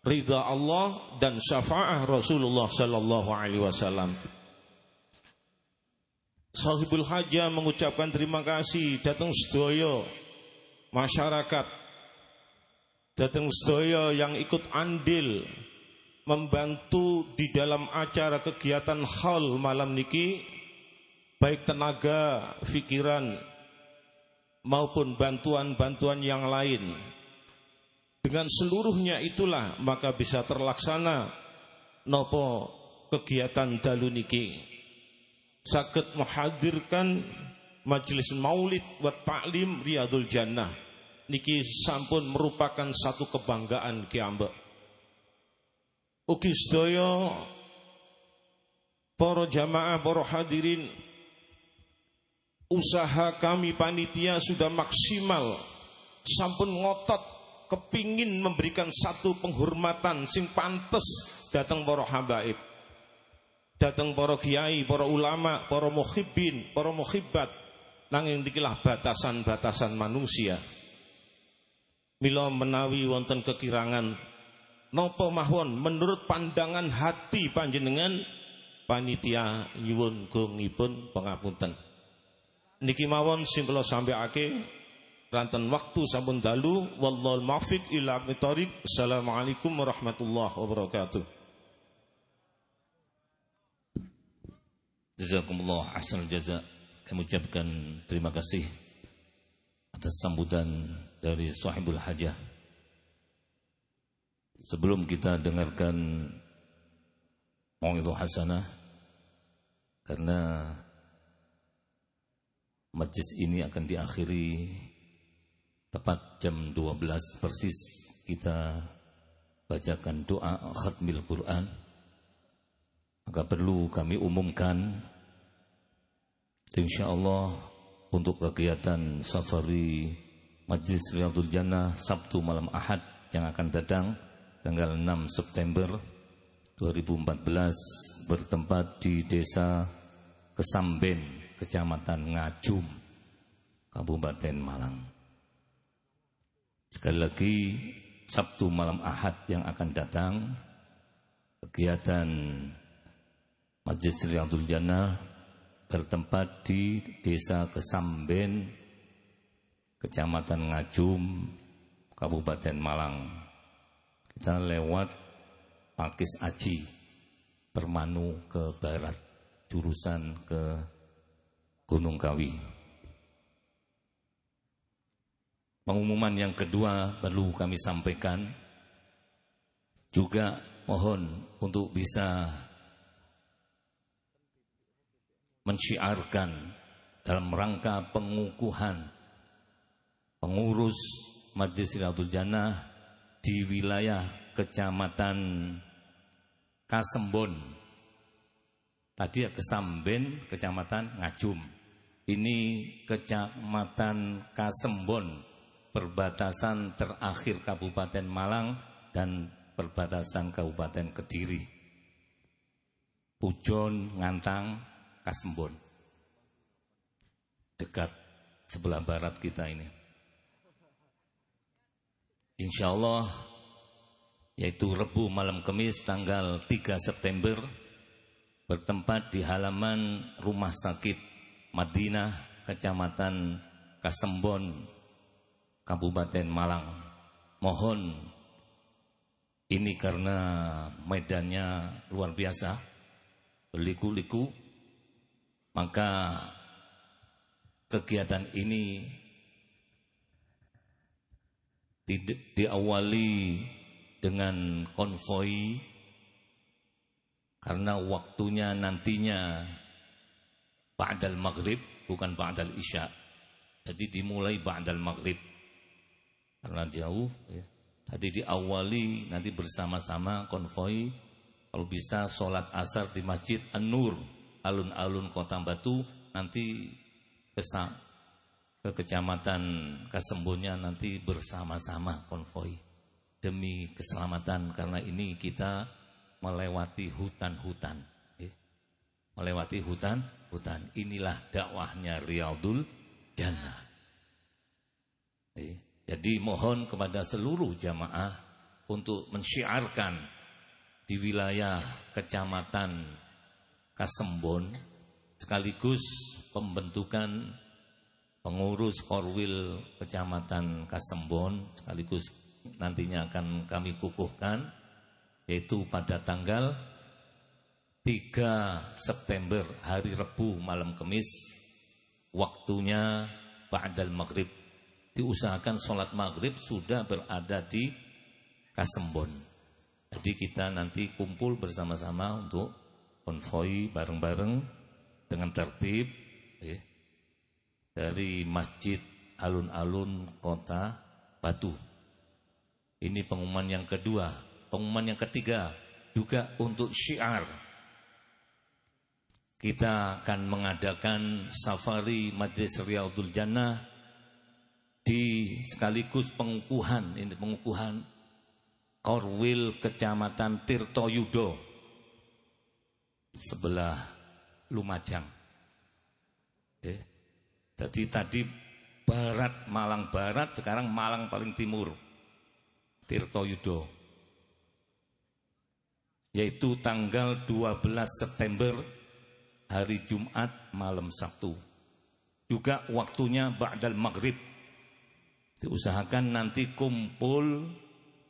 ridha Allah dan syafaat Rasulullah sallallahu alaihi wasallam. Sahibul Hajjah mengucapkan terima kasih datang sedaya masyarakat datang sedaya yang ikut andil membantu di dalam acara kegiatan hal malam niki baik tenaga, pikiran maupun bantuan-bantuan yang lain. Dengan seluruhnya itulah maka bisa terlaksana nopo kegiatan dalu niki. Sakit menghadirkan majelis maulid wa ta'lim riyadul jannah niki sampun merupakan satu kebanggaan kiambe ugi sedaya para jamaah para hadirin usaha kami panitia sudah maksimal. Sampun ngotot kepingin memberikan satu penghormatan sing pantes datang para habaib datang para kiai, para ulama, para muhibbin, para muhibbat nanging dikilah batasan-batasan manusia. Mila menawi wonten kekirangan nopo mahwon menurut pandangan hati panjenengan panitia nyuwun gungipun pengapunten. Niki mawon sing kula sampaiake ranten waktu sampun dalu wallahul muwaffiq ila aqwamit assalamualaikum warahmatullahi wabarakatuh. Jazakumullah asal jazak. Kami ucapkan terima kasih atas sambutan dari sahibul hajah. Sebelum kita dengarkan itu hasanah karena majlis ini akan diakhiri tepat jam 12 persis kita bacakan doa khatmil Quran. Maka perlu kami umumkan insyaallah untuk kegiatan safari Majlis Riyadul Jannah Sabtu malam Ahad yang akan datang tanggal 6 September 2014 bertempat di desa Kesamben, Kecamatan Ngajum, Kabupaten Malang. Sekali lagi Sabtu malam Ahad yang akan datang kegiatan Majlis Riyadul Jannah bertempat di Desa Kesamben, Kecamatan Ngajum, Kabupaten Malang. Kita lewat Pakis Aji Permanu ke barat jurusan ke Gunung Kawi Pengumuman yang kedua perlu kami sampaikan. Juga mohon untuk bisa mensyiarkan dalam rangka pengukuhan pengurus Majlis Silatul Jannah di wilayah Kecamatan Kasembon. Tadi ya Kesamben, Kecamatan Ngajum. Ini Kecamatan Kasembon, perbatasan terakhir Kabupaten Malang dan perbatasan Kabupaten Kediri. Pujon, Ngantang, Kasembon. Dekat sebelah barat kita ini. Insya Allah yaitu Rebu malam Kamis tanggal 3 September bertempat di halaman Rumah Sakit Madinah Kecamatan Kasembon Kabupaten Malang. Mohon ini karena medannya luar biasa, berliku-liku, maka kegiatan ini diawali dengan konvoi karena waktunya nantinya ba'dal maghrib bukan ba'dal isya. Jadi dimulai ba'dal maghrib. Karena jauh ya. Tadi diawali nanti bersama-sama konvoi kalau bisa sholat asar di Masjid An-Nur alun-alun Kota Batu nanti ke ke kecamatan Kasembunnya nanti bersama-sama konvoi demi keselamatan karena ini kita melewati hutan-hutan. Melewati hutan-hutan. Inilah dakwahnya Riyadul Jannah. Jadi mohon kepada seluruh jamaah untuk mensyiarkan di wilayah kecamatan Kasembon sekaligus pembentukan pengurus Korwil Kecamatan Kasembon sekaligus nantinya akan kami kukuhkan yaitu pada tanggal 3 September hari Rebu malam Kemis waktunya ba'dal maghrib. Diusahakan sholat maghrib sudah berada di Kasembon. Jadi kita nanti kumpul bersama-sama untuk konvoi bareng-bareng dengan tertib ya, dari masjid alun-alun kota Batu ini pengumuman yang kedua. Pengumuman yang ketiga juga untuk syiar. Kita akan mengadakan safari Majlis Riyadul Jannah di sekaligus pengukuhan ini pengukuhan Korwil Kecamatan Tirtoyudo sebelah Lumajang. Jadi tadi barat Malang Barat sekarang Malang paling timur. Tirto Yudo yaitu tanggal 12 September hari Jumat malam Sabtu. Juga waktunya ba'dal maghrib. Diusahakan nanti kumpul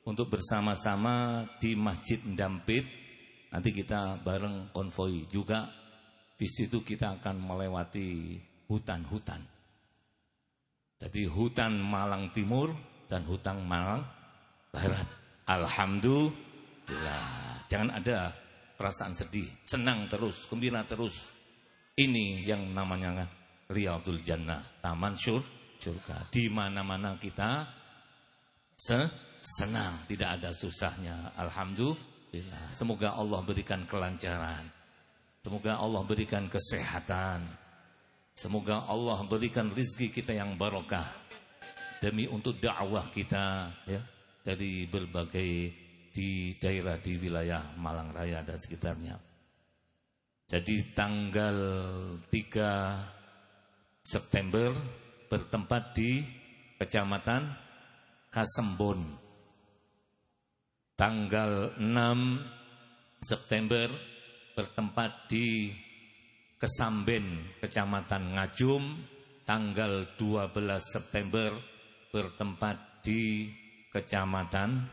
untuk bersama-sama di Masjid Dampit. Nanti kita bareng konvoi juga. Di situ kita akan melewati hutan-hutan. Jadi hutan Malang Timur dan hutan Malang Barat. Alhamdulillah. Jangan ada perasaan sedih, senang terus, gembira terus. Ini yang namanya Riyadul Jannah, taman syur, surga. Di mana-mana kita se senang, tidak ada susahnya. Alhamdulillah. Semoga Allah berikan kelancaran. Semoga Allah berikan kesehatan. Semoga Allah berikan rizki kita yang barokah demi untuk dakwah kita ya dari berbagai di daerah di wilayah Malang Raya dan sekitarnya. Jadi tanggal 3 September bertempat di Kecamatan Kasembon. Tanggal 6 September bertempat di Kesamben, Kecamatan Ngajum, tanggal 12 September bertempat di Kecamatan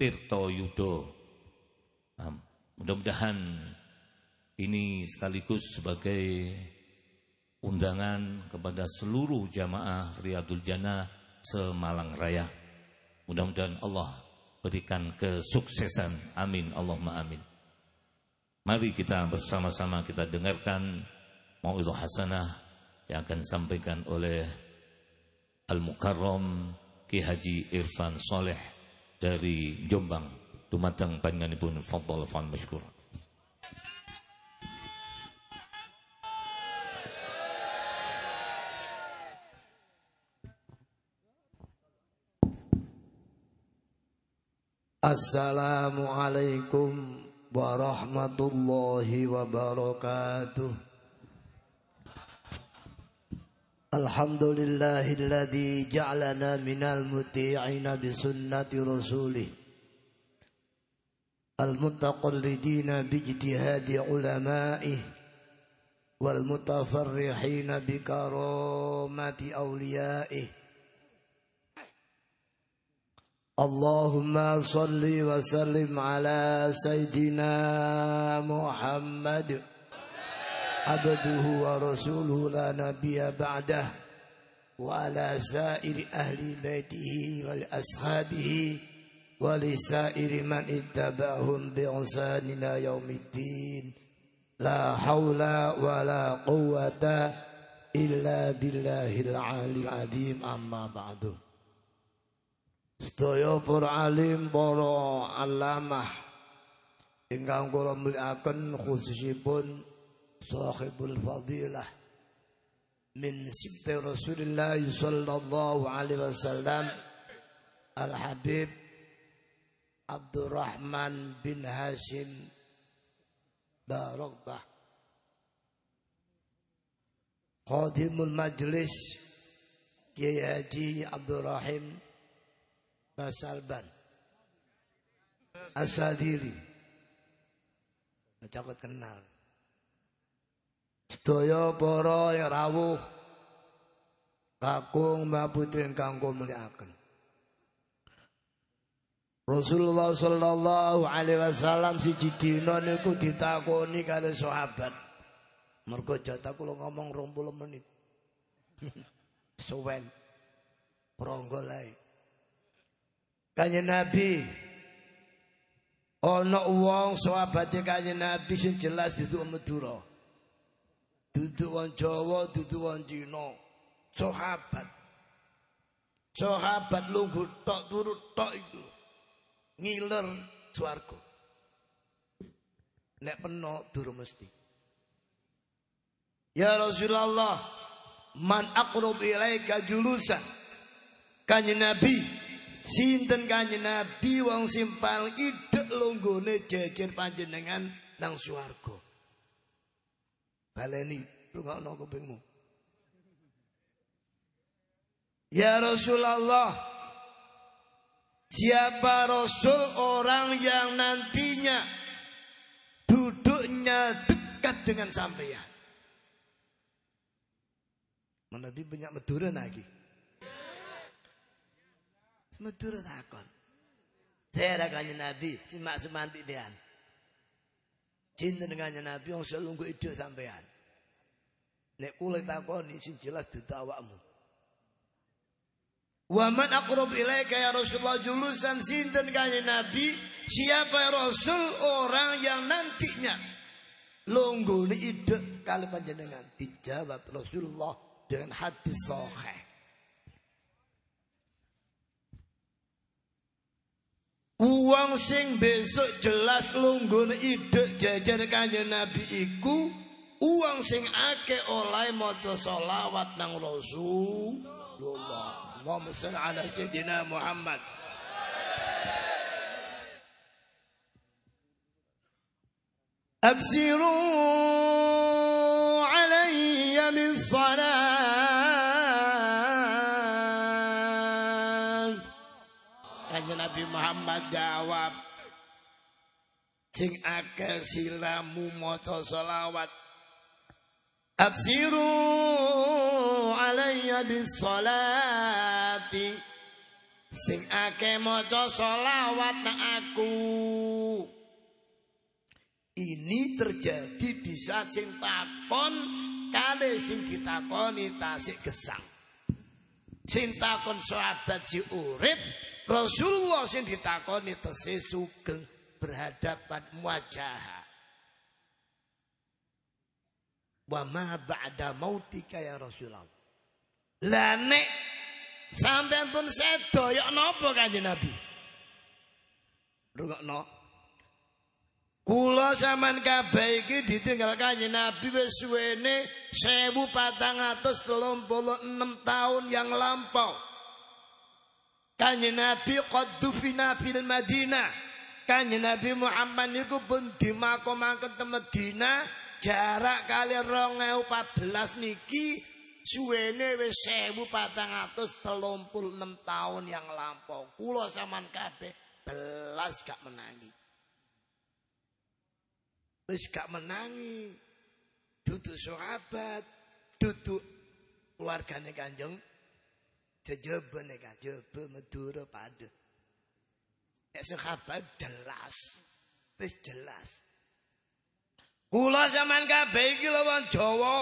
Tirto Yudo. Nah, mudah-mudahan ini sekaligus sebagai undangan kepada seluruh jamaah Riyadul Jannah Semalang Raya. Mudah-mudahan Allah berikan kesuksesan. Amin. Allahumma amin. Mari kita bersama-sama kita dengarkan mauidhah hasanah yang akan disampaikan oleh Al-Mukarram Ki Haji Irfan Soleh dari Jombang. Dumateng panjenenganipun fadhal fan masykur. Assalamualaikum warahmatullahi wabarakatuh. Alhamdulillahilladzi ja'alana minal muti'ina bisunnati rasulih Al-mutaqallidina bijtihadi ulama'ih Wal mutafarrihina bikaramati awliya'ih اللهم صل وسلم على سيدنا محمد. عبده ورسوله لا نبي بعده. وعلى سائر أهل بيته ولأصحابه ولسائر من اتبعهم بإحسان إلى يوم الدين. لا حول ولا قوة إلا بالله العلي العظيم. أما بعد. Sedaya para alim, para alamah. Ingkang kula mulyakaken khususipun sahibul fadilah. Min sibti Rasulillah sallallahu alaihi wasallam Al Habib Abdurrahman bin Hashim Barakbah Qadimul Majlis Kiai Haji Abdurrahim Basalban Asadili Cakut kenal Sedaya para yang rawuh kakung mbak putri kanggo muliaken Rasulullah sallallahu alaihi wasallam siji dina niku ditakoni karo sahabat. Mergo jatah kula ngomong 20 menit. Suwen. Prangga lae. Kanjeng Nabi ana wong sahabate Kanjeng Nabi sing jelas duduk Madura. Duduk wong Jawa, duduk wong Cina. Sahabat. Sahabat lungguh tok turu tok iku. Ngiler swarga. Nek peno durung mesti. Ya Rasulullah, man aqrab ilaika julusan. Kanjeng Nabi Sinten kanjeng Nabi wong sing paling idek longgone jejer panjenengan nang swarga. Baleni rungokno kupingmu. Ya Rasulullah, siapa Rasul orang yang nantinya duduknya dekat dengan sampeyan? Nabi banyak medura lagi. Medur takon. Saya kanjeng Nabi, simak semantik dian. Cinta dengan Nabi yang selalu gue ide sampean. Nek kulit takoni sing jelas dudu awakmu. Wa man aqrab ilaika ya Rasulullah julusan sinten kanjeng Nabi? Siapa ya Rasul orang yang nantinya longgone ide kali panjenengan dijawab Rasulullah dengan hadis sahih. Uang sing besok jelas lunggone ide jajar kanjeng Nabi iku uang sing ake oleh maca selawat nang Rasulullah. اللهم صل على سيدنا محمد أكثروا Muhammad jawab Sing akeh silamu maca selawat. Aksiru alayya bis salati sing ake maca selawat nak aku. Ini terjadi di saat sing takon kali sing ditakoni tasik gesang. Sing takon sahabat si urip Rasulullah sing ditakoni tesih sugeng berhadapan wajah Wa ma ba'da mautika ya Rasulullah. Lah nek sampean pun sedo ya napa Kanjeng Nabi? Rungokno. Kula zaman kabeh iki ditinggal Kanjeng Nabi wis suwene 1436 tahun yang lampau. Kanjeng Nabi qad dufina fil Madinah. Kanjeng Nabi Muhammad niku pun dimakomaken te Madinah jarak kali 2014 niki suwene wis 1436 tahun yang lampau. Kula sampean kabeh belas gak menangi. Wis gak menangi. Dudu sahabat, dudu keluargane Kanjeng jejebene kajebe Madura pada. Nek sahabat jelas. Wis jelas. Kula zaman kabeh iki lho wong Jawa.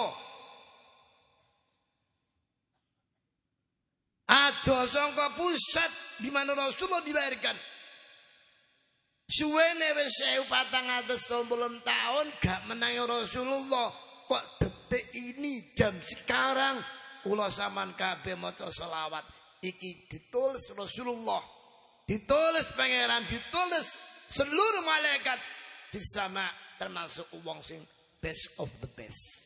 Ado sangka pusat di mana Rasulullah dilahirkan. Suwene wis 1460 tahun gak menangi Rasulullah. Kok detik ini jam sekarang kula zaman kabeh maca selawat iki ditulis Rasulullah. Ditulis pangeran, ditulis seluruh malaikat di sama termasuk uang sing best of the best.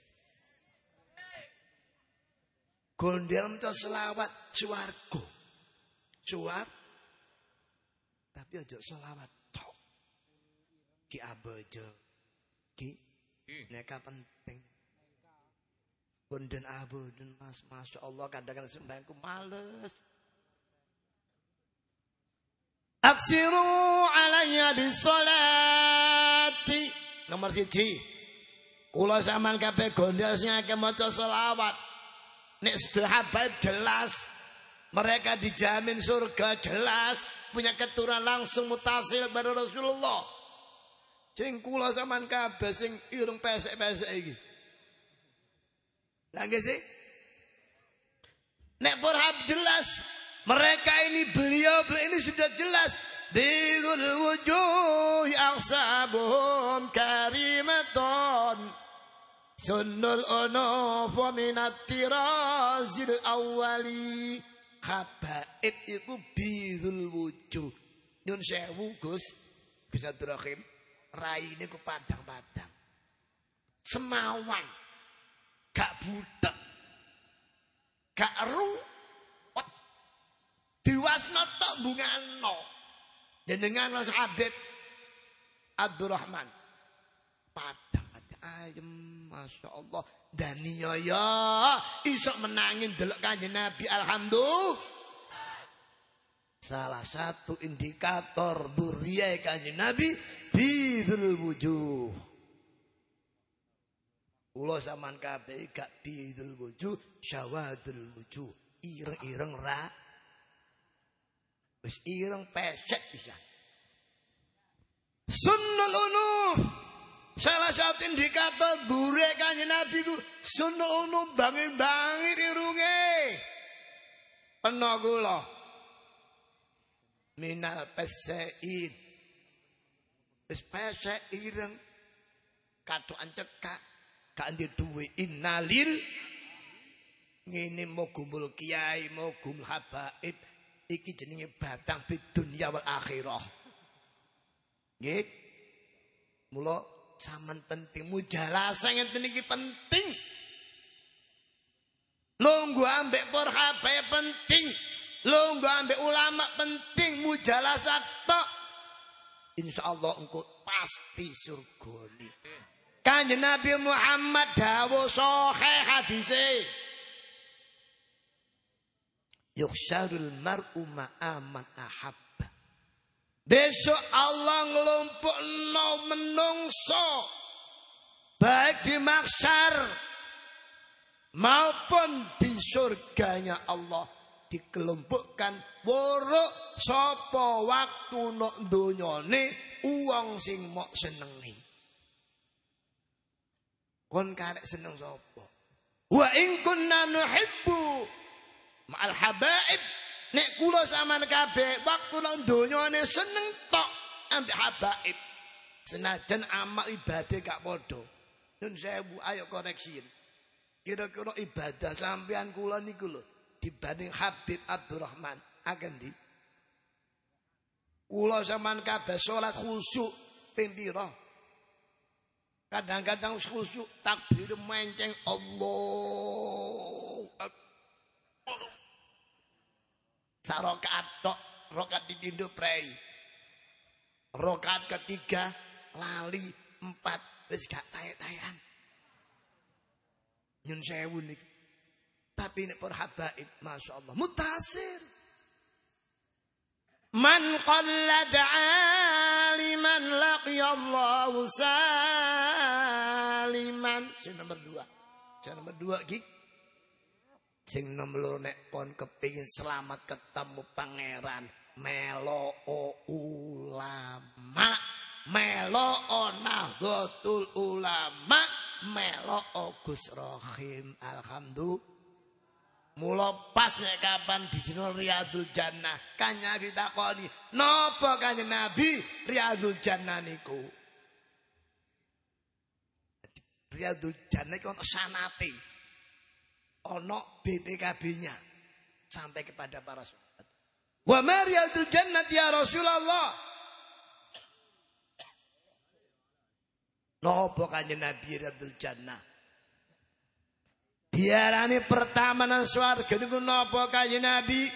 Gondel maca selawat suwargo. Suwar tapi aja selawat tok. Ki abojo. Ki neka penting. Bonden aboden mas, masya Allah kadang-kadang sembahyangku males. Aksiru alanya bisolati. Nomor siji. Kula sampean kabeh gondel sing akeh maca selawat. Nek sahabat jelas mereka dijamin surga jelas punya keturunan langsung mutasil pada Rasulullah. Sing kula sampean kabeh sing irung pesek-pesek iki. Lah sih? Nek Burhab jelas mereka ini beliau beliau ini sudah jelas. Bidul wujuh aksabuhum karimatun. Sunnul unuf wa minat tirazil awali. Habaib iku bidul wujuh. Nyun sewu Gus. Bisa terakhir rai ini ku padang-padang. Semawang gak budak gak ruwet diwasno tok bungano jenengan Mas Habib Abdurrahman. Padang ayem Masya Allah dan iya ya isok menangin delok kanjeng Nabi alhamdulillah. Salah satu indikator duriyah kanjeng Nabi bidul wujuh Kula zaman kabeh gak bidul wujuh syawadul wujuh ireng-ireng ra wis ireng pesek bisa Sunnul unuf Salah satu indikator dure kanjeng Nabi ku sunnul unuf bangir-bangir irunge Peno kula. Minal pesein. Wis pesek ireng. Katokan cekak. Ndek duwe innalil. Ngene mau gumbul kiai, mau gumbul habaib. Iki jenenge batang bid dunya wal akhirah. Nggih. Mula sampean penting mujalasa ngenten iki penting. Lunggu ambek por penting. Lunggu ambek ulama penting mujalasa tok. Insyaallah engko pasti surgoni. Kanjeng Nabi Muhammad dawuh sahih hadise. Yukhsyarul mar'u ma'aman ahabba. Besok Allah ngelompokno menungso baik di maksar maupun di surganya Allah dikelompokkan worok sapa waktu nok donyane uang sing mok senengi kon karek seneng sapa? Wa in kunna nuhibbu ma'al habaib. Nek kula sampean kabeh waktu nang donyane seneng tok ambek habaib. Senajan amal ibadah gak padha. Nun sewu ayo koreksi. Kira-kira ibadah sampean kula niku lho dibanding Habib Abdurrahman. Akan di. Kula sampean kabeh salat khusyuk ping Kadang-kadang khusyuk takbir menceng Allah. Sarokat tok, rokat ditindu prei. Rokat ketiga, lali, empat, wis gak tayan-tayan. Nyun sewu nih. Tapi ini perhabaib, Masya Allah. Mutasir. Man qallad aliman laqiyallahu saliman. Sing nomor dua. Sing nomor dua ki. Sing nomor nek pon kepingin selamat ketemu pangeran. Melo ulama. Melo nahdlatul ulama. Melo Gus Rohim. Alhamdulillah. Mula pas nek kapan dijino Riyadul Jannah, kanya ditakoni, napa kanjeng Nabi Riyadul Jannah niku? Riyadul Jannah ana sanate. Ana BPKB-nya sampai kepada para sahabat. Wa ma Riyadul Jannah ya Rasulullah? Napa kanjeng Nabi Riyadul Jannah? Diarani pertama nang swarga niku napa kanjeng Nabi?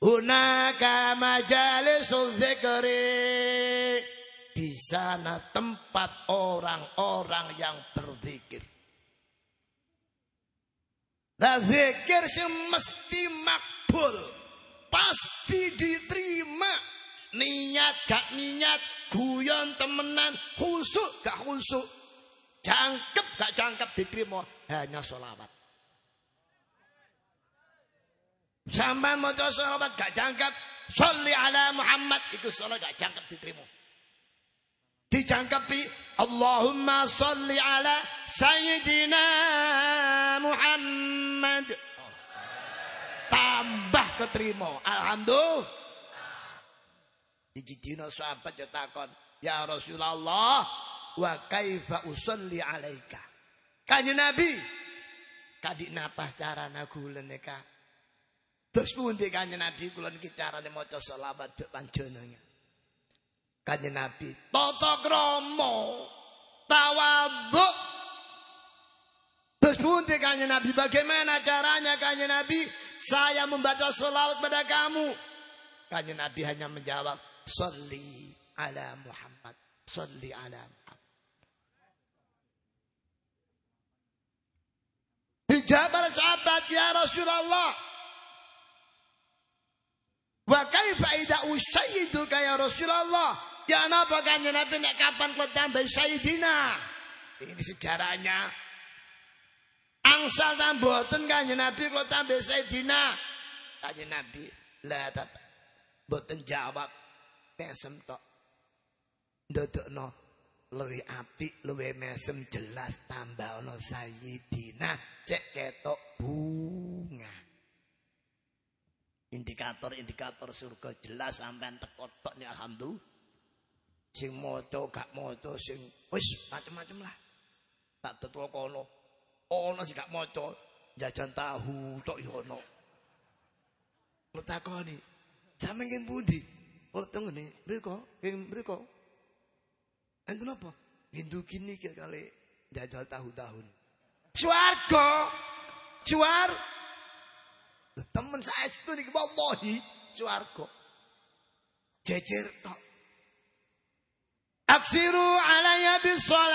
Hunaka majalisul dzikri. Di sana tempat orang-orang yang berzikir. Nah zikir sing mesti makbul. Pasti diterima. Niat gak niat, guyon temenan, khusuk gak khusuk. Jangkep gak jangkep diterima hanya sholawat. Sampai mau sholawat gak jangkep. Sholli ala Muhammad. Itu sholat gak jangkep diterima. Dijangkepi. Allahumma sholli ala Sayyidina Muhammad. Tambah keterima. Alhamdulillah. Dijidina sahabat ya. Ya Rasulullah. Wa kaifa usalli alaika. Kanjeng Nabi kadik napas carana kula nika. Terus pundi kanjeng Nabi kula niki carane maca selawat dek panjenengan. Kanjeng Nabi tata krama tawadhu Terus pundi kanjeng Nabi bagaimana caranya kanjeng Nabi saya membaca selawat pada kamu. Kanjeng Nabi hanya menjawab Salli ala Muhammad Salli ala Muhammad Dijawab sahabat, ya Rasulullah. Wa kaifa idza usayyiduka ya Rasulullah? Ya napa kanjeng Nabi nek kapan kau tambah sayyidina? Ini sejarahnya. Angsal tamboten kanjeng Nabi kau tambah sayyidina. Kanjeng Nabi la tat boten jawab mesem tok. Ndodokno luwih apik, luwih mesem jelas tambah ana sayyidina cek ketok bunga. Indikator-indikator surga jelas sampean teko tok nih alhamdulillah. Sing maca gak maca sing wis macem-macem lah. Tak tetul kono. Ono sing gak maca jajan tahu tok yo ono. Lu takoni, ngen pundi? Oh tengene, mriko, ngen mriko. Enten apa? Hindu kini kali jajal tahu-tahun. Swarga. Suar. Temen saya itu nih wallahi swarga. Jejer tok. Aksiru alaya bisolati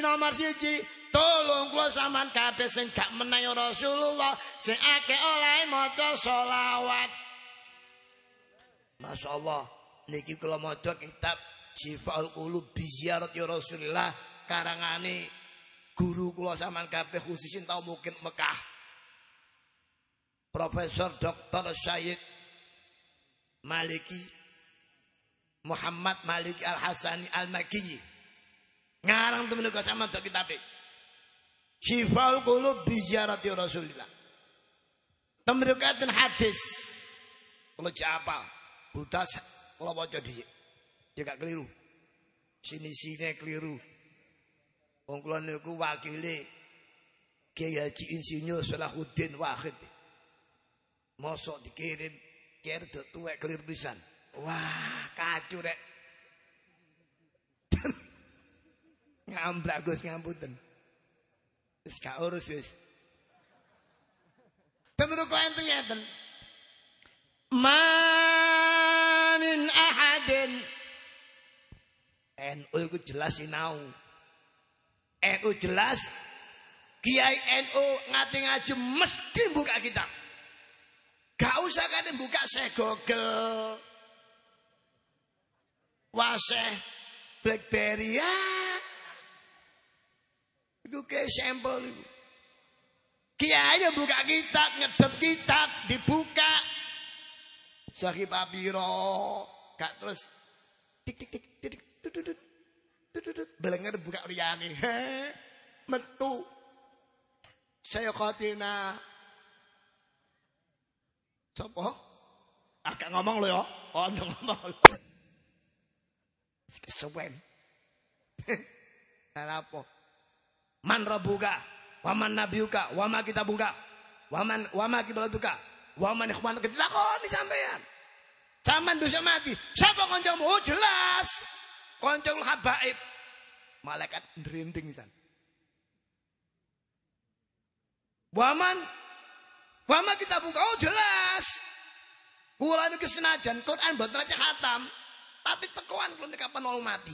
nomor siji. Tolong kula sampean kabeh sing gak menawi Rasulullah sing akeh oleh maca. Masya Allah, niki kula maca kitab Syifaul Qulub bi ziarati Rasulillah karangane guru kula sampean kabeh khususin tau mungkin Mekah. Profesor Dr. Syed Maliki Muhammad Maliki Al Hasani Al Makiyyi. Ngarang temen kok sampean tok kitab Syifaul Qulub bi ziarati Rasulillah. Temen katen hadis. Kalau apa? Budak kalau maca dhisik. Dia gak keliru. Sini-sini keliru. Wong kula niku wakile Kiai Haji Insinyur Salahuddin Wahid. Mosok dikirim kiai dok tuwek pisan. Wah, kacau rek. Ngambrak Gus ngapunten. Wis gak urus wis. Temen kok enten ngeten. Ahadin NU itu jelas sinau. NU jelas Kiai NU ngati ngaji mesti buka kitab. Gak usah kan buka saya Google. Waseh Blackberry ya. Itu kayak sampel itu. Kiai buka kitab, ngedep kitab, dibuka. Sahih papiro, gak terus tik tik tik tik tik Belenger buka liyane. Metu. Saya khotina. Sopo? Agak ngomong lo ya. Oh, ngomong lo. Kesuwen. Man rabbuka, waman nabiuka, kita buka, waman dosa mati. Siapa kancamu? Oh, jelas. Koncong habaib. Malaikat nderinding san. Waman Waman kita buka oh jelas. Kula niku senajan Quran mboten aja khatam, tapi tekoan kula kapan mau mati.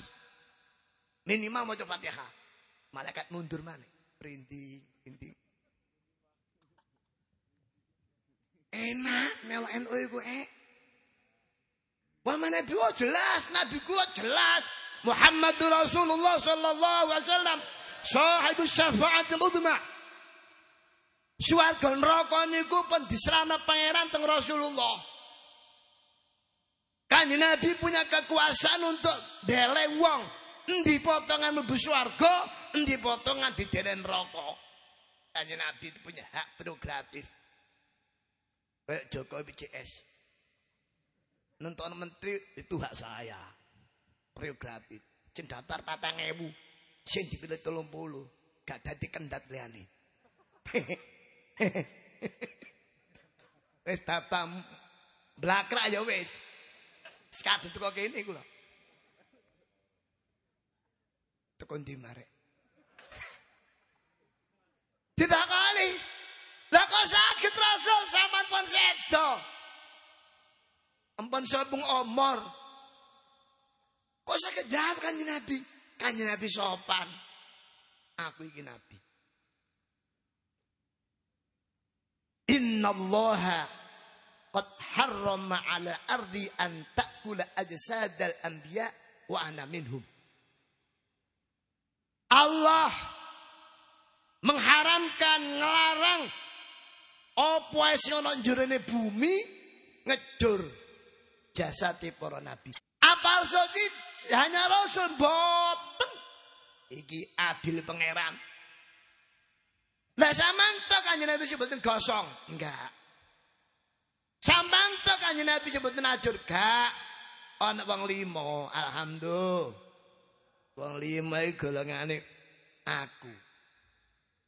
Minimal maca Fatihah. Malaikat mundur mana? Rinting, rinting. Enak melo NU iku eh. Waman Nabi oh jelas, Nabi kula jelas. Muhammad Rasulullah sallallahu alaihi wasallam sahibus syafaatil udma. Suwarga neraka niku pun diserana pangeran teng Rasulullah. Kanjeng Nabi punya kekuasaan untuk dele wong endi potongan mlebu swarga, endi potongan di delen neraka. Kanjeng Nabi punya hak prerogatif. Kayak Jokowi BCS. Nonton menteri itu hak saya. Prerogatif. Sing daftar patang ewu. Sing dipilih tolong puluh. Gak jadi kendat liane. Wis daftar blakrak ya wis. Sekadut kok? Tidak kali. Lah kok sakit pun sedo. Ampun sabung omor. Kok sakit jawab kan Nabi? Kan Nabi sopan. Aku iki Nabi. Inna allaha qad harrama ala ardi an ta'kula ajsadal anbiya wa ana minhum. Allah mengharamkan ngelarang apa sing ana bumi ngejur jasad para nabi. Apa rasul hanya rasul boten. Iki adil pangeran. Lah sampean tok kanjeng Nabi sebutin gosong. Enggak. Sampeyan tok kanjeng Nabi sebut najur gak ana wong limo alhamdulillah. Wong limo iki golongane aku.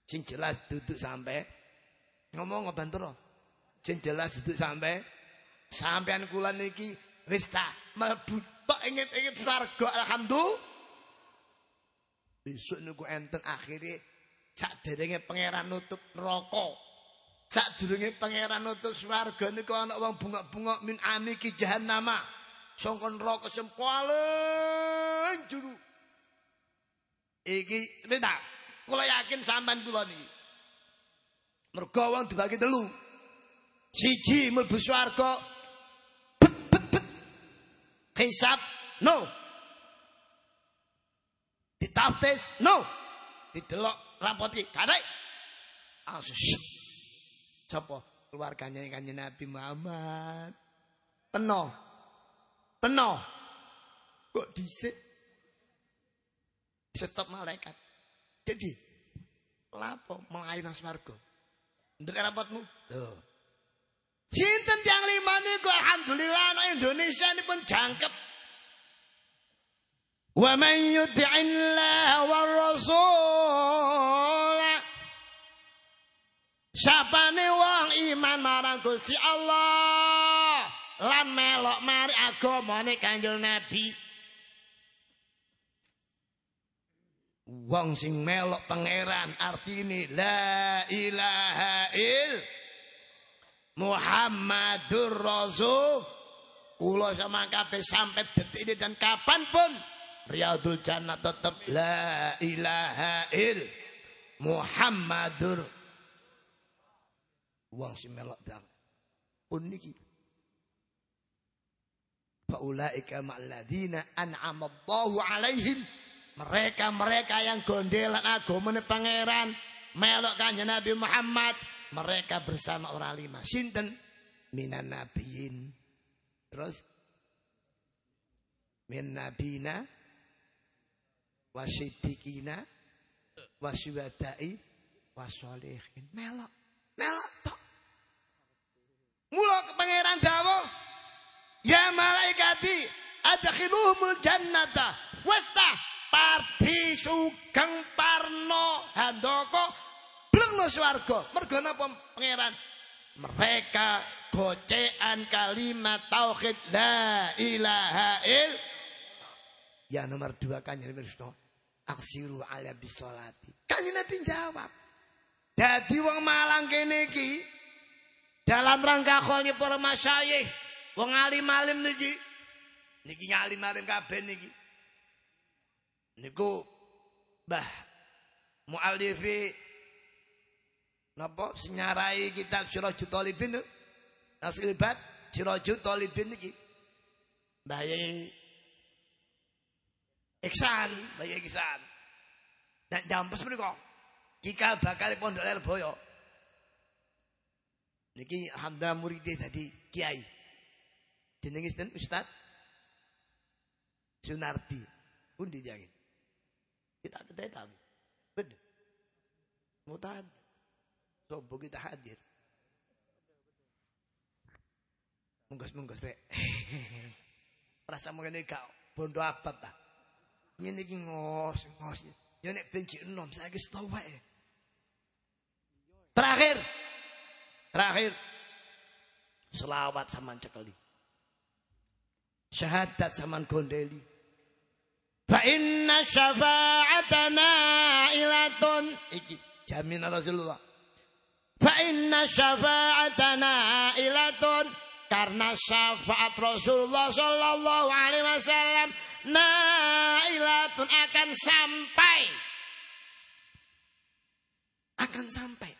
Sing jelas duduk sampai ngomong ngobantro. Sing jelas duduk sampai sampean kula niki wis tak mlebu tok ingin-ingin swarga alhamdulillah. Besok niku enten akhirnya saderenge pangeran nutup neraka. Sadurunge pangeran nutup swarga niku ana wong bunga-bunga min amiki jahannama. Sangka neraka sing paling juru. Iki beda. Kula yakin sampean kula niki. Mergo wong dibagi telu. Siji mlebu swarga. Hisab no. Ditaftis no. Didelok rapot iki kadek. Langsung Sapa? Keluarganya kanjeng Nabi Muhammad. Teno. Teno. Kok dhisik? Stop malaikat. Jadi, lapo melayu nang swarga. Ndek rapotmu? Sinten tiang lima niku alhamdulillah anak Indonesia ini pun jangkep. Wa man yuti'illah wa rasul Sapane wong iman marang Gusti Allah lan melok mari agamane Kanjeng Nabi. Wong sing melok pangeran artine la ilaha il Muhammadur Rasul. Kula sama kabeh sampai detik ini dan kapan pun Riyadul Jannah tetap la ilaha il Muhammadur Wong sing melok dang. Pun niki. Faulaika ma'alladzina an'ama Allahu alaihim. Mereka-mereka yang gondelan agama pangeran melok kanjeng Nabi Muhammad, mereka bersama orang lima. Sinten? Minan nabiyin. Terus min nabina wasiddiqina wasyuhada'i wasolehin. Melok. Melok tok. Mula ke pangeran dawuh, "Ya malaikati, adkhiluhumul jannata." Wes ta, parti sugeng parno handoko blengno swarga. Mergo napa pangeran? Mereka gocean kalimat tauhid la ilaha il Ya nomor dua kanjeng Nabi Aksiru ala bisolati. Kanjeng Nabi jawab. Jadi wong Malang kene iki dalam rangka kholnya para masyayikh, wong alim-alim niki. Niki ngalim-alim kabeh niki. Niku Mbah mualifi napa senyarai kitab Sirajul Talibin Nasilbat Sirajul Talibin niki. Mbah Yai Iksan, Mbah Yai Iksan. Dan jampes menika jika bakal pondok Lerboyo. Niki hamda muridé tadi kiai. Jenenge sinten Ustaz? Sunardi. Pundi jange? Kita ketetan. Bener. Mutan. Sobo kita hadir. Munggos-munggos rek. Rasa mengene kau bondo apa ta? Ngene iki ngos, ngos. Ya nek benci enom saiki setau wae. Terakhir. Terakhir. Selawat sama cekeli. Syahadat sama gondeli. Fa inna syafa'atana ilatun. Iki jaminan Rasulullah. Inna syafa'atana ilatun. Karena syafaat Rasulullah Sallallahu Alaihi Wasallam nailatun akan sampai. Akan sampai.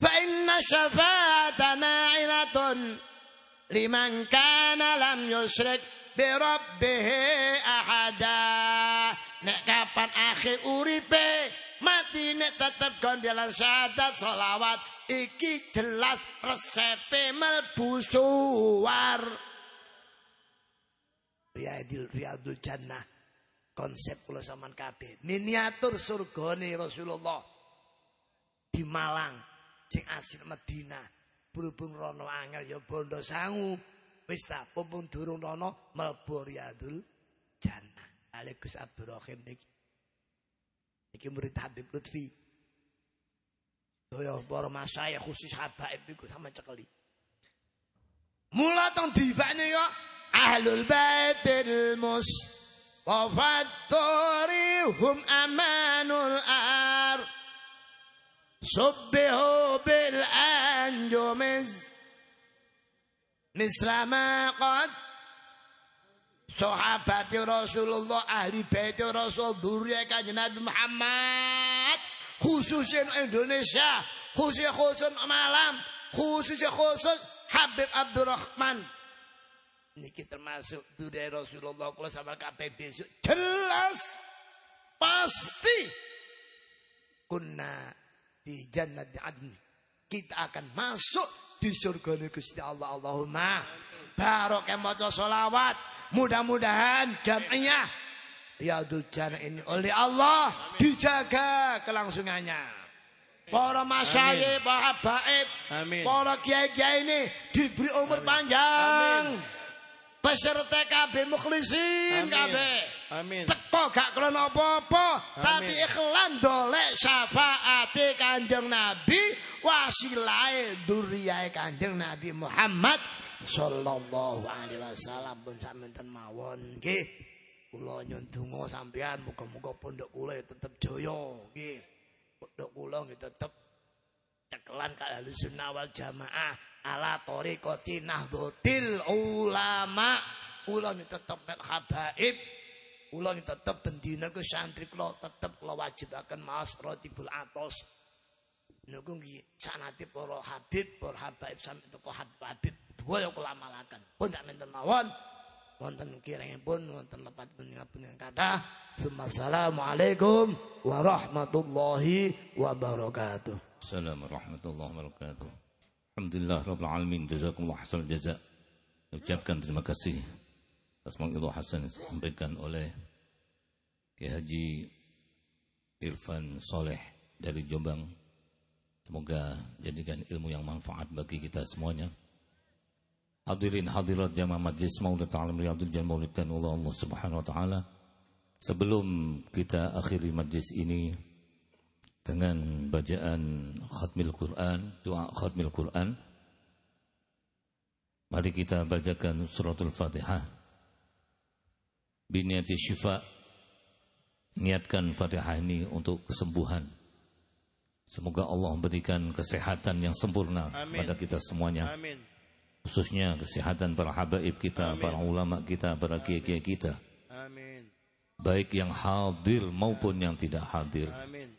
Fa inna syafa'atana ilatun. Liman kana lam yusyrik bi rabbih ahada. Nek kapan akhir uripe nek tetep gondelan syahadat selawat iki jelas resepe melbu suwar Riyadil Riyadul Jannah konsep kula sampean kabeh miniatur surgane Rasulullah di Malang sing asli Medina berhubung rono angel ya bondo sangu. Wis ta, mumpung durung rono mlebu Riyadul Jannah. Ale Gus Abdul Rahim niki. Niki murid Habib Lutfi. Saya para masaya khusus habaib niku sama cekeli. Mula teng dibakne ya Ahlul Baitil Mus Wafattori hum amanul ar Subbihu bil anjumiz Misra qad Sahabat Rasulullah ahli bait Rasul durya kanjeng Nabi Muhammad. Khususnya Indonesia khususnya khusus malam khususnya khusus Habib Abdurrahman. Niki termasuk durya Rasulullah kula sama kabeh besok jelas pasti. Kunna di jannat adn. Kita akan masuk di surga Gusti Allah Allahumma. Barokah maca solawat mudah-mudahan jam'iyah Riyadul Jannah ini oleh Allah dijaga kelangsungannya. Para masyayikh para habaib para kiai-kiai ini diberi umur panjang. Peserta kabeh mukhlisin kabeh. Amin. teko gak krono apa-apa tapi ikhlan dolek syafaate Kanjeng Nabi wasilahe duriyae Kanjeng Nabi Muhammad sallallahu alaihi wasallam pun mawon. Nggih. Kula nyun donga sampean muga-muga pondok kula ya tetep jaya. Nggih. Pondok kula nggih tetep cekelan kali sunnah wal jamaah. Ala tariqati nahdlatil ulama. Kula ni tetep nek habaib. Kula tetep bendina ke santri kula tetep kula wajibaken maos rotibul atos. Niku nggih sanate para habib para habaib sampe teko habib dua ya kula amalaken pun sak menten mawon. Wonten kirangipun wonten lepat pun yang kathah. Assalamualaikum warahmatullahi wabarakatuh. Assalamualaikum warahmatullahi wabarakatuh. Alhamdulillah Rabbil Alamin Jazakumullah hasan jaza Ucapkan terima kasih atas mengilu hasan yang disampaikan oleh Kiai Haji Irfan Soleh dari Jombang. Semoga jadikan ilmu yang manfaat bagi kita semuanya Hadirin hadirat jamaah majlis Maulid Ta'alam Riyadul Jan Maulid dan Allah Allah Subhanahu Wa Ta'ala Sebelum kita akhiri majlis ini dengan bacaan khatmil Quran, doa khatmil Quran. Mari kita bacakan suratul Fatihah. Biniati syifa. Niatkan Fatihah ini untuk kesembuhan. Semoga Allah memberikan kesehatan yang sempurna Amin. pada kita semuanya. Amin Khususnya kesehatan para habaib kita, Amin. para ulama kita, para kiai-kiai kita. Amin. Baik yang hadir maupun yang tidak hadir. Amin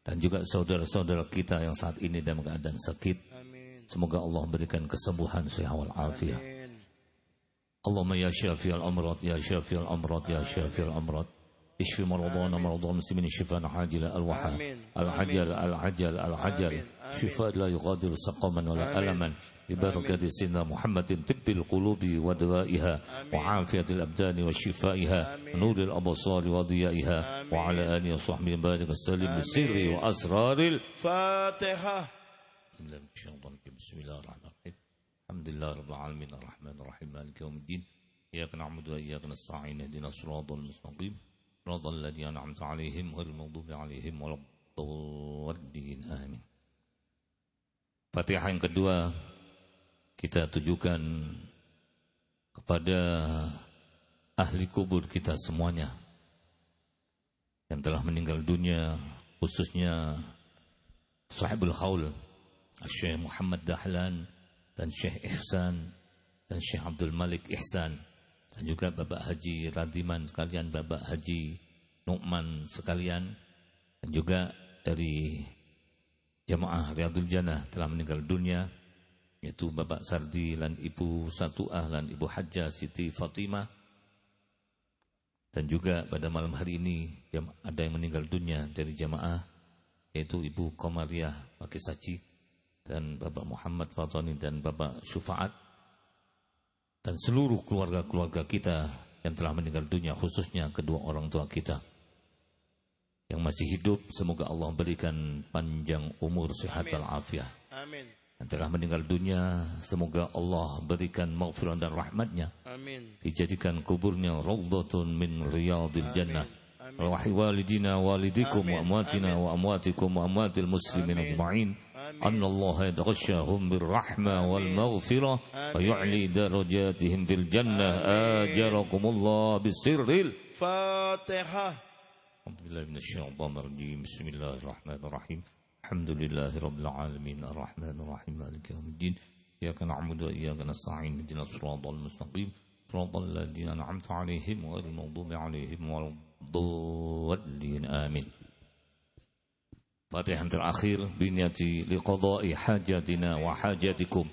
dan juga saudara-saudara kita yang saat ini dalam keadaan sakit. Amin. Semoga Allah berikan kesembuhan sehat wal afiat. Allahumma ya syafi'al amrat ya syafi'al amrat ya syafi'al amrat. اشف مرضانا مرضى المسلمين شفاء عاجلا الوحى العجل العجل العجل شفاء لا يغادر سقما ولا ألما ببركة سيدنا محمد طب القلوب ودوائها وعافية الأبدان وشفائها نور الأبصار وضيائها وعلى آله وصحبه بارك وسلم بسر وأسرار الفاتحة بسم الله الرحمن الرحيم. الحمد لله رب العالمين. الرحمن الرحيم. مالك يوم الدين. إياك نعبد وإياك نستعين. اهدنا الصراط المستقيم. صراط الذين أنعمت عليهم غير المغضوب عليهم ولا الضالين. آمين. Fatihah yang kedua. Kita tujukan kepada ahli kubur kita semuanya yang telah meninggal dunia khususnya sahibul khaul Syekh Muhammad Dahlan dan Syekh Ihsan dan Syekh Abdul Malik Ihsan dan juga Bapak Haji Radiman sekalian Bapak Haji Nu'man sekalian dan juga dari jamaah Riyadul Jannah telah meninggal dunia yaitu Bapak Sardi dan Ibu Satuah dan Ibu Hajjah Siti Fatimah dan juga pada malam hari ini ada yang meninggal dunia dari jamaah yaitu Ibu Komariah Pakisaci dan Bapak Muhammad Fatani dan Bapak Syufaat dan seluruh keluarga-keluarga kita yang telah meninggal dunia khususnya kedua orang tua kita yang masih hidup semoga Allah berikan panjang umur sehat walafiat. Amin yang telah meninggal dunia semoga Allah berikan maghfirah dan rahmatnya Amin. dijadikan kuburnya raudhatun min riyadil jannah Rawahi walidina walidikum wa amwatina wa amwatikum wa amwatil muslimin ajma'in أن الله يتغشاهم بالرحمة والمغفرة ويعلي درجاتهم في الجنة آجركم الله بسر الفاتحة أعوذ بالله من الشيطان الرجيم بسم الله الرحمن الرحيم الحمد لله رب العالمين. الرحمن الرحيم. مالك يوم الدين. إياك نعبد وإياك نستعين. اهدنا الصراط المستقيم. صراط الذين أنعمت عليهم غير المغضوب عليهم ولا الضالين. آمين. فاتحة الأخير بنيتي لقضاء حاجاتنا وحاجاتكم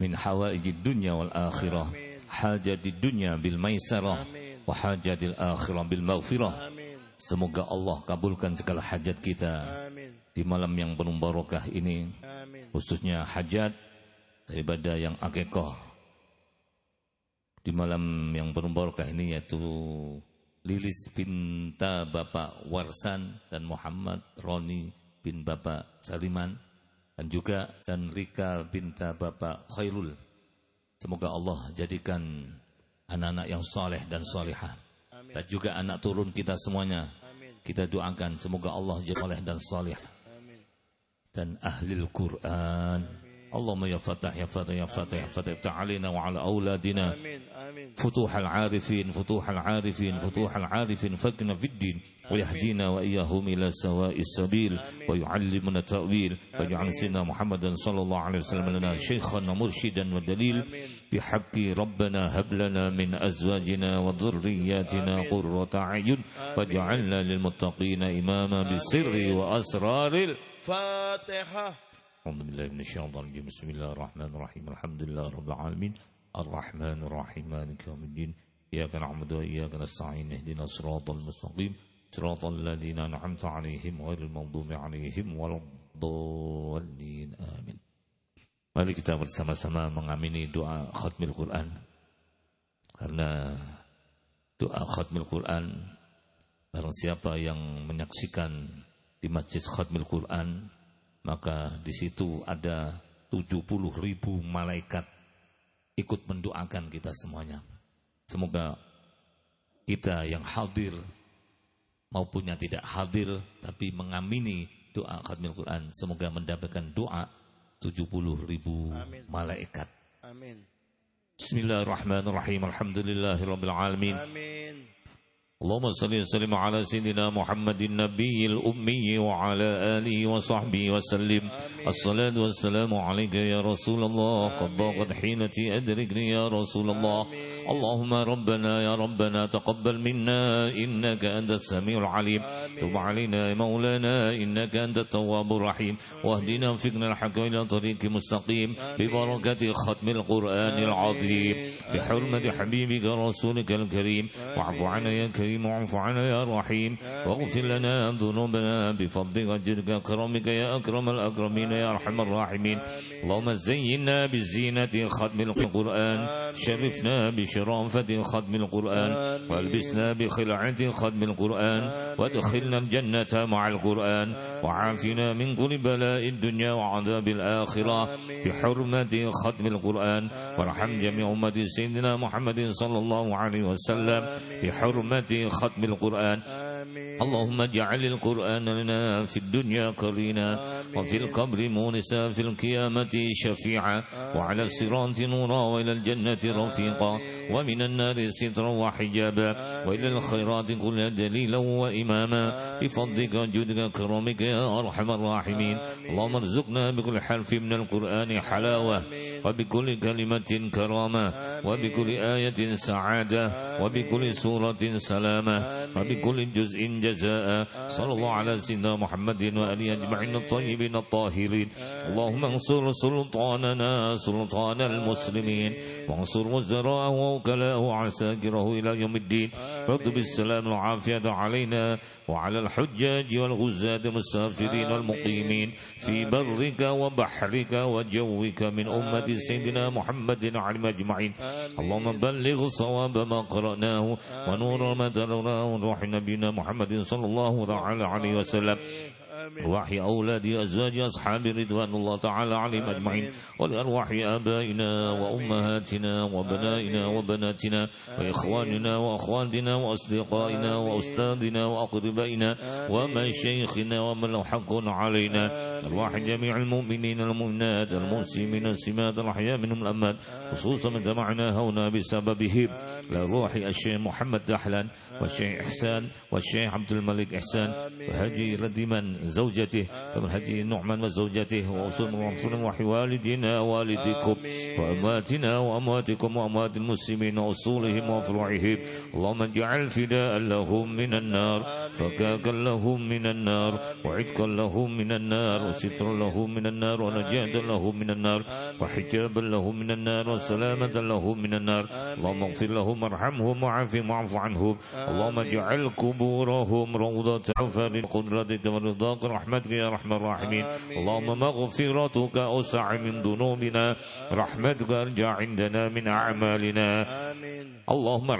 من حوائج الدنيا والآخرة. حاجة الدنيا بالميسرة. وحاجة الآخرة بالمغفرة. Semoga Allah kabulkan segala hajat kita. Di malam yang penuh barokah ini, khususnya hajat daripada yang akekah di malam yang penuh barokah ini yaitu Lilis pinta Bapak Warsan dan Muhammad Roni bin Bapak Saliman dan juga dan Rika binta Bapak Khairul. Semoga Allah jadikan anak-anak yang soleh dan solehah dan juga anak turun kita semuanya. Kita doakan semoga Allah jadi soleh dan soleh dan ahli Al-Quran Allahumma يا Fatah يا Fatah ya Fatah ya Fatah. Iftah alina wa ala awladina. Futuh al-arifin Futuh al-arifin Futuh al-arifin ويهدينا وإياهم إلى سواء السبيل ويعلمنا التأويل ويجعل سيدنا محمدا صلى الله عليه وسلم لنا شيخا ومرشدا ودليل بحق ربنا هب لنا من أزواجنا وذرياتنا قرة أعين واجعلنا للمتقين إماما بسر وأسرار الفاتحة أعوذ بالله من الشيطان الرجيم بسم الله الرحمن الرحيم الحمد لله رب العالمين الرحمن الرحيم مالك يوم الدين إياك نعبد وإياك نستعين اهدنا الصراط المستقيم صراط الذين أنعمت عليهم غير المغضوب عليهم ولا الضالين آمين Mari kita bersama-sama mengamini doa khatmil Quran Karena doa khatmil Quran Barang siapa yang menyaksikan di masjid khatmil Quran Maka di situ ada 70 ribu malaikat ikut mendoakan kita semuanya Semoga kita yang hadir maupun yang tidak hadir tapi mengamini doa khatmil Quran semoga mendapatkan doa 70 ribu malaikat. Amin. Bismillahirrahmanirrahim. Alhamdulillahirabbil alamin. Amin. اللهم صل وسلم على سيدنا محمد النبي الأمي وعلى آله وصحبه وسلم. الصلاة والسلام عليك يا رسول الله. قد ضاقت حينتي أدركني يا رسول الله. اللهم ربنا يا ربنا تقبل منا. إنك أنت السميع العليم. تب علينا يا مولانا. إنك أنت التواب الرحيم. واهدنا وفقنا الحق إلى طريق مستقيم. ببركة ختم القرآن العظيم. بحرمة حبيبك رسولك الكريم. واعف عنا يا كريم. كريم واعف عنا يا رحيم. واغفر لنا ذنوبنا بفضلك وجدك كرمك يا أكرم الأكرمين يا أرحم الراحمين. اللهم زينا بالزينة ختم القرآن. شرفنا بشرافة ختم القرآن. والبسنا بخلعة ختم القرآن. وادخلنا الجنة مع القرآن. وعافنا من كل بلاء الدنيا وعذاب الآخرة. بحرمة ختم القرآن. وارحم جميع أمة سيدنا محمد صلى الله عليه وسلم. بحرمة ختم القرآن. اللهم اجعل القرآن لنا في الدنيا قرينا وفي القبر مونسا في القيامة شفيعا وعلى الصراط نورا وإلى الجنة رفيقا ومن النار سترا وحجابا وإلى الخيرات كل دليلا وإماما. بفضلك وجودك كرمك يا أرحم الراحمين. اللهم ارزقنا بكل حرف من القرآن حلاوة وبكل كلمة كرامة وبكل آية سعادة وبكل سورة سلامة وبكل جزء جزاء. صلى الله على سيدنا محمد وآله أجمعين الطيبين الطاهرين. اللهم انصر سلطاننا سلطان المسلمين. وانصر وزراءه ووكلاءه وعساكره إلى يوم الدين. واكتب السلام والعافية علينا وعلى الحجاج والغزاة المسافرين والمقيمين في برك وبحرك وجوك من أمة سيدنا محمد عليهم أجمعين. اللهم بلغ صواب ما قرأناه ونور ما تلوناه وروح نبينا محمد صلى الله تعالى عليه وسلم أرواح أولاد أزواج أصحاب رضوان الله تعالى عليهم أجمعين. ولأرواح آبائنا وأمهاتنا وبنائنا وبناتنا وإخواننا وأخواتنا وأصدقائنا وأستاذنا وأقربائنا ومشايخنا ومن له حق علينا أرواح جميع المؤمنين المؤمنات المسلمين السمات الأحياء منهم الأمات خصوصا من جمعنا هنا بسببهم. لروح الشيخ محمد دحلان والشيخ إحسان والشيخ عبد الملك إحسان وهدي ردمن زوجته ومن هدي نعمان وزوجته وأصول ورسول وحي والدنا والدكم وأمواتنا وأمواتكم وأموات المسلمين وأصولهم وفروعهم اللهم اجعل فداء لهم من النار فكاكا لهم من النار وعتقا لهم من النار وسترا لهم من النار ونجاة لهم من النار وحجابا لهم من النار وسلامة لهم من النار. اللهم اغفر لهم وارحمهم وعافهم واعف عنهم. اللهم اجعل قبورهم روضة عفر قدرتك ورضاك رحمتك يا رحمن الراحمين اللهم مغفرتك أوسع من ذنوبنا رحمتك أرجع عندنا من أعمالنا اللهم